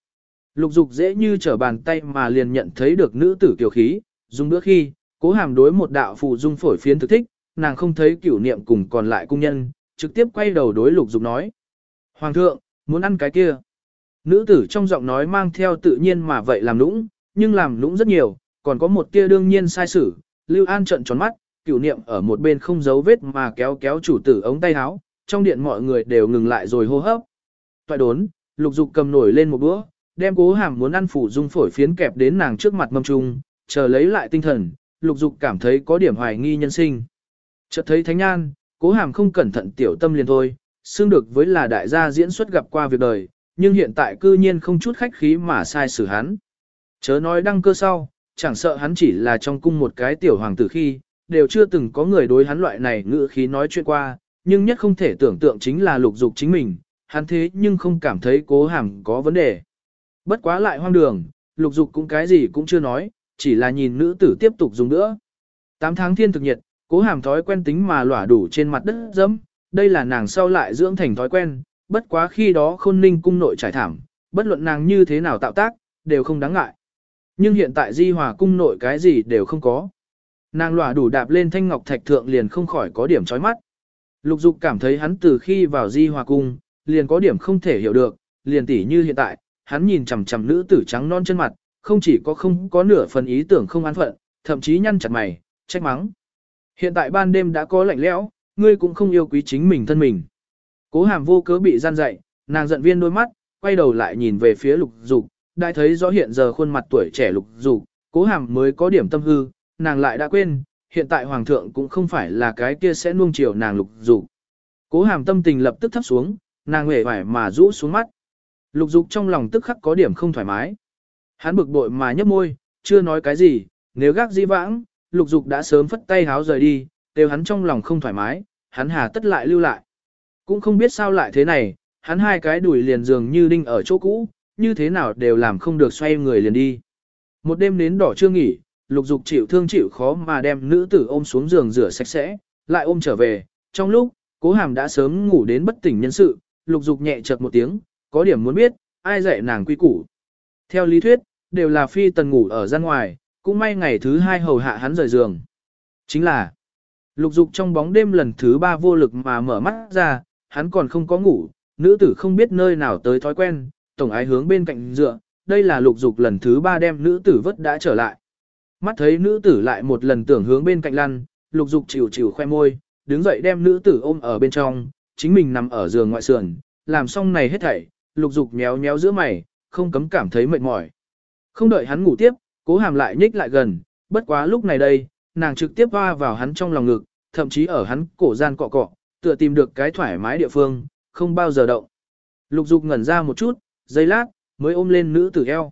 Lục dục dễ như trở bàn tay mà liền nhận thấy được nữ tử kiều khí, dùng bữa khi, cố hàm đối một đạo phụ dung phổi phiến thực thích, nàng không thấy cửu niệm cùng còn lại cung nhân, trực tiếp quay đầu đối lục dục nói. Hoàng thượng, muốn ăn cái kia. Nữ tử trong giọng nói mang theo tự nhiên mà vậy làm nũng, nhưng làm nũng rất nhiều, còn có một kia đương nhiên sai sử, Lưu An trận tròn mắt, cửu niệm ở một bên không giấu vết mà kéo kéo chủ tử ống tay áo, trong điện mọi người đều ngừng lại rồi hô hấp. Toại đốn, lục dục cầm nổi lên một bữa, đem cố hàm muốn ăn phủ dung phổi phiến kẹp đến nàng trước mặt mâm trung, chờ lấy lại tinh thần, lục dục cảm thấy có điểm hoài nghi nhân sinh. Chợt thấy Thánh an, cố hàm không cẩn thận tiểu tâm liền thôi, xưng được với là đại gia diễn xuất gặp qua việc đời, nhưng hiện tại cư nhiên không chút khách khí mà sai xử hắn. Chớ nói đăng cơ sau, chẳng sợ hắn chỉ là trong cung một cái tiểu hoàng tử khi, đều chưa từng có người đối hắn loại này ngữ khí nói chuyện qua, nhưng nhất không thể tưởng tượng chính là lục dục chính mình, hắn thế nhưng không cảm thấy cố hàm có vấn đề. Bất quá lại hoang đường, lục dục cũng cái gì cũng chưa nói, chỉ là nhìn nữ tử tiếp tục dùng nữa. Tám tháng thiên thực nhiệt, cố hàm thói quen tính mà lỏa đủ trên mặt đất dẫm, đây là nàng sau lại dưỡng thành thói quen, bất quá khi đó khôn ninh cung nội trải thảm, bất luận nàng như thế nào tạo tác, đều không đáng ngại. Nhưng hiện tại di hòa cung nội cái gì đều không có. Nàng lỏa đủ đạp lên thanh ngọc thạch thượng liền không khỏi có điểm chói mắt. Lục dục cảm thấy hắn từ khi vào di hòa cung, liền có điểm không thể hiểu được, liền tỉ như hiện tại, hắn nhìn chằm chằm nữ tử trắng non chân mặt, không chỉ có không có nửa phần ý tưởng không an phận, thậm chí nhăn chặt mày, trách mắng. Hiện tại ban đêm đã có lạnh lẽo, ngươi cũng không yêu quý chính mình thân mình. Cố hàm vô cớ bị gian dậy, nàng giận viên đôi mắt, quay đầu lại nhìn về phía lục dục, đã thấy rõ hiện giờ khuôn mặt tuổi trẻ lục dục, cố hàm mới có điểm tâm hư, nàng lại đã quên, hiện tại hoàng thượng cũng không phải là cái kia sẽ nuông chiều nàng lục dục. Cố hàm tâm tình lập tức thấp xuống, nàng hề vải mà rũ xuống mắt. Lục dục trong lòng tức khắc có điểm không thoải mái. Hắn bực bội mà nhấp môi, chưa nói cái gì, nếu gác di vãng, lục dục đã sớm phất tay háo rời đi, đều hắn trong lòng không thoải mái, hắn hà tất lại lưu lại. Cũng không biết sao lại thế này, hắn hai cái đùi liền dường như đinh ở chỗ cũ, như thế nào đều làm không được xoay người liền đi. Một đêm nến đỏ chưa nghỉ, lục dục chịu thương chịu khó mà đem nữ tử ôm xuống giường rửa sạch sẽ, lại ôm trở về. Trong lúc, cố hàm đã sớm ngủ đến bất tỉnh nhân sự, lục dục nhẹ chợt một tiếng, có điểm muốn biết, ai dạy nàng quy củ. Theo lý thuyết, đều là phi tần ngủ ở gian ngoài, cũng may ngày thứ hai hầu hạ hắn rời giường. Chính là, lục dục trong bóng đêm lần thứ ba vô lực mà mở mắt ra, hắn còn không có ngủ, nữ tử không biết nơi nào tới thói quen, tổng ái hướng bên cạnh dựa, đây là lục dục lần thứ ba đem nữ tử vất đã trở lại. Mắt thấy nữ tử lại một lần tưởng hướng bên cạnh lăn, lục dục chịu chịu khoe môi, đứng dậy đem nữ tử ôm ở bên trong, chính mình nằm ở giường ngoại sườn, làm xong này hết thảy, lục dục méo méo giữa mày, không cấm cảm thấy mệt mỏi. Không đợi hắn ngủ tiếp, cố hàm lại nhích lại gần, bất quá lúc này đây, nàng trực tiếp hoa vào hắn trong lòng ngực, thậm chí ở hắn cổ gian cọ cọ, tựa tìm được cái thoải mái địa phương, không bao giờ động. Lục dục ngẩn ra một chút, giây lát, mới ôm lên nữ tử eo.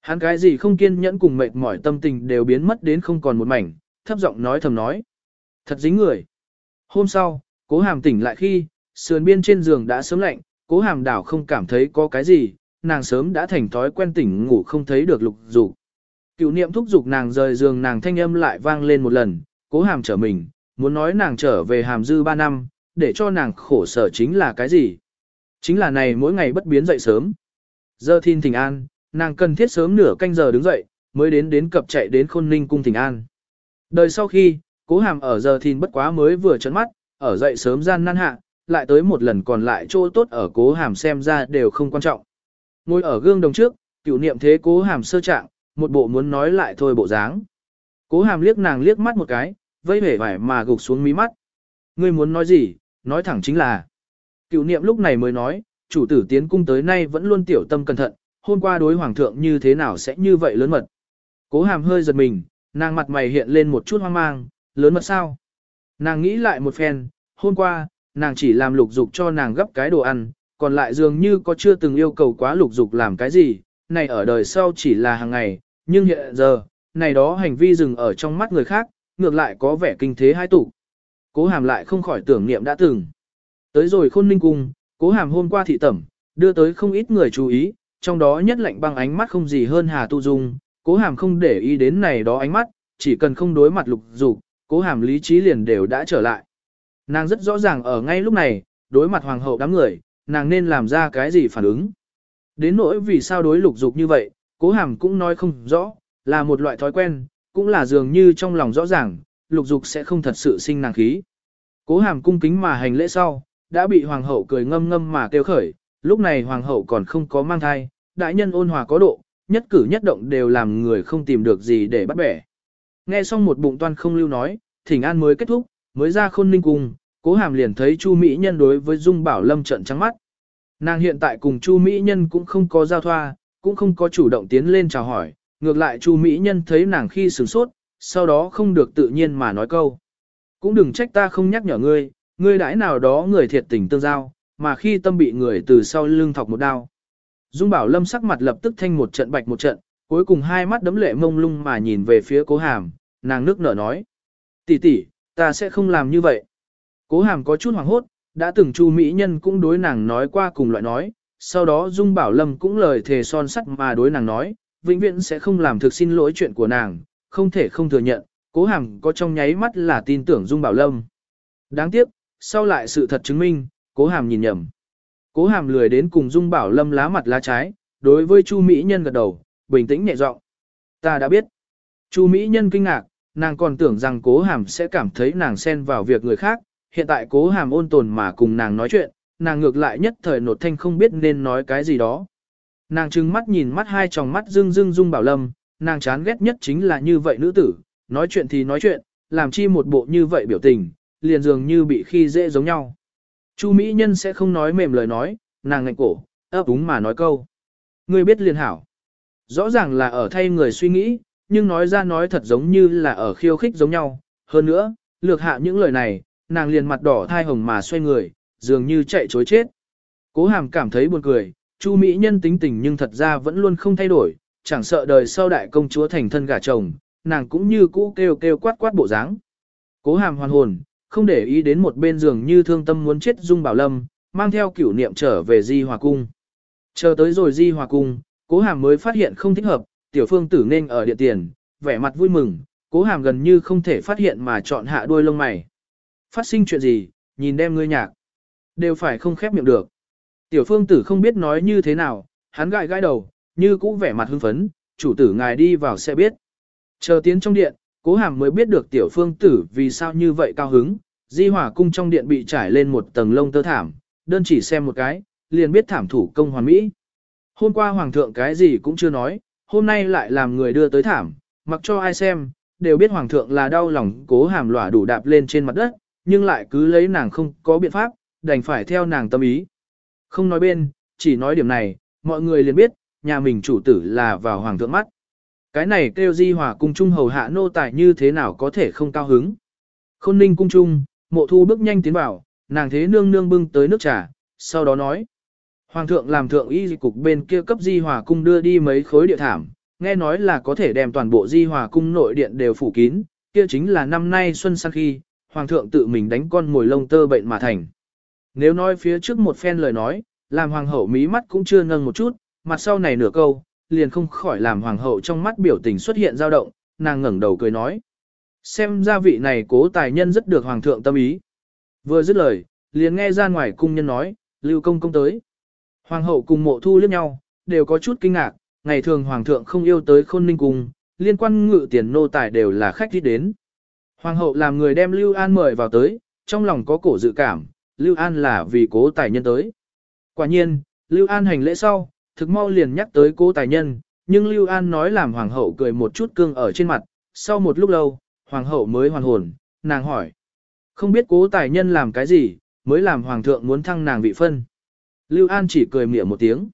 Hắn cái gì không kiên nhẫn cùng mệt mỏi tâm tình đều biến mất đến không còn một mảnh, thấp giọng nói thầm nói. Thật dính người. Hôm sau, cố hàm tỉnh lại khi, sườn biên trên giường đã sớm lạnh, cố hàm đảo không cảm thấy có cái gì, nàng sớm đã thành thói quen tỉnh ngủ không thấy được lục dục. Cựu niệm thúc giục nàng rời giường nàng thanh âm lại vang lên một lần, cố hàm trở mình, muốn nói nàng trở về hàm dư ba năm, để cho nàng khổ sở chính là cái gì? Chính là này mỗi ngày bất biến dậy sớm. Giờ thiên thỉnh an, nàng cần thiết sớm nửa canh giờ đứng dậy, mới đến đến cập chạy đến khôn ninh cung thỉnh an. Đời sau khi, cố hàm ở giờ thìn bất quá mới vừa chấn mắt, ở dậy sớm gian nan hạ, lại tới một lần còn lại chỗ tốt ở cố hàm xem ra đều không quan trọng. Ngồi ở gương đồng trước, cựu niệm thế cố hàm sơ trạng, một bộ muốn nói lại thôi bộ dáng. Cố hàm liếc nàng liếc mắt một cái, vây vẻ vải mà gục xuống mí mắt. Ngươi muốn nói gì, nói thẳng chính là. Cựu niệm lúc này mới nói, chủ tử tiến cung tới nay vẫn luôn tiểu tâm cẩn thận, hôm qua đối hoàng thượng như thế nào sẽ như vậy lớn mật. Cố hàm hơi giật mình, nàng mặt mày hiện lên một chút hoang mang, lớn mật sao? Nàng nghĩ lại một phen, hôm qua, nàng chỉ làm lục dục cho nàng gấp cái đồ ăn, còn lại dường như có chưa từng yêu cầu quá lục dục làm cái gì, này ở đời sau chỉ là hàng ngày, nhưng hiện giờ, này đó hành vi dừng ở trong mắt người khác, ngược lại có vẻ kinh thế hai tủ. Cố hàm lại không khỏi tưởng niệm đã từng. Tới rồi khôn ninh cung, cố hàm hôm qua thị tẩm, đưa tới không ít người chú ý, trong đó nhất lạnh băng ánh mắt không gì hơn Hà Tu Dung, cố hàm không để ý đến này đó ánh mắt, chỉ cần không đối mặt lục dục, cố hàm lý trí liền đều đã trở lại. Nàng rất rõ ràng ở ngay lúc này, đối mặt hoàng hậu đám người, nàng nên làm ra cái gì phản ứng. Đến nỗi vì sao đối lục dục như vậy, cố hàm cũng nói không rõ, là một loại thói quen, cũng là dường như trong lòng rõ ràng, lục dục sẽ không thật sự sinh nàng khí. Cố hàm cung kính mà hành lễ sau, đã bị hoàng hậu cười ngâm ngâm mà kêu khởi, lúc này hoàng hậu còn không có mang thai, đại nhân ôn hòa có độ, nhất cử nhất động đều làm người không tìm được gì để bắt bẻ. Nghe xong một bụng toan không lưu nói, thỉnh an mới kết thúc, mới ra khôn ninh cung, cố hàm liền thấy Chu Mỹ Nhân đối với Dung Bảo Lâm trận trắng mắt. Nàng hiện tại cùng Chu Mỹ Nhân cũng không có giao thoa, cũng không có chủ động tiến lên chào hỏi, ngược lại Chu Mỹ Nhân thấy nàng khi sửng sốt, sau đó không được tự nhiên mà nói câu. Cũng đừng trách ta không nhắc nhở ngươi, ngươi đãi nào đó người thiệt tình tương giao, mà khi tâm bị người từ sau lưng thọc một đao. Dung Bảo Lâm sắc mặt lập tức thanh một trận bạch một trận, cuối cùng hai mắt đấm lệ mông lung mà nhìn về phía cố hàm, nàng nước nở nói. tỷ tỷ, ta sẽ không làm như vậy. Cố hàm có chút hoảng hốt, đã từng chu mỹ nhân cũng đối nàng nói qua cùng loại nói, sau đó Dung Bảo Lâm cũng lời thề son sắt mà đối nàng nói, vĩnh viễn sẽ không làm thực xin lỗi chuyện của nàng, không thể không thừa nhận, cố hàm có trong nháy mắt là tin tưởng Dung Bảo Lâm. Đáng tiếc, sau lại sự thật chứng minh, cố hàm nhìn nhầm. Cố hàm lười đến cùng Dung Bảo Lâm lá mặt lá trái, đối với Chu Mỹ Nhân gật đầu, bình tĩnh nhẹ giọng. Ta đã biết. Chu Mỹ Nhân kinh ngạc, nàng còn tưởng rằng cố hàm sẽ cảm thấy nàng xen vào việc người khác, hiện tại cố hàm ôn tồn mà cùng nàng nói chuyện, nàng ngược lại nhất thời nột thanh không biết nên nói cái gì đó. Nàng trừng mắt nhìn mắt hai tròng mắt dưng dưng Dung Bảo Lâm, nàng chán ghét nhất chính là như vậy nữ tử, nói chuyện thì nói chuyện, làm chi một bộ như vậy biểu tình, liền dường như bị khi dễ giống nhau. Chu Mỹ Nhân sẽ không nói mềm lời nói, nàng ngạnh cổ, ấp úng mà nói câu. Ngươi biết liền hảo. Rõ ràng là ở thay người suy nghĩ, nhưng nói ra nói thật giống như là ở khiêu khích giống nhau. Hơn nữa, lược hạ những lời này, nàng liền mặt đỏ thai hồng mà xoay người, dường như chạy chối chết. Cố hàm cảm thấy buồn cười, Chu Mỹ Nhân tính tình nhưng thật ra vẫn luôn không thay đổi, chẳng sợ đời sau đại công chúa thành thân gả chồng, nàng cũng như cũ kêu kêu quát quát bộ dáng. Cố hàm hoàn hồn, không để ý đến một bên giường như thương tâm muốn chết Dung Bảo Lâm, mang theo cửu niệm trở về Di Hòa Cung. Chờ tới rồi Di Hòa Cung, cố hàm mới phát hiện không thích hợp, tiểu phương tử nên ở địa tiền, vẻ mặt vui mừng, cố hàm gần như không thể phát hiện mà chọn hạ đuôi lông mày. Phát sinh chuyện gì, nhìn đem ngươi nhạc, đều phải không khép miệng được. Tiểu phương tử không biết nói như thế nào, hắn gãi gãi đầu, như cũ vẻ mặt hưng phấn, chủ tử ngài đi vào sẽ biết. Chờ tiến trong điện, cố hàm mới biết được tiểu phương tử vì sao như vậy cao hứng, di hỏa cung trong điện bị trải lên một tầng lông tơ thảm, đơn chỉ xem một cái, liền biết thảm thủ công hoàn mỹ. Hôm qua hoàng thượng cái gì cũng chưa nói, hôm nay lại làm người đưa tới thảm, mặc cho ai xem, đều biết hoàng thượng là đau lòng cố hàm lỏa đủ đạp lên trên mặt đất, nhưng lại cứ lấy nàng không có biện pháp, đành phải theo nàng tâm ý. Không nói bên, chỉ nói điểm này, mọi người liền biết, nhà mình chủ tử là vào hoàng thượng mắt. Cái này kêu di hòa cung trung hầu hạ nô tài như thế nào có thể không cao hứng. Khôn ninh cung trung, mộ thu bước nhanh tiến vào, nàng thế nương nương bưng tới nước trà, sau đó nói. Hoàng thượng làm thượng y cục bên kia cấp di hòa cung đưa đi mấy khối địa thảm, nghe nói là có thể đem toàn bộ di hòa cung nội điện đều phủ kín, kia chính là năm nay xuân sang khi, hoàng thượng tự mình đánh con ngồi lông tơ bệnh mà thành. Nếu nói phía trước một phen lời nói, làm hoàng hậu mí mắt cũng chưa nâng một chút, mặt sau này nửa câu, liền không khỏi làm hoàng hậu trong mắt biểu tình xuất hiện dao động, nàng ngẩng đầu cười nói. Xem ra vị này cố tài nhân rất được hoàng thượng tâm ý. Vừa dứt lời, liền nghe ra ngoài cung nhân nói, lưu công công tới. Hoàng hậu cùng mộ thu liếc nhau, đều có chút kinh ngạc, ngày thường hoàng thượng không yêu tới khôn ninh cung, liên quan ngự tiền nô tài đều là khách đi đến. Hoàng hậu làm người đem Lưu An mời vào tới, trong lòng có cổ dự cảm, Lưu An là vì cố tài nhân tới. Quả nhiên, Lưu An hành lễ sau, thực mau liền nhắc tới cố tài nhân, nhưng Lưu An nói làm hoàng hậu cười một chút cương ở trên mặt, sau một lúc lâu, hoàng hậu mới hoàn hồn, nàng hỏi. Không biết cố tài nhân làm cái gì, mới làm hoàng thượng muốn thăng nàng vị phân. Lưu An chỉ cười mỉa một tiếng.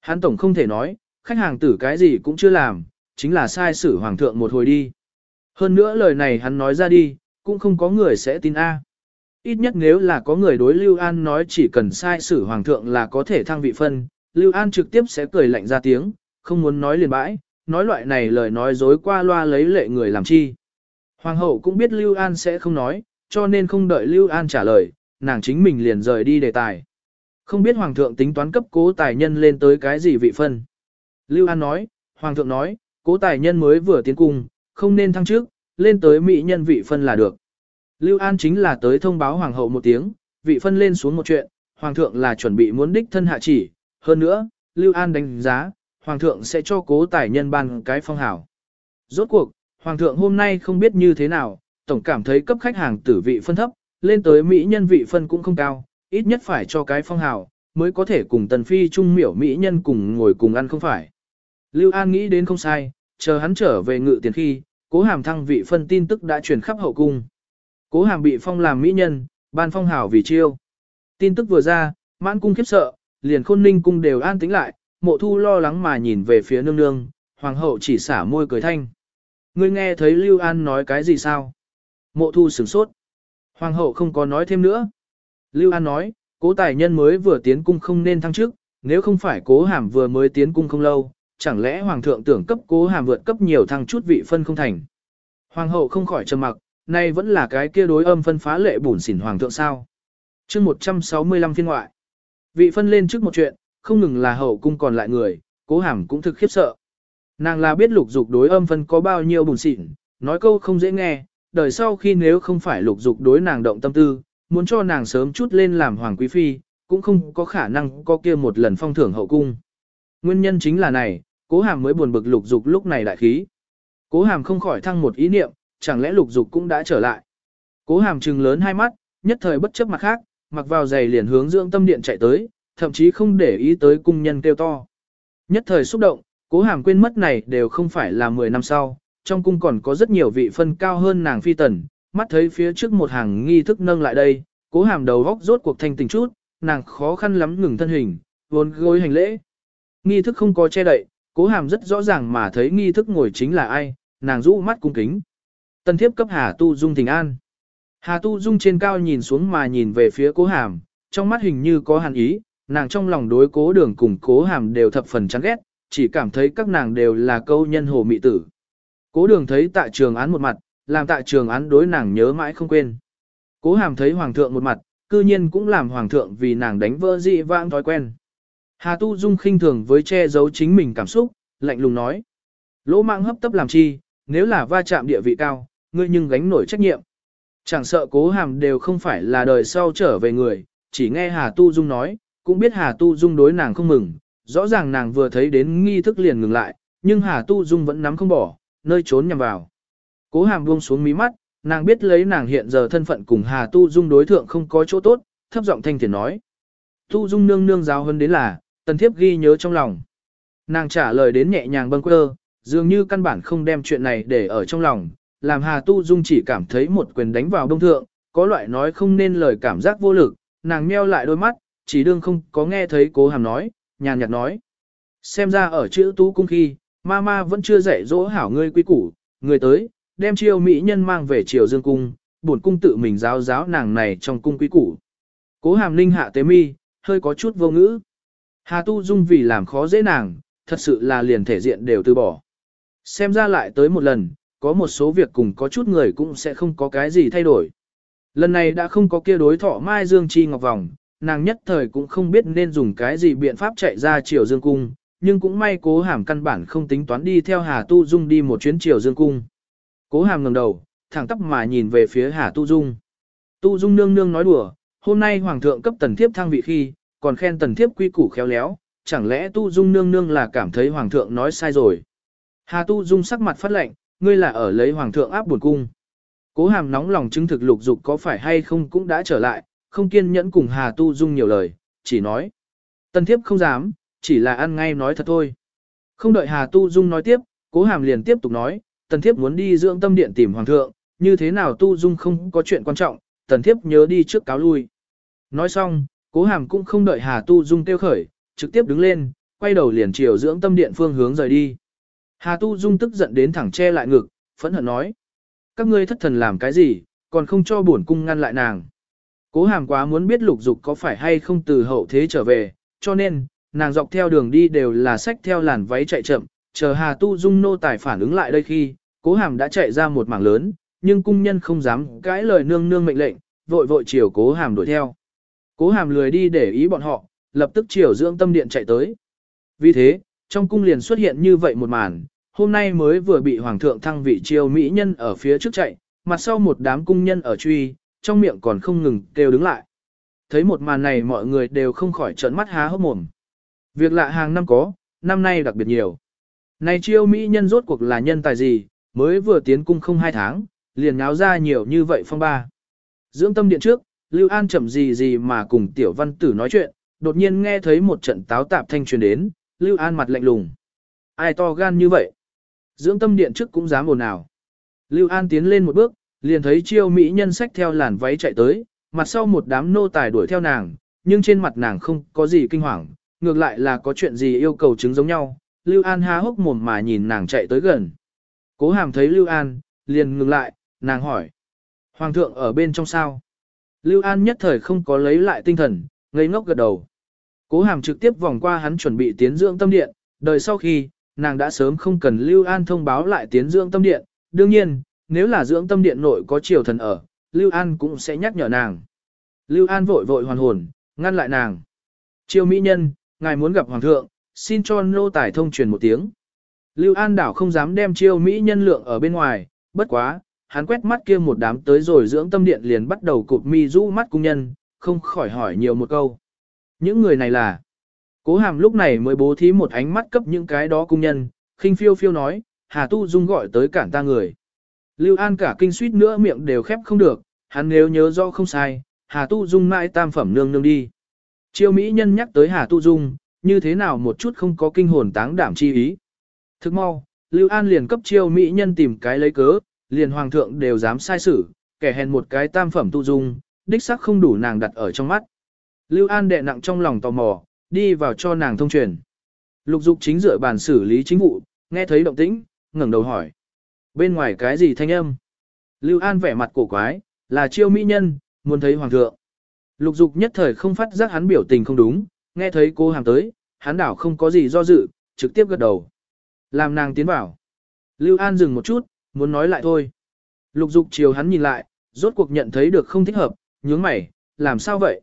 Hắn tổng không thể nói, khách hàng tử cái gì cũng chưa làm, chính là sai xử hoàng thượng một hồi đi. Hơn nữa lời này hắn nói ra đi, cũng không có người sẽ tin A. Ít nhất nếu là có người đối Lưu An nói chỉ cần sai xử hoàng thượng là có thể thăng vị phân, Lưu An trực tiếp sẽ cười lạnh ra tiếng, không muốn nói liền bãi, nói loại này lời nói dối qua loa lấy lệ người làm chi. Hoàng hậu cũng biết Lưu An sẽ không nói, cho nên không đợi Lưu An trả lời, nàng chính mình liền rời đi đề tài. Không biết Hoàng thượng tính toán cấp cố tài nhân lên tới cái gì vị phân. Lưu An nói, Hoàng thượng nói, cố tài nhân mới vừa tiến cung, không nên thăng trước, lên tới mỹ nhân vị phân là được. Lưu An chính là tới thông báo Hoàng hậu một tiếng, vị phân lên xuống một chuyện, Hoàng thượng là chuẩn bị muốn đích thân hạ chỉ, hơn nữa, Lưu An đánh giá, Hoàng thượng sẽ cho cố tài nhân ban cái phong hảo. Rốt cuộc, Hoàng thượng hôm nay không biết như thế nào, tổng cảm thấy cấp khách hàng tử vị phân thấp, lên tới Mỹ nhân vị phân cũng không cao, ít nhất phải cho cái phong hảo, mới có thể cùng tần phi trung miểu Mỹ nhân cùng ngồi cùng ăn không phải. Lưu An nghĩ đến không sai, chờ hắn trở về ngự tiền khi, cố hàm thăng vị phân tin tức đã truyền khắp hậu cung. Cố hàm bị phong làm Mỹ nhân, ban phong hảo vì chiêu. Tin tức vừa ra, mãn cung khiếp sợ, liền khôn ninh cung đều an tĩnh lại, mộ thu lo lắng mà nhìn về phía nương nương, hoàng hậu chỉ xả môi cười thanh. ngươi nghe thấy Lưu An nói cái gì sao? Mộ thu sửng sốt. Hoàng hậu không có nói thêm nữa. Lưu An nói, cố tài nhân mới vừa tiến cung không nên thăng chức, nếu không phải cố hàm vừa mới tiến cung không lâu, chẳng lẽ hoàng thượng tưởng cấp cố hàm vượt cấp nhiều thăng chút vị phân không thành. Hoàng hậu không khỏi trầm mặc, nay vẫn là cái kia đối âm phân phá lệ bùn xỉn hoàng thượng sao. chương 165 phiên ngoại. Vị phân lên trước một chuyện, không ngừng là hậu cung còn lại người, cố hàm cũng thực khiếp sợ. Nàng là biết lục dục đối âm phân có bao nhiêu bùn xịn, nói câu không dễ nghe, đời sau khi nếu không phải lục dục đối nàng động tâm tư, muốn cho nàng sớm chút lên làm hoàng quý phi, cũng không có khả năng có kia một lần phong thưởng hậu cung. Nguyên nhân chính là này, cố hàm mới buồn bực lục dục lúc này đại khí. Cố hàm không khỏi thăng một ý niệm, chẳng lẽ lục dục cũng đã trở lại. Cố hàm trừng lớn hai mắt, nhất thời bất chấp mặt khác, mặc vào giày liền hướng dưỡng tâm điện chạy tới, thậm chí không để ý tới cung nhân kêu to. Nhất thời xúc động, cố hàm quên mất này đều không phải là 10 năm sau, trong cung còn có rất nhiều vị phân cao hơn nàng phi tần, mắt thấy phía trước một hàng nghi thức nâng lại đây, cố hàm đầu góc rốt cuộc thanh tình chút, nàng khó khăn lắm ngừng thân hình, vốn gối hành lễ. Nghi thức không có che đậy, cố hàm rất rõ ràng mà thấy nghi thức ngồi chính là ai, nàng rũ mắt cung kính. Tân thiếp cấp Hà Tu Dung thình an. Hà Tu Dung trên cao nhìn xuống mà nhìn về phía cố hàm, trong mắt hình như có hàn ý, nàng trong lòng đối cố đường cùng cố hàm đều thập phần chán ghét, chỉ cảm thấy các nàng đều là câu nhân hồ mị tử. Cố đường thấy Tạ trường án một mặt, làm Tạ trường án đối nàng nhớ mãi không quên. Cố hàm thấy hoàng thượng một mặt, cư nhiên cũng làm hoàng thượng vì nàng đánh vỡ dị vãng thói quen. Hà Tu Dung khinh thường với che giấu chính mình cảm xúc, lạnh lùng nói. Lỗ mạng hấp tấp làm chi, nếu là va chạm địa vị cao, ngươi nhưng gánh nổi trách nhiệm. Chẳng sợ cố hàm đều không phải là đời sau trở về người, chỉ nghe Hà Tu Dung nói, cũng biết Hà Tu Dung đối nàng không mừng, rõ ràng nàng vừa thấy đến nghi thức liền ngừng lại, nhưng Hà Tu Dung vẫn nắm không bỏ, nơi trốn nhằm vào. Cố hàm buông xuống mí mắt, nàng biết lấy nàng hiện giờ thân phận cùng Hà Tu Dung đối thượng không có chỗ tốt, thấp giọng thanh thiền nói. Tu Dung nương nương giáo hơn đến là, tần thiếp ghi nhớ trong lòng. Nàng trả lời đến nhẹ nhàng bâng quơ, dường như căn bản không đem chuyện này để ở trong lòng, làm Hà Tu Dung chỉ cảm thấy một quyền đánh vào đông thượng, có loại nói không nên lời cảm giác vô lực, nàng meo lại đôi mắt, chỉ đương không có nghe thấy cố hàm nói, nhàn nhạt nói. Xem ra ở chữ tu cung khi, ma ma vẫn chưa dạy dỗ hảo ngươi quý củ, người tới, đem chiêu mỹ nhân mang về triều dương cung, bổn cung tự mình giáo giáo nàng này trong cung quý củ. Cố hàm linh hạ tế mi, hơi có chút vô ngữ. Hà tu dung vì làm khó dễ nàng, thật sự là liền thể diện đều từ bỏ. Xem ra lại tới một lần, có một số việc cùng có chút người cũng sẽ không có cái gì thay đổi. Lần này đã không có kia đối thọ Mai Dương Chi Ngọc Vòng, nàng nhất thời cũng không biết nên dùng cái gì biện pháp chạy ra triều Dương Cung, nhưng cũng may cố hàm căn bản không tính toán đi theo Hà Tu Dung đi một chuyến triều Dương Cung. Cố hàm ngẩng đầu, thẳng tắp mà nhìn về phía Hà Tu Dung. Tu Dung nương nương nói đùa, hôm nay Hoàng thượng cấp tần thiếp thăng vị khi, còn khen tần thiếp quy củ khéo léo, chẳng lẽ Tu Dung nương nương là cảm thấy Hoàng thượng nói sai rồi. Hà Tu Dung sắc mặt phát lệnh, ngươi là ở lấy Hoàng thượng áp buồn cung. Cố hàm nóng lòng chứng thực lục dục có phải hay không cũng đã trở lại, không kiên nhẫn cùng Hà Tu Dung nhiều lời, chỉ nói. Tần thiếp không dám, chỉ là ăn ngay nói thật thôi. Không đợi Hà Tu Dung nói tiếp, cố hàm liền tiếp tục nói, tần thiếp muốn đi dưỡng tâm điện tìm hoàng thượng, như thế nào Tu Dung không có chuyện quan trọng, tần thiếp nhớ đi trước cáo lui. Nói xong, cố hàm cũng không đợi Hà Tu Dung tiêu khởi, trực tiếp đứng lên, quay đầu liền chiều dưỡng tâm điện phương hướng rời đi. Hà Tu Dung tức giận đến thẳng che lại ngực, phẫn hận nói. Các ngươi thất thần làm cái gì, còn không cho bổn cung ngăn lại nàng. Cố hàm quá muốn biết lục dục có phải hay không từ hậu thế trở về, cho nên, nàng dọc theo đường đi đều là sách theo làn váy chạy chậm, chờ Hà Tu Dung nô tài phản ứng lại đây khi, cố hàm đã chạy ra một mảng lớn, nhưng cung nhân không dám cãi lời nương nương mệnh lệnh, vội vội chiều cố hàm đuổi theo. Cố hàm lười đi để ý bọn họ, lập tức chiều dưỡng tâm điện chạy tới. Vì thế, trong cung liền xuất hiện như vậy một màn, hôm nay mới vừa bị hoàng thượng thăng vị triều mỹ nhân ở phía trước chạy, mặt sau một đám cung nhân ở truy, trong miệng còn không ngừng kêu đứng lại. Thấy một màn này mọi người đều không khỏi trợn mắt há hốc mồm. Việc lạ hàng năm có, năm nay đặc biệt nhiều. Này chiêu mỹ nhân rốt cuộc là nhân tài gì, mới vừa tiến cung không hai tháng, liền nháo ra nhiều như vậy phong ba. Dưỡng tâm điện trước, Lưu An chậm gì gì mà cùng tiểu văn tử nói chuyện, đột nhiên nghe thấy một trận táo tạp thanh truyền đến, Lưu An mặt lạnh lùng. Ai to gan như vậy? Dưỡng tâm điện trước cũng dám ồn ào. Lưu An tiến lên một bước, liền thấy chiêu mỹ nhân sách theo làn váy chạy tới, mặt sau một đám nô tài đuổi theo nàng, nhưng trên mặt nàng không có gì kinh hoàng, ngược lại là có chuyện gì yêu cầu chứng giống nhau. Lưu An há hốc mồm mà nhìn nàng chạy tới gần. Cố hàm thấy Lưu An, liền ngừng lại, nàng hỏi. Hoàng thượng ở bên trong sao? Lưu An nhất thời không có lấy lại tinh thần, ngây ngốc gật đầu. Cố hàm trực tiếp vòng qua hắn chuẩn bị tiến dưỡng tâm điện, đời sau khi, nàng đã sớm không cần Lưu An thông báo lại tiến dưỡng tâm điện. Đương nhiên, nếu là dưỡng tâm điện nội có triều thần ở, Lưu An cũng sẽ nhắc nhở nàng. Lưu An vội vội hoàn hồn, ngăn lại nàng. Triều Mỹ Nhân, ngài muốn gặp Hoàng thượng, xin cho nô tài thông truyền một tiếng. Lưu An đảo không dám đem Triều Mỹ Nhân lượng ở bên ngoài, bất quá, hắn quét mắt kia một đám tới rồi dưỡng tâm điện liền bắt đầu cụp mi rũ mắt cung nhân, không khỏi hỏi nhiều một câu. Những người này là... Cố hàm lúc này mới bố thí một ánh mắt cấp những cái đó cung nhân, khinh phiêu phiêu nói, Hà Tu Dung gọi tới cản ta người. Lưu An cả kinh suýt nữa miệng đều khép không được, hắn nếu nhớ rõ không sai, Hà Tu Dung mãi tam phẩm nương nương đi. Chiêu Mỹ nhân nhắc tới Hà Tu Dung, như thế nào một chút không có kinh hồn táng đảm chi ý. Thức mau, Lưu An liền cấp chiêu Mỹ nhân tìm cái lấy cớ, liền hoàng thượng đều dám sai xử, kẻ hèn một cái tam phẩm tu dung, đích sắc không đủ nàng đặt ở trong mắt. Lưu An đệ nặng trong lòng tò mò, đi vào cho nàng thông truyền. Lục dục chính dựa bàn xử lý chính vụ, nghe thấy động tĩnh, ngẩng đầu hỏi. Bên ngoài cái gì thanh âm? Lưu An vẻ mặt cổ quái, là chiêu mỹ nhân, muốn thấy hoàng thượng. Lục dục nhất thời không phát giác hắn biểu tình không đúng, nghe thấy cô hàm tới, hắn đảo không có gì do dự, trực tiếp gật đầu. Làm nàng tiến vào. Lưu An dừng một chút, muốn nói lại thôi. Lục dục chiều hắn nhìn lại, rốt cuộc nhận thấy được không thích hợp, nhướng mày, làm sao vậy?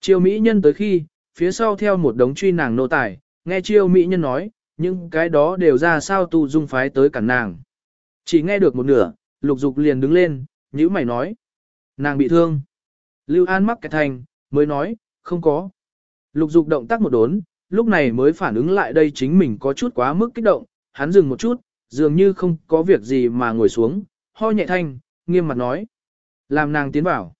Chiêu Mỹ nhân tới khi, phía sau theo một đống truy nàng nô tài, nghe chiêu Mỹ nhân nói, nhưng cái đó đều ra sao tu dung phái tới cản nàng. Chỉ nghe được một nửa, lục dục liền đứng lên, nhữ mày nói. Nàng bị thương. Lưu An mắc cái thành, mới nói, không có. Lục dục động tác một đốn, lúc này mới phản ứng lại đây chính mình có chút quá mức kích động, hắn dừng một chút, dường như không có việc gì mà ngồi xuống, ho nhẹ thanh, nghiêm mặt nói. Làm nàng tiến vào.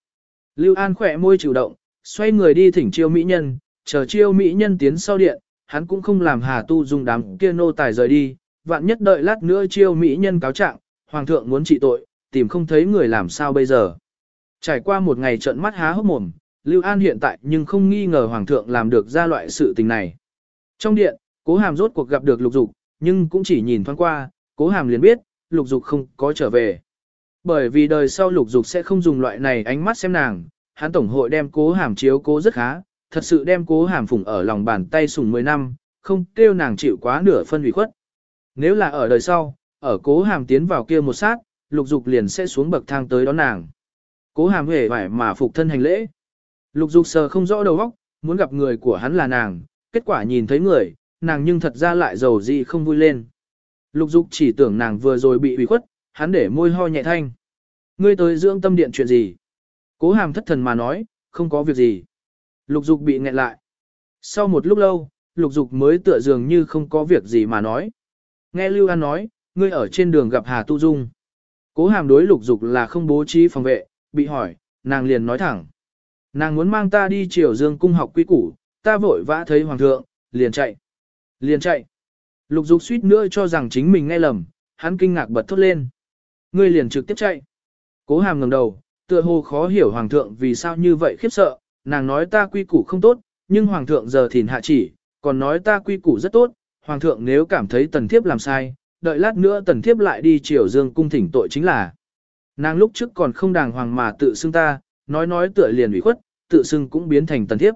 Lưu An khỏe môi chịu động, xoay người đi thỉnh chiêu mỹ nhân, chờ chiêu mỹ nhân tiến sau điện, hắn cũng không làm hà tu dùng đám kia nô tài rời đi, vạn nhất đợi lát nữa chiêu mỹ nhân cáo trạng, hoàng thượng muốn trị tội, tìm không thấy người làm sao bây giờ. Trải qua một ngày trận mắt há hốc mồm, Lưu An hiện tại nhưng không nghi ngờ hoàng thượng làm được ra loại sự tình này. Trong điện, cố hàm rốt cuộc gặp được lục dục, nhưng cũng chỉ nhìn thoáng qua, cố hàm liền biết, lục dục không có trở về. Bởi vì đời sau lục dục sẽ không dùng loại này ánh mắt xem nàng, hắn tổng hội đem cố hàm chiếu cố rất khá, thật sự đem cố hàm phủng ở lòng bàn tay sùng 10 năm, không kêu nàng chịu quá nửa phân ủy khuất. Nếu là ở đời sau, ở cố hàm tiến vào kia một sát, lục dục liền sẽ xuống bậc thang tới đón nàng. Cố hàm hề vải mà phục thân hành lễ. Lục dục sờ không rõ đầu óc, muốn gặp người của hắn là nàng, kết quả nhìn thấy người, nàng nhưng thật ra lại giàu gì không vui lên. Lục dục chỉ tưởng nàng vừa rồi bị ủy khuất, hắn để môi ho nhẹ thanh. Ngươi tới dưỡng tâm điện chuyện gì? Cố hàm thất thần mà nói, không có việc gì. Lục dục bị nghẹn lại. Sau một lúc lâu, lục dục mới tựa dường như không có việc gì mà nói. Nghe Lưu An nói, ngươi ở trên đường gặp Hà Tu Dung. Cố hàm đối lục dục là không bố trí phòng vệ, bị hỏi, nàng liền nói thẳng. Nàng muốn mang ta đi triều dương cung học quy củ, ta vội vã thấy hoàng thượng, liền chạy. Liền chạy. Lục dục suýt nữa cho rằng chính mình nghe lầm, hắn kinh ngạc bật thốt lên. Ngươi liền trực tiếp chạy. Cố hàm ngẩng đầu, tựa hồ khó hiểu hoàng thượng vì sao như vậy khiếp sợ, nàng nói ta quy củ không tốt, nhưng hoàng thượng giờ thìn hạ chỉ, còn nói ta quy củ rất tốt, hoàng thượng nếu cảm thấy tần thiếp làm sai, đợi lát nữa tần thiếp lại đi triều dương cung thỉnh tội chính là. Nàng lúc trước còn không đàng hoàng mà tự xưng ta, nói nói tựa liền ủy khuất, tự xưng cũng biến thành tần thiếp.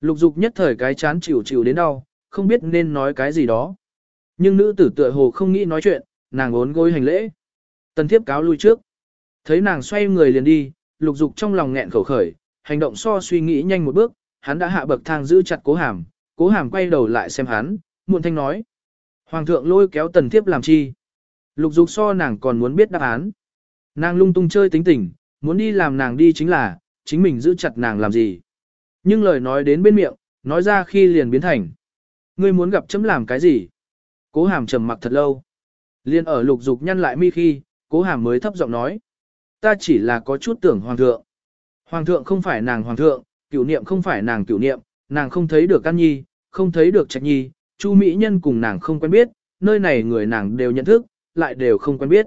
Lục dục nhất thời cái chán chịu chịu đến đau, không biết nên nói cái gì đó. Nhưng nữ tử tựa hồ không nghĩ nói chuyện, nàng ốn gối hành lễ. Tần thiếp cáo lui trước. Thấy nàng xoay người liền đi, lục dục trong lòng nghẹn khẩu khởi, hành động so suy nghĩ nhanh một bước, hắn đã hạ bậc thang giữ chặt cố hàm, cố hàm quay đầu lại xem hắn, muộn thanh nói. Hoàng thượng lôi kéo tần thiếp làm chi? Lục dục so nàng còn muốn biết đáp án. Nàng lung tung chơi tính tình, muốn đi làm nàng đi chính là, chính mình giữ chặt nàng làm gì. Nhưng lời nói đến bên miệng, nói ra khi liền biến thành. Ngươi muốn gặp chấm làm cái gì? Cố hàm trầm mặc thật lâu. Liên ở lục dục nhăn lại mi khi, cố hàm mới thấp giọng nói. Ta chỉ là có chút tưởng hoàng thượng. Hoàng thượng không phải nàng hoàng thượng, cửu niệm không phải nàng cửu niệm, nàng không thấy được căn nhi, không thấy được trạch nhi, chu mỹ nhân cùng nàng không quen biết, nơi này người nàng đều nhận thức, lại đều không quen biết.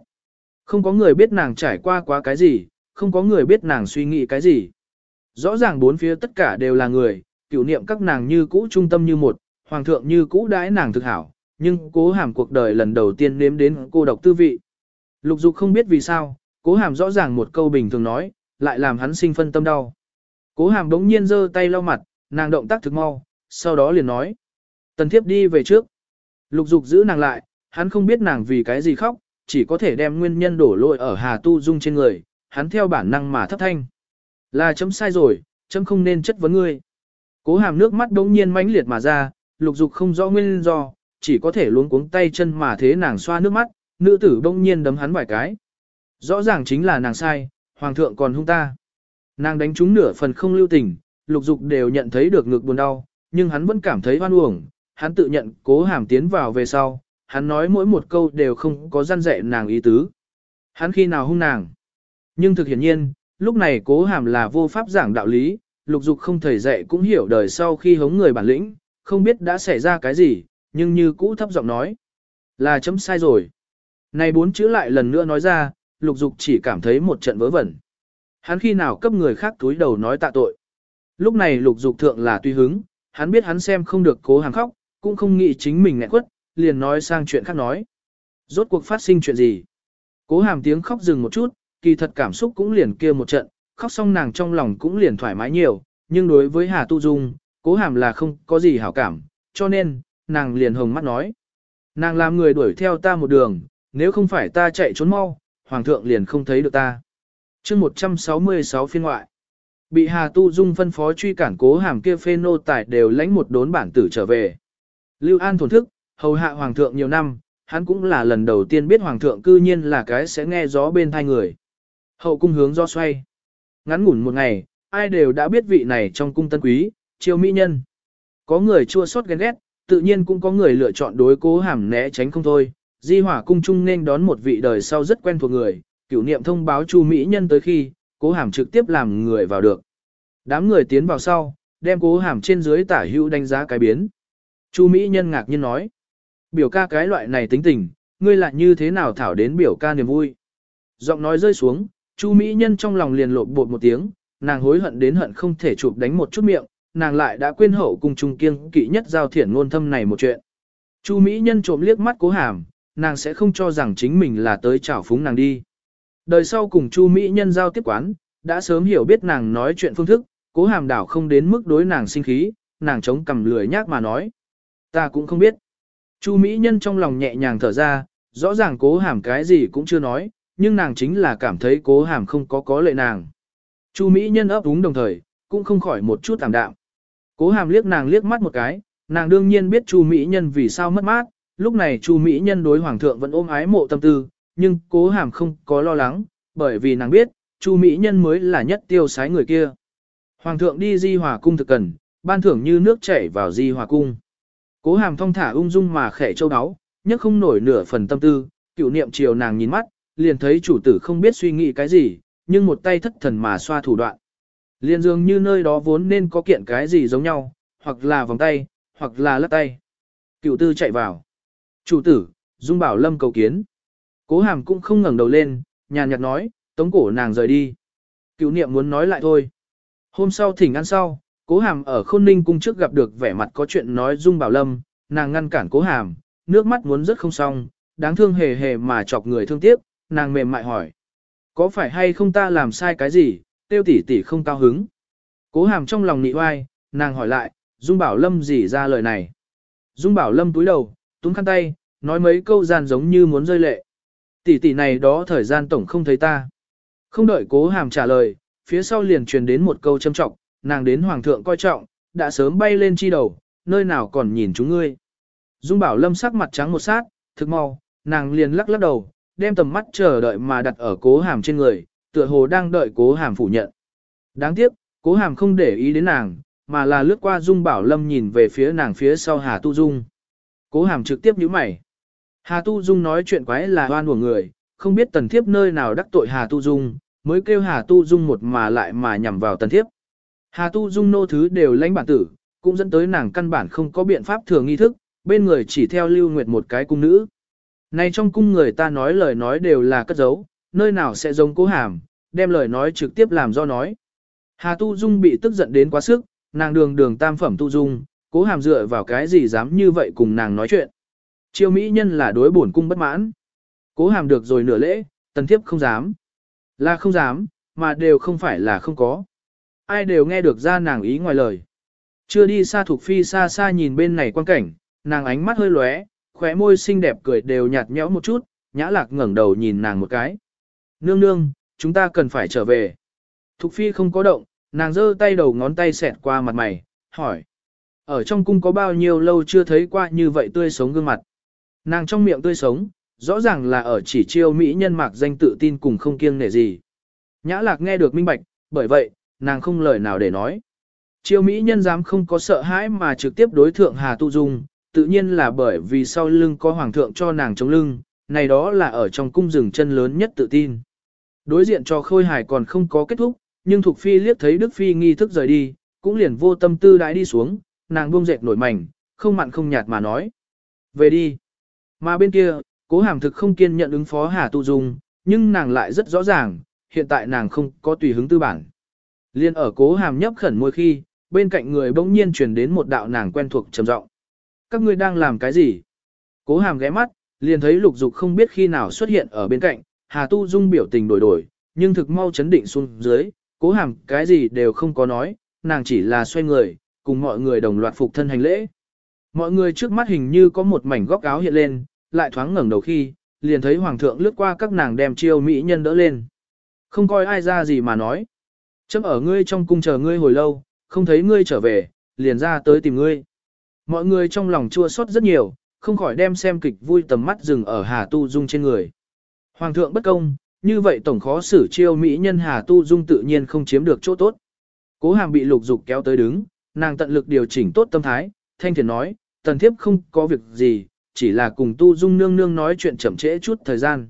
Không có người biết nàng trải qua quá cái gì, không có người biết nàng suy nghĩ cái gì. Rõ ràng bốn phía tất cả đều là người, cửu niệm các nàng như cũ trung tâm như một, hoàng thượng như cũ đãi nàng thực hảo, nhưng cố hàm cuộc đời lần đầu tiên nếm đến cô độc tư vị. Lục dục không biết vì sao, cố hàm rõ ràng một câu bình thường nói, lại làm hắn sinh phân tâm đau. Cố hàm đống nhiên giơ tay lau mặt, nàng động tác thực mau, sau đó liền nói. Tần thiếp đi về trước. Lục dục giữ nàng lại, hắn không biết nàng vì cái gì khóc, chỉ có thể đem nguyên nhân đổ lỗi ở Hà Tu Dung trên người, hắn theo bản năng mà thấp thanh. Là chấm sai rồi, chấm không nên chất vấn ngươi. Cố hàm nước mắt đống nhiên mãnh liệt mà ra, lục dục không rõ nguyên do, chỉ có thể luống cuống tay chân mà thế nàng xoa nước mắt, nữ tử đống nhiên đấm hắn vài cái. Rõ ràng chính là nàng sai, hoàng thượng còn hung ta. Nàng đánh trúng nửa phần không lưu tình, lục dục đều nhận thấy được ngực buồn đau, nhưng hắn vẫn cảm thấy hoan uổng, hắn tự nhận cố hàm tiến vào về sau, hắn nói mỗi một câu đều không có gian dạy nàng ý tứ. Hắn khi nào hung nàng. Nhưng thực hiển nhiên, lúc này cố hàm là vô pháp giảng đạo lý, lục dục không thầy dạy cũng hiểu đời sau khi hống người bản lĩnh, không biết đã xảy ra cái gì, nhưng như cũ thấp giọng nói. Là chấm sai rồi. Này bốn chữ lại lần nữa nói ra, lục dục chỉ cảm thấy một trận vớ vẩn. Hắn khi nào cấp người khác túi đầu nói tạ tội. Lúc này lục dục thượng là tuy hứng, hắn biết hắn xem không được cố hàng khóc, cũng không nghĩ chính mình nghẹn quất, liền nói sang chuyện khác nói. Rốt cuộc phát sinh chuyện gì? Cố hàm tiếng khóc dừng một chút, kỳ thật cảm xúc cũng liền kia một trận, khóc xong nàng trong lòng cũng liền thoải mái nhiều, nhưng đối với Hà Tu Dung, cố hàm là không có gì hảo cảm, cho nên, nàng liền hồng mắt nói. Nàng làm người đuổi theo ta một đường, nếu không phải ta chạy trốn mau, hoàng thượng liền không thấy được ta. chương 166 phiên ngoại, bị Hà Tu Dung phân phó truy cản cố hàm kia phê nô tài đều lãnh một đốn bản tử trở về. Lưu An thổn thức, hầu hạ hoàng thượng nhiều năm, hắn cũng là lần đầu tiên biết hoàng thượng cư nhiên là cái sẽ nghe gió bên thai người. Hậu cung hướng do xoay. Ngắn ngủn một ngày, ai đều đã biết vị này trong cung tân quý, chiêu mỹ nhân. Có người chua xót ghen ghét, tự nhiên cũng có người lựa chọn đối cố hàm né tránh không thôi. Di hỏa cung trung nên đón một vị đời sau rất quen thuộc người, cửu niệm thông báo chu mỹ nhân tới khi, cố hàm trực tiếp làm người vào được. Đám người tiến vào sau, đem cố hàm trên dưới tả hữu đánh giá cái biến. Chu mỹ nhân ngạc nhiên nói, biểu ca cái loại này tính tình, ngươi lại như thế nào thảo đến biểu ca niềm vui. Giọng nói rơi xuống, Chu Mỹ Nhân trong lòng liền lộn bột một tiếng, nàng hối hận đến hận không thể chụp đánh một chút miệng, nàng lại đã quên hậu cùng trung kiên kỵ nhất giao thiển ngôn thâm này một chuyện. Chu Mỹ Nhân trộm liếc mắt cố hàm, nàng sẽ không cho rằng chính mình là tới chảo phúng nàng đi. Đời sau cùng Chu Mỹ Nhân giao tiếp quán, đã sớm hiểu biết nàng nói chuyện phương thức, cố hàm đảo không đến mức đối nàng sinh khí, nàng chống cầm lười nhác mà nói. Ta cũng không biết. Chu Mỹ Nhân trong lòng nhẹ nhàng thở ra, rõ ràng cố hàm cái gì cũng chưa nói, nhưng nàng chính là cảm thấy cố hàm không có có lợi nàng. Chu Mỹ Nhân ấp úng đồng thời, cũng không khỏi một chút tạm đạm. Cố hàm liếc nàng liếc mắt một cái, nàng đương nhiên biết Chu Mỹ Nhân vì sao mất mát, lúc này Chu Mỹ Nhân đối Hoàng thượng vẫn ôm ái mộ tâm tư, nhưng cố hàm không có lo lắng, bởi vì nàng biết, Chu Mỹ Nhân mới là nhất tiêu sái người kia. Hoàng thượng đi di hòa cung thực cần, ban thưởng như nước chảy vào di hòa cung. Cố hàm thong thả ung dung mà khẽ châu đáo nhất không nổi nửa phần tâm tư, cựu niệm chiều nàng nhìn mắt, liền thấy chủ tử không biết suy nghĩ cái gì, nhưng một tay thất thần mà xoa thủ đoạn. Liền dường như nơi đó vốn nên có kiện cái gì giống nhau, hoặc là vòng tay, hoặc là lắc tay. Cựu tư chạy vào. Chủ tử, Dung Bảo Lâm cầu kiến. Cố hàm cũng không ngẩng đầu lên, nhàn nhạt nói, tống cổ nàng rời đi. Cựu niệm muốn nói lại thôi. Hôm sau thỉnh ăn sau, cố hàm ở khôn ninh cung trước gặp được vẻ mặt có chuyện nói Dung Bảo Lâm, nàng ngăn cản cố hàm, nước mắt muốn rất không xong, đáng thương hề hề mà chọc người thương tiếc, nàng mềm mại hỏi. Có phải hay không ta làm sai cái gì, tiêu tỷ tỷ không cao hứng. Cố hàm trong lòng nị oai, nàng hỏi lại, Dung Bảo Lâm gì ra lời này. Dung Bảo Lâm túi đầu, túm khăn tay, nói mấy câu gian giống như muốn rơi lệ. Tỷ tỷ này đó thời gian tổng không thấy ta. Không đợi cố hàm trả lời, phía sau liền truyền đến một câu châm trọng, nàng đến hoàng thượng coi trọng, đã sớm bay lên chi đầu, nơi nào còn nhìn chúng ngươi. Dung Bảo Lâm sắc mặt trắng một sát, thực mau, nàng liền lắc lắc đầu, đem tầm mắt chờ đợi mà đặt ở cố hàm trên người, tựa hồ đang đợi cố hàm phủ nhận. Đáng tiếc, cố hàm không để ý đến nàng, mà là lướt qua Dung Bảo Lâm nhìn về phía nàng phía sau Hà Tu Dung. Cố hàm trực tiếp nhíu mày. Hà Tu Dung nói chuyện quái là oan của người, không biết tần thiếp nơi nào đắc tội Hà Tu Dung, mới kêu Hà Tu Dung một mà lại mà nhằm vào tần thiếp. Hà Tu Dung nô thứ đều lãnh bản tử, cũng dẫn tới nàng căn bản không có biện pháp thường nghi thức, bên người chỉ theo lưu nguyệt một cái cung nữ. Này trong cung người ta nói lời nói đều là cất giấu, nơi nào sẽ giống cố hàm, đem lời nói trực tiếp làm do nói. Hà Tu Dung bị tức giận đến quá sức, nàng đường đường tam phẩm Tu Dung, cố hàm dựa vào cái gì dám như vậy cùng nàng nói chuyện. Chiêu Mỹ nhân là đối bổn cung bất mãn. Cố hàm được rồi nửa lễ, tần thiếp không dám. Là không dám, mà đều không phải là không có. Ai đều nghe được ra nàng ý ngoài lời. Chưa đi xa thuộc phi xa xa nhìn bên này quan cảnh, nàng ánh mắt hơi lóe, khóe môi xinh đẹp cười đều nhạt nhẽo một chút, nhã lạc ngẩng đầu nhìn nàng một cái. Nương nương, chúng ta cần phải trở về. Thục phi không có động, nàng giơ tay đầu ngón tay xẹt qua mặt mày, hỏi. Ở trong cung có bao nhiêu lâu chưa thấy qua như vậy tươi sống gương mặt. Nàng trong miệng tươi sống, rõ ràng là ở chỉ chiêu mỹ nhân mạc danh tự tin cùng không kiêng nể gì. Nhã lạc nghe được minh bạch, bởi vậy, nàng không lời nào để nói. Chiêu mỹ nhân dám không có sợ hãi mà trực tiếp đối thượng Hà Tu Dung, tự nhiên là bởi vì sau lưng có hoàng thượng cho nàng chống lưng, này đó là ở trong cung rừng chân lớn nhất tự tin. Đối diện cho khôi hài còn không có kết thúc, nhưng Thục Phi liếc thấy Đức Phi nghi thức rời đi, cũng liền vô tâm tư đãi đi xuống, nàng buông dệt nổi mảnh, không mặn không nhạt mà nói. Về đi. Mà bên kia, cố hàm thực không kiên nhận ứng phó Hà Tu Dung, nhưng nàng lại rất rõ ràng, hiện tại nàng không có tùy hứng tư bản. Liên ở cố hàm nhấp khẩn môi khi, bên cạnh người bỗng nhiên truyền đến một đạo nàng quen thuộc trầm giọng. Các ngươi đang làm cái gì? Cố hàm ghé mắt, liền thấy lục dục không biết khi nào xuất hiện ở bên cạnh, Hà Tu Dung biểu tình đổi đổi, nhưng thực mau chấn định xuống dưới, cố hàm cái gì đều không có nói, nàng chỉ là xoay người, cùng mọi người đồng loạt phục thân hành lễ. Mọi người trước mắt hình như có một mảnh góc áo hiện lên, lại thoáng ngẩng đầu khi, liền thấy hoàng thượng lướt qua các nàng đem chiêu mỹ nhân đỡ lên. Không coi ai ra gì mà nói. Chấm ở ngươi trong cung chờ ngươi hồi lâu, không thấy ngươi trở về, liền ra tới tìm ngươi. Mọi người trong lòng chua xót rất nhiều, không khỏi đem xem kịch vui tầm mắt dừng ở Hà Tu Dung trên người. Hoàng thượng bất công, như vậy tổng khó xử chiêu mỹ nhân Hà Tu Dung tự nhiên không chiếm được chỗ tốt. Cố hàm bị lục dục kéo tới đứng, nàng tận lực điều chỉnh tốt tâm thái, thanh thiền nói, tần thiếp không có việc gì, chỉ là cùng Tu Dung nương nương nói chuyện chậm trễ chút thời gian.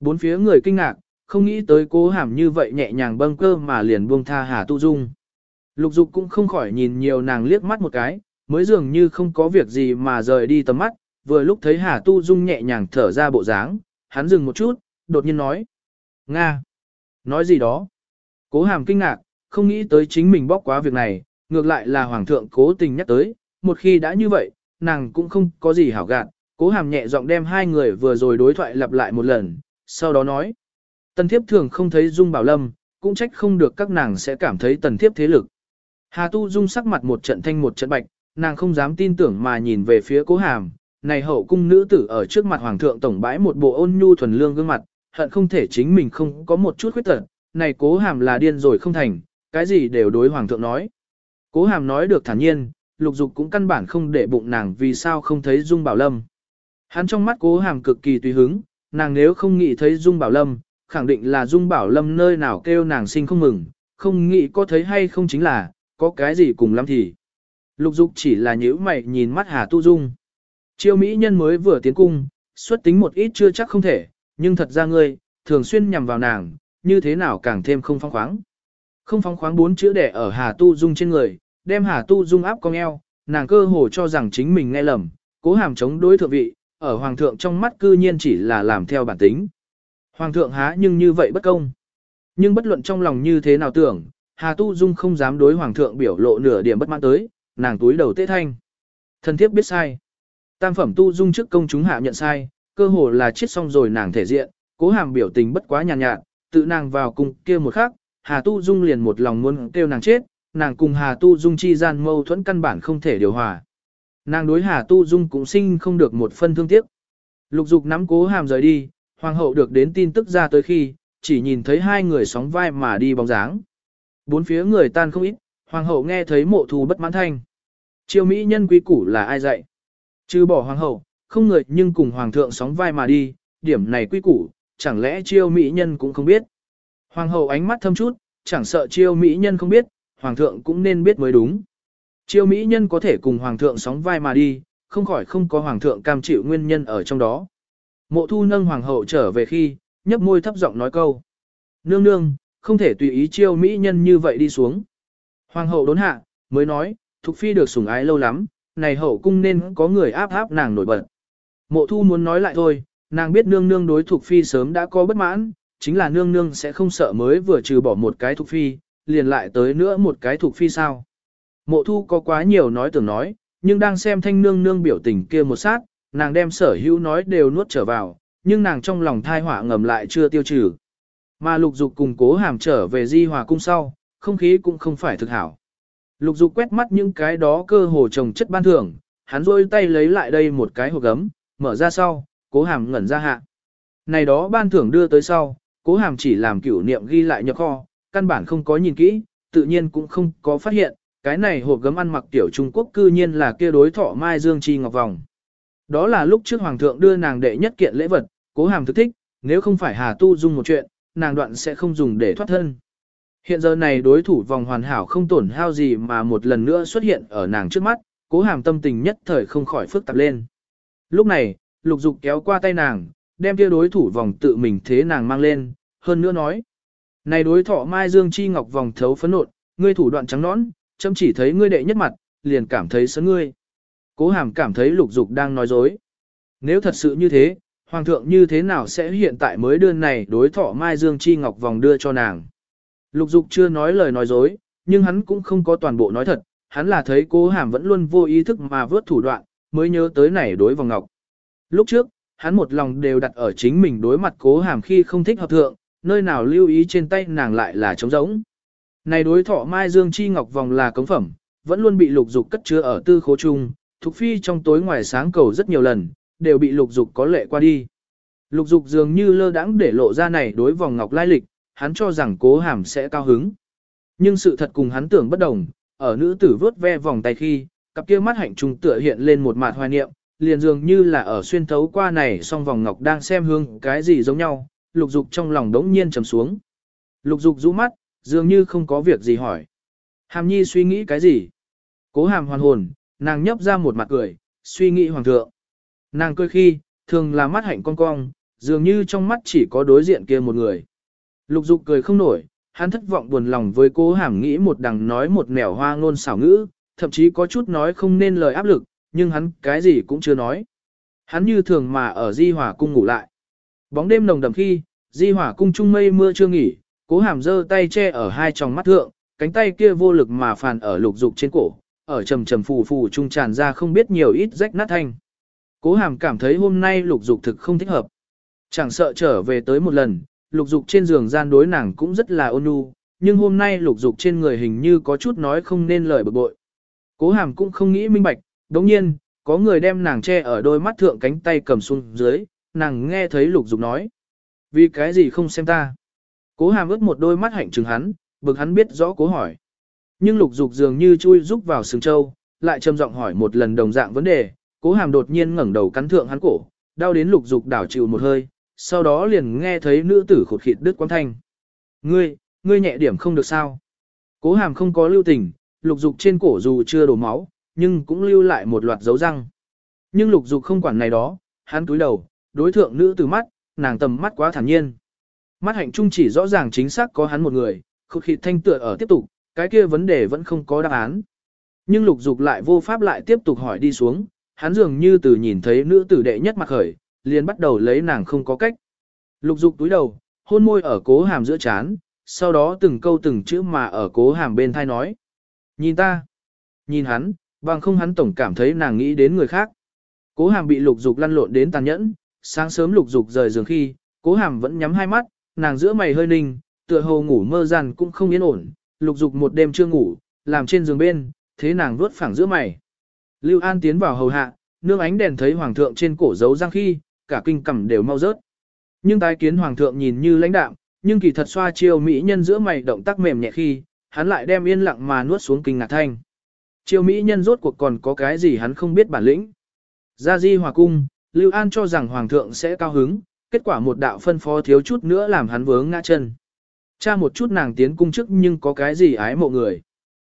Bốn phía người kinh ngạc, không nghĩ tới cố hàm như vậy nhẹ nhàng bâng cơ mà liền buông tha Hà Tu Dung. Lục dục cũng không khỏi nhìn nhiều nàng liếc mắt một cái, mới dường như không có việc gì mà rời đi tầm mắt, vừa lúc thấy Hà Tu Dung nhẹ nhàng thở ra bộ dáng, hắn dừng một chút, đột nhiên nói. Nga! Nói gì đó? Cố hàm kinh ngạc, không nghĩ tới chính mình bóc quá việc này, ngược lại là Hoàng thượng cố tình nhắc tới, một khi đã như vậy, nàng cũng không có gì hảo gạn, cố hàm nhẹ giọng đem hai người vừa rồi đối thoại lặp lại một lần, sau đó nói. Tần thiếp thường không thấy Dung Bảo Lâm, cũng trách không được các nàng sẽ cảm thấy tần thiếp thế lực. Hà Tu Dung sắc mặt một trận thanh một trận bạch, nàng không dám tin tưởng mà nhìn về phía cố hàm. Này hậu cung nữ tử ở trước mặt hoàng thượng tổng bãi một bộ ôn nhu thuần lương gương mặt, hận không thể chính mình không có một chút khuyết tật. Này cố hàm là điên rồi không thành, cái gì đều đối hoàng thượng nói. Cố hàm nói được thản nhiên, lục dục cũng căn bản không để bụng nàng vì sao không thấy Dung Bảo Lâm. Hắn trong mắt cố hàm cực kỳ tùy hứng, nàng nếu không nghĩ thấy Dung Bảo Lâm, khẳng định là Dung Bảo Lâm nơi nào kêu nàng sinh không mừng, không nghĩ có thấy hay không chính là, có cái gì cùng lắm thì. Lục dục chỉ là nhữ mày nhìn mắt Hà Tu Dung. Chiêu Mỹ nhân mới vừa tiến cung, xuất tính một ít chưa chắc không thể, nhưng thật ra ngươi, thường xuyên nhằm vào nàng, như thế nào càng thêm không phong khoáng. Không phong khoáng bốn chữ đẻ ở Hà Tu Dung trên người, đem Hà Tu Dung áp cong eo, nàng cơ hồ cho rằng chính mình nghe lầm, cố hàm chống đối thượng vị, ở Hoàng thượng trong mắt cư nhiên chỉ là làm theo bản tính. Hoàng thượng há nhưng như vậy bất công. Nhưng bất luận trong lòng như thế nào tưởng, Hà Tu Dung không dám đối Hoàng thượng biểu lộ nửa điểm bất mãn tới, nàng túi đầu tế thanh. Thần thiếp biết sai. Tam phẩm Tu Dung trước công chúng hạ nhận sai, cơ hồ là chết xong rồi nàng thể diện, cố hàm biểu tình bất quá nhàn nhạt, nhạt, tự nàng vào cùng kia một khắc, Hà Tu Dung liền một lòng muốn kêu nàng chết, nàng cùng Hà Tu Dung chi gian mâu thuẫn căn bản không thể điều hòa. Nàng đối Hà Tu Dung cũng sinh không được một phân thương tiếc. Lục dục nắm cố hàm rời đi, hoàng hậu được đến tin tức ra tới khi, chỉ nhìn thấy hai người sóng vai mà đi bóng dáng. Bốn phía người tan không ít, hoàng hậu nghe thấy mộ thù bất mãn thanh. Triều Mỹ nhân quý củ là ai dạy? Trừ bỏ hoàng hậu, không người nhưng cùng hoàng thượng sóng vai mà đi, điểm này quý củ, chẳng lẽ triều Mỹ nhân cũng không biết. Hoàng hậu ánh mắt thâm chút, chẳng sợ triều Mỹ nhân không biết, hoàng thượng cũng nên biết mới đúng. Chiêu Mỹ nhân có thể cùng hoàng thượng sóng vai mà đi, không khỏi không có hoàng thượng cam chịu nguyên nhân ở trong đó. Mộ thu nâng hoàng hậu trở về khi, nhấp môi thấp giọng nói câu. Nương nương, không thể tùy ý chiêu mỹ nhân như vậy đi xuống. Hoàng hậu đốn hạ, mới nói, Thục Phi được sủng ái lâu lắm, này hậu cung nên có người áp áp nàng nổi bật. Mộ thu muốn nói lại thôi, nàng biết nương nương đối Thục Phi sớm đã có bất mãn, chính là nương nương sẽ không sợ mới vừa trừ bỏ một cái Thục Phi, liền lại tới nữa một cái thuộc Phi sao. Mộ thu có quá nhiều nói tưởng nói, nhưng đang xem thanh nương nương biểu tình kia một sát, nàng đem sở hữu nói đều nuốt trở vào, nhưng nàng trong lòng thai hỏa ngầm lại chưa tiêu trừ. Mà lục dục cùng cố hàm trở về di hòa cung sau, không khí cũng không phải thực hảo. Lục dục quét mắt những cái đó cơ hồ trồng chất ban thưởng, hắn rôi tay lấy lại đây một cái hộp gấm, mở ra sau, cố hàm ngẩn ra hạ. Này đó ban thưởng đưa tới sau, cố hàm chỉ làm cửu niệm ghi lại nhập kho, căn bản không có nhìn kỹ, tự nhiên cũng không có phát hiện, cái này hộp gấm ăn mặc tiểu Trung Quốc cư nhiên là kia đối thọ Mai Dương Chi Ngọc Vòng. Đó là lúc trước Hoàng thượng đưa nàng đệ nhất kiện lễ vật, cố hàm thức thích, nếu không phải Hà Tu Dung một chuyện, nàng đoạn sẽ không dùng để thoát thân. Hiện giờ này đối thủ vòng hoàn hảo không tổn hao gì mà một lần nữa xuất hiện ở nàng trước mắt, cố hàm tâm tình nhất thời không khỏi phức tạp lên. Lúc này, lục dục kéo qua tay nàng, đem kia đối thủ vòng tự mình thế nàng mang lên, hơn nữa nói. Này đối thọ mai dương chi ngọc vòng thấu phấn nộn, ngươi thủ đoạn trắng nõn, chấm chỉ thấy ngươi đệ nhất mặt, liền cảm thấy sớn ngươi. Cố hàm cảm thấy lục dục đang nói dối. Nếu thật sự như thế, hoàng thượng như thế nào sẽ hiện tại mới đơn này đối thọ mai dương chi ngọc vòng đưa cho nàng. Lục dục chưa nói lời nói dối, nhưng hắn cũng không có toàn bộ nói thật, hắn là thấy cố hàm vẫn luôn vô ý thức mà vớt thủ đoạn, mới nhớ tới này đối vòng ngọc. Lúc trước, hắn một lòng đều đặt ở chính mình đối mặt cố hàm khi không thích hợp thượng, nơi nào lưu ý trên tay nàng lại là trống rỗng. Này đối thọ mai dương chi ngọc vòng là cống phẩm, vẫn luôn bị lục dục cất chứa ở tư khố trung, thuộc Phi trong tối ngoài sáng cầu rất nhiều lần, đều bị lục dục có lệ qua đi. Lục dục dường như lơ đãng để lộ ra này đối vòng ngọc lai lịch, hắn cho rằng cố hàm sẽ cao hứng. Nhưng sự thật cùng hắn tưởng bất đồng, ở nữ tử vớt ve vòng tay khi, cặp kia mắt hạnh trùng tựa hiện lên một mạt hoài niệm, liền dường như là ở xuyên thấu qua này song vòng ngọc đang xem hương cái gì giống nhau, lục dục trong lòng đống nhiên trầm xuống. Lục dục rũ mắt, dường như không có việc gì hỏi. Hàm nhi suy nghĩ cái gì? Cố hàm hoàn hồn, nàng nhấp ra một mặt cười, suy nghĩ hoàng thượng. Nàng cười khi, thường là mắt hạnh cong cong, dường như trong mắt chỉ có đối diện kia một người. Lục dục cười không nổi, hắn thất vọng buồn lòng với cố hàm nghĩ một đằng nói một nẻo hoa ngôn xảo ngữ, thậm chí có chút nói không nên lời áp lực, nhưng hắn cái gì cũng chưa nói. Hắn như thường mà ở di Hòa cung ngủ lại. Bóng đêm nồng đậm khi, di hỏa cung trung mây mưa chưa nghỉ, cố hàm giơ tay che ở hai tròng mắt thượng, cánh tay kia vô lực mà phàn ở lục dục trên cổ, ở trầm trầm phù phù trung tràn ra không biết nhiều ít rách nát thanh. Cố hàm cảm thấy hôm nay lục dục thực không thích hợp. Chẳng sợ trở về tới một lần, lục dục trên giường gian đối nàng cũng rất là ôn nhu, nhưng hôm nay lục dục trên người hình như có chút nói không nên lời bực bội. Cố hàm cũng không nghĩ minh bạch, đồng nhiên, có người đem nàng che ở đôi mắt thượng cánh tay cầm xuống dưới, nàng nghe thấy lục dục nói. Vì cái gì không xem ta? Cố hàm ướt một đôi mắt hạnh trừng hắn, bực hắn biết rõ cố hỏi. Nhưng lục dục dường như chui rúc vào sừng châu, lại trầm giọng hỏi một lần đồng dạng vấn đề, cố hàm đột nhiên ngẩng đầu cắn thượng hắn cổ, đau đến lục dục đảo chịu một hơi, sau đó liền nghe thấy nữ tử khột khịt đứt quang thanh. Ngươi, ngươi nhẹ điểm không được sao. Cố hàm không có lưu tình, lục dục trên cổ dù chưa đổ máu, nhưng cũng lưu lại một loạt dấu răng. Nhưng lục dục không quản này đó, hắn túi đầu, đối thượng nữ tử mắt, nàng tầm mắt quá thản nhiên. Mắt hạnh trung chỉ rõ ràng chính xác có hắn một người, khột khịt thanh tựa ở tiếp tục, cái kia vấn đề vẫn không có đáp án. Nhưng lục dục lại vô pháp lại tiếp tục hỏi đi xuống, hắn dường như từ nhìn thấy nữ tử đệ nhất mặt khởi, liền bắt đầu lấy nàng không có cách. Lục dục túi đầu, hôn môi ở cố hàm giữa chán, sau đó từng câu từng chữ mà ở cố hàm bên thai nói. Nhìn ta, nhìn hắn, bằng không hắn tổng cảm thấy nàng nghĩ đến người khác. Cố hàm bị lục dục lăn lộn đến tàn nhẫn, sáng sớm lục dục rời giường khi, cố hàm vẫn nhắm hai mắt, nàng giữa mày hơi ninh, tựa hồ ngủ mơ rằn cũng không yên ổn, lục dục một đêm chưa ngủ, làm trên giường bên, thế nàng vuốt phẳng giữa mày. Lưu An tiến vào hầu hạ, nương ánh đèn thấy hoàng thượng trên cổ giấu răng khi, cả kinh cằm đều mau rớt. Nhưng tái kiến hoàng thượng nhìn như lãnh đạm, nhưng kỳ thật xoa chiêu mỹ nhân giữa mày động tác mềm nhẹ khi, hắn lại đem yên lặng mà nuốt xuống kinh ngạc thanh. Chiêu mỹ nhân rốt cuộc còn có cái gì hắn không biết bản lĩnh. Gia di hòa cung, Lưu An cho rằng hoàng thượng sẽ cao hứng, kết quả một đạo phân phó thiếu chút nữa làm hắn vướng ngã chân. Cha một chút nàng tiến cung chức nhưng có cái gì ái mộ người.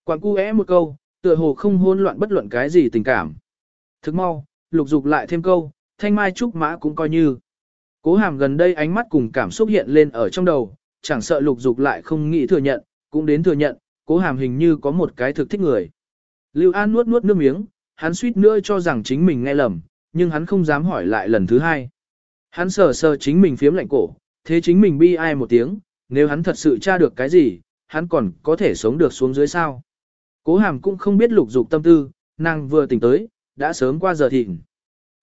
Quảng cu é một câu, tựa hồ không hôn loạn bất luận cái gì tình cảm. Thức mau, lục dục lại thêm câu, thanh mai trúc mã cũng coi như. Cố hàm gần đây ánh mắt cùng cảm xúc hiện lên ở trong đầu, chẳng sợ lục dục lại không nghĩ thừa nhận, cũng đến thừa nhận, cố hàm hình như có một cái thực thích người. Lưu An nuốt nuốt nước miếng, hắn suýt nữa cho rằng chính mình nghe lầm, nhưng hắn không dám hỏi lại lần thứ hai. Hắn sờ sờ chính mình phiếm lạnh cổ, thế chính mình bi ai một tiếng, nếu hắn thật sự tra được cái gì, hắn còn có thể sống được xuống dưới sao. Cố hàm cũng không biết lục dục tâm tư, nàng vừa tỉnh tới, đã sớm qua giờ thịnh.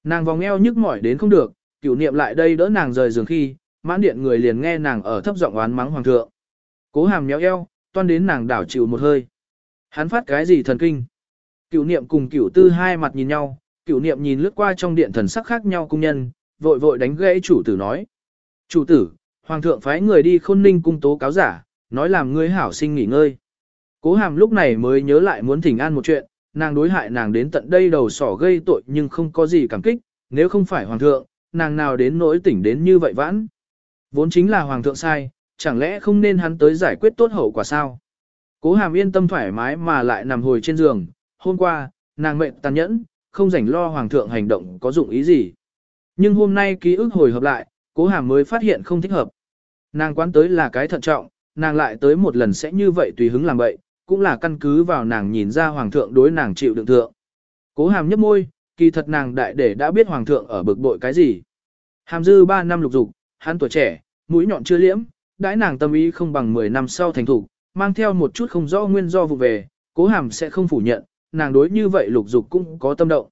Nàng vòng eo nhức mỏi đến không được, cửu niệm lại đây đỡ nàng rời giường khi, mãn điện người liền nghe nàng ở thấp giọng oán mắng hoàng thượng. Cố hàm méo eo, toan đến nàng đảo chịu một hơi. Hắn phát cái gì thần kinh? Cửu niệm cùng cửu tư hai mặt nhìn nhau, cửu niệm nhìn lướt qua trong điện thần sắc khác nhau cung nhân, vội vội đánh gãy chủ tử nói. Chủ tử, hoàng thượng phái người đi khôn ninh cung tố cáo giả, nói làm ngươi hảo sinh nghỉ ngơi. Cố hàm lúc này mới nhớ lại muốn thỉnh an một chuyện, nàng đối hại nàng đến tận đây đầu sỏ gây tội nhưng không có gì cảm kích, nếu không phải hoàng thượng, nàng nào đến nỗi tỉnh đến như vậy vãn. Vốn chính là hoàng thượng sai, chẳng lẽ không nên hắn tới giải quyết tốt hậu quả sao? Cố hàm yên tâm thoải mái mà lại nằm hồi trên giường, hôm qua, nàng mệnh tàn nhẫn, không rảnh lo hoàng thượng hành động có dụng ý gì. Nhưng hôm nay ký ức hồi hợp lại, cố hàm mới phát hiện không thích hợp. Nàng quán tới là cái thận trọng, nàng lại tới một lần sẽ như vậy tùy hứng làm vậy, cũng là căn cứ vào nàng nhìn ra hoàng thượng đối nàng chịu đựng thượng. Cố hàm nhấp môi, kỳ thật nàng đại để đã biết hoàng thượng ở bực bội cái gì. Hàm dư 3 năm lục dục, hắn tuổi trẻ, mũi nhọn chưa liễm, đãi nàng tâm ý không bằng 10 năm sau thành thủ, mang theo một chút không rõ nguyên do vụ về, cố hàm sẽ không phủ nhận, nàng đối như vậy lục dục cũng có tâm động.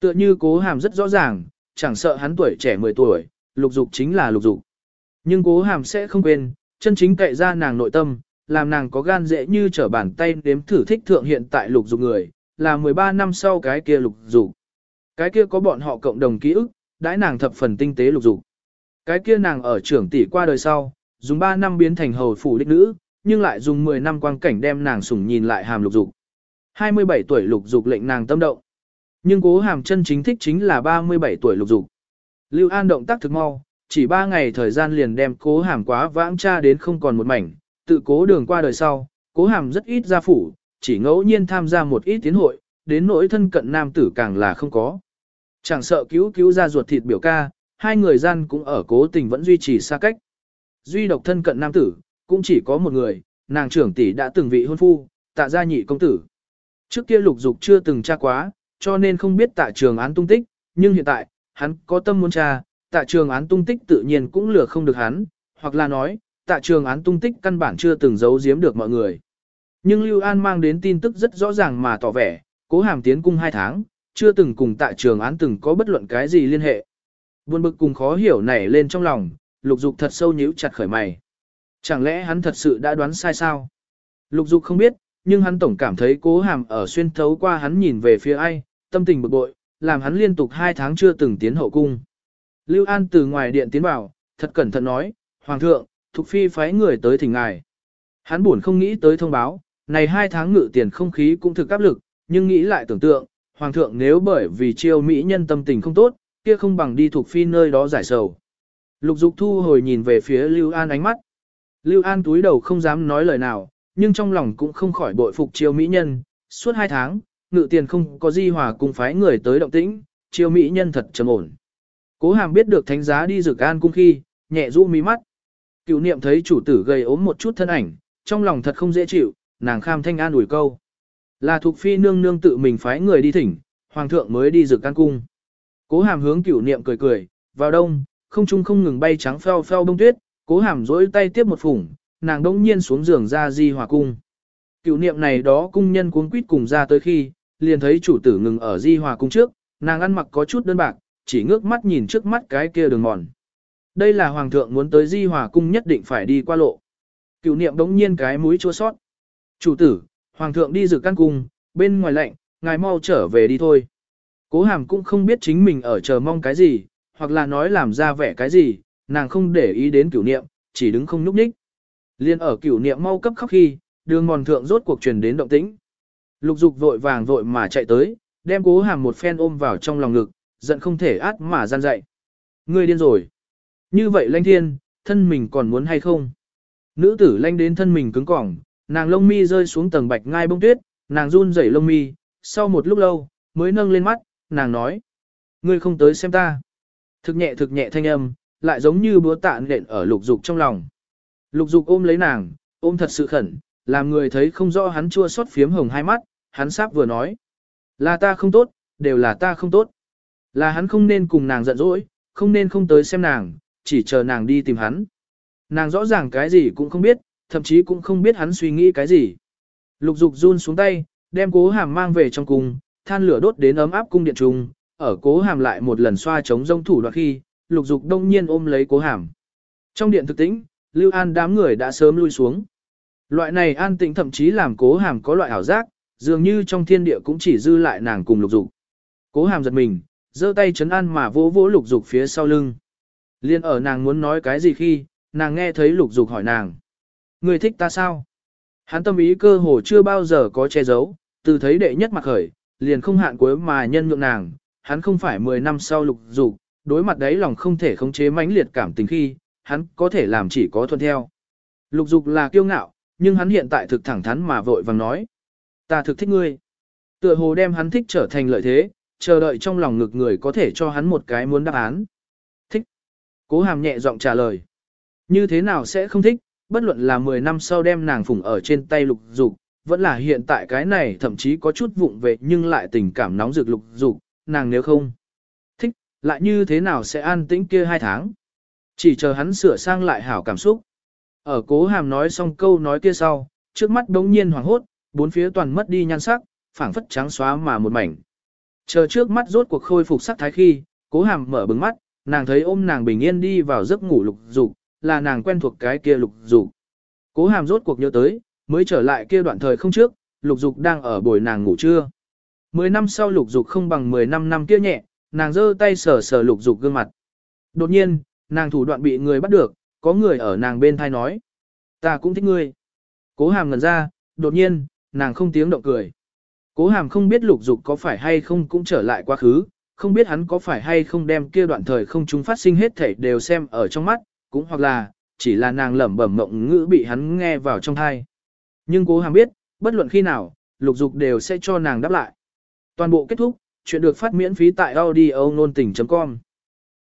Tựa như cố hàm rất rõ ràng, chẳng sợ hắn tuổi trẻ 10 tuổi, lục dục chính là lục dục. Nhưng cố hàm sẽ không quên, chân chính cậy ra nàng nội tâm, làm nàng có gan dễ như trở bàn tay đếm thử thích thượng hiện tại lục dục người, là 13 năm sau cái kia lục dục. Cái kia có bọn họ cộng đồng ký ức, đãi nàng thập phần tinh tế lục dục. Cái kia nàng ở trưởng tỷ qua đời sau, dùng 3 năm biến thành hầu phủ đích nữ, nhưng lại dùng 10 năm quang cảnh đem nàng sủng nhìn lại hàm lục dục. 27 tuổi lục dục lệnh nàng tâm động. Nhưng cố hàm chân chính thích chính là 37 tuổi lục dục. Lưu An động tác thực mau, chỉ 3 ngày thời gian liền đem cố hàm quá vãng cha đến không còn một mảnh, tự cố đường qua đời sau, cố hàm rất ít ra phủ, chỉ ngẫu nhiên tham gia một ít tiến hội, đến nỗi thân cận nam tử càng là không có. Chẳng sợ cứu cứu ra ruột thịt biểu ca, hai người gian cũng ở cố tình vẫn duy trì xa cách. Duy độc thân cận nam tử, cũng chỉ có một người, nàng trưởng tỷ đã từng vị hôn phu, tạ gia nhị công tử. Trước kia lục dục chưa từng tra quá, cho nên không biết tạ trường án tung tích, nhưng hiện tại, hắn có tâm muốn tra, tạ trường án tung tích tự nhiên cũng lừa không được hắn, hoặc là nói, tạ trường án tung tích căn bản chưa từng giấu giếm được mọi người. Nhưng Lưu An mang đến tin tức rất rõ ràng mà tỏ vẻ, cố hàm tiến cung hai tháng, chưa từng cùng tạ trường án từng có bất luận cái gì liên hệ. Buồn bực cùng khó hiểu nảy lên trong lòng, lục dục thật sâu nhíu chặt khởi mày. Chẳng lẽ hắn thật sự đã đoán sai sao? Lục dục không biết, nhưng hắn tổng cảm thấy cố hàm ở xuyên thấu qua hắn nhìn về phía ai, tâm tình bực bội, làm hắn liên tục hai tháng chưa từng tiến hậu cung. Lưu An từ ngoài điện tiến vào, thật cẩn thận nói, Hoàng thượng, Thục Phi phái người tới thỉnh ngài. Hắn buồn không nghĩ tới thông báo, này hai tháng ngự tiền không khí cũng thực áp lực, nhưng nghĩ lại tưởng tượng, Hoàng thượng nếu bởi vì chiêu Mỹ nhân tâm tình không tốt, kia không bằng đi Thục Phi nơi đó giải sầu. Lục Dục thu hồi nhìn về phía Lưu An ánh mắt. Lưu An túi đầu không dám nói lời nào, nhưng trong lòng cũng không khỏi bội phục chiêu Mỹ nhân. Suốt hai tháng, ngự tiền không có di hòa cùng phái người tới động tĩnh, chiêu Mỹ nhân thật trầm ổn. Cố hàm biết được thánh giá đi rực an cung khi, nhẹ rũ mí mắt. Cựu niệm thấy chủ tử gầy ốm một chút thân ảnh, trong lòng thật không dễ chịu, nàng kham thanh an ủi câu. Là thuộc phi nương nương tự mình phái người đi thỉnh, hoàng thượng mới đi rực an cung. Cố hàm hướng cựu niệm cười cười, vào đông, không trung không ngừng bay trắng pheo pheo bông tuyết, cố hàm dỗi tay tiếp một phủng, nàng đông nhiên xuống giường ra di hòa cung. Cựu niệm này đó cung nhân cuốn quýt cùng ra tới khi, liền thấy chủ tử ngừng ở di hòa cung trước, nàng ăn mặc có chút đơn bạc, chỉ ngước mắt nhìn trước mắt cái kia đường mòn. Đây là hoàng thượng muốn tới di hòa cung nhất định phải đi qua lộ. Cựu niệm đống nhiên cái mũi chua sót. Chủ tử, hoàng thượng đi dự căn cung, bên ngoài lạnh, ngài mau trở về đi thôi. Cố hàm cũng không biết chính mình ở chờ mong cái gì, hoặc là nói làm ra vẻ cái gì, nàng không để ý đến cửu niệm, chỉ đứng không nhúc nhích. Liên ở cửu niệm mau cấp khóc khi, đường mòn thượng rốt cuộc truyền đến động tĩnh. Lục dục vội vàng vội mà chạy tới, đem cố hàm một phen ôm vào trong lòng ngực, giận không thể át mà gian dậy. Ngươi điên rồi. Như vậy lanh thiên, thân mình còn muốn hay không? Nữ tử lanh đến thân mình cứng cỏng, nàng lông mi rơi xuống tầng bạch ngai bông tuyết, nàng run rẩy lông mi, sau một lúc lâu, mới nâng lên mắt, nàng nói. Ngươi không tới xem ta. Thực nhẹ thực nhẹ thanh âm, lại giống như búa tạ nện ở lục dục trong lòng. Lục dục ôm lấy nàng, ôm thật sự khẩn, làm người thấy không rõ hắn chua xót phiếm hồng hai mắt, hắn sáp vừa nói. Là ta không tốt, đều là ta không tốt. Là hắn không nên cùng nàng giận dỗi, không nên không tới xem nàng, chỉ chờ nàng đi tìm hắn. Nàng rõ ràng cái gì cũng không biết, thậm chí cũng không biết hắn suy nghĩ cái gì. Lục dục run xuống tay, đem cố hàm mang về trong cung, than lửa đốt đến ấm áp cung điện trùng. ở cố hàm lại một lần xoa chống rông thủ đoạn khi, lục dục đông nhiên ôm lấy cố hàm. Trong điện thực tĩnh, Lưu An đám người đã sớm lui xuống. Loại này an tĩnh thậm chí làm cố hàm có loại ảo giác, dường như trong thiên địa cũng chỉ dư lại nàng cùng lục dục. Cố hàm giật mình, giơ tay chấn an mà vỗ vỗ lục dục phía sau lưng. Liên ở nàng muốn nói cái gì khi, nàng nghe thấy lục dục hỏi nàng. Người thích ta sao? Hắn tâm ý cơ hồ chưa bao giờ có che giấu, từ thấy đệ nhất mặt khởi, liền không hạn cuối mà nhân nhượng nàng, hắn không phải 10 năm sau lục dục, đối mặt đấy lòng không thể khống chế mãnh liệt cảm tình khi, hắn có thể làm chỉ có thuận theo. Lục dục là kiêu ngạo, nhưng hắn hiện tại thực thẳng thắn mà vội vàng nói. Ta thực thích ngươi. Tựa hồ đem hắn thích trở thành lợi thế, chờ đợi trong lòng ngực người có thể cho hắn một cái muốn đáp án. Thích. Cố hàm nhẹ giọng trả lời. Như thế nào sẽ không thích, bất luận là 10 năm sau đem nàng phủng ở trên tay lục dục, vẫn là hiện tại cái này thậm chí có chút vụng về nhưng lại tình cảm nóng rực lục dục, nàng nếu không thích, lại như thế nào sẽ an tĩnh kia hai tháng. Chỉ chờ hắn sửa sang lại hảo cảm xúc. Ở cố hàm nói xong câu nói kia sau, trước mắt đống nhiên hoàng hốt, bốn phía toàn mất đi nhan sắc, phảng phất trắng xóa mà một mảnh. Chờ trước mắt rốt cuộc khôi phục sắc thái khi, cố hàm mở bừng mắt, nàng thấy ôm nàng bình yên đi vào giấc ngủ lục dục, là nàng quen thuộc cái kia lục dục. Cố hàm rốt cuộc nhớ tới, mới trở lại kia đoạn thời không trước, lục dục đang ở bồi nàng ngủ trưa. Mười năm sau lục dục không bằng mười năm năm kia nhẹ, nàng giơ tay sờ sờ lục dục gương mặt. Đột nhiên, nàng thủ đoạn bị người bắt được, có người ở nàng bên thai nói. Ta cũng thích ngươi. Cố hàm ngần ra, đột nhiên, nàng không tiếng động cười. Cố hàm không biết lục dục có phải hay không cũng trở lại quá khứ, không biết hắn có phải hay không đem kia đoạn thời không chúng phát sinh hết thảy đều xem ở trong mắt, cũng hoặc là, chỉ là nàng lẩm bẩm mộng ngữ bị hắn nghe vào trong thai. Nhưng cố hàm biết, bất luận khi nào, lục dục đều sẽ cho nàng đáp lại. Toàn bộ kết thúc, chuyện được phát miễn phí tại audio nôn tình.com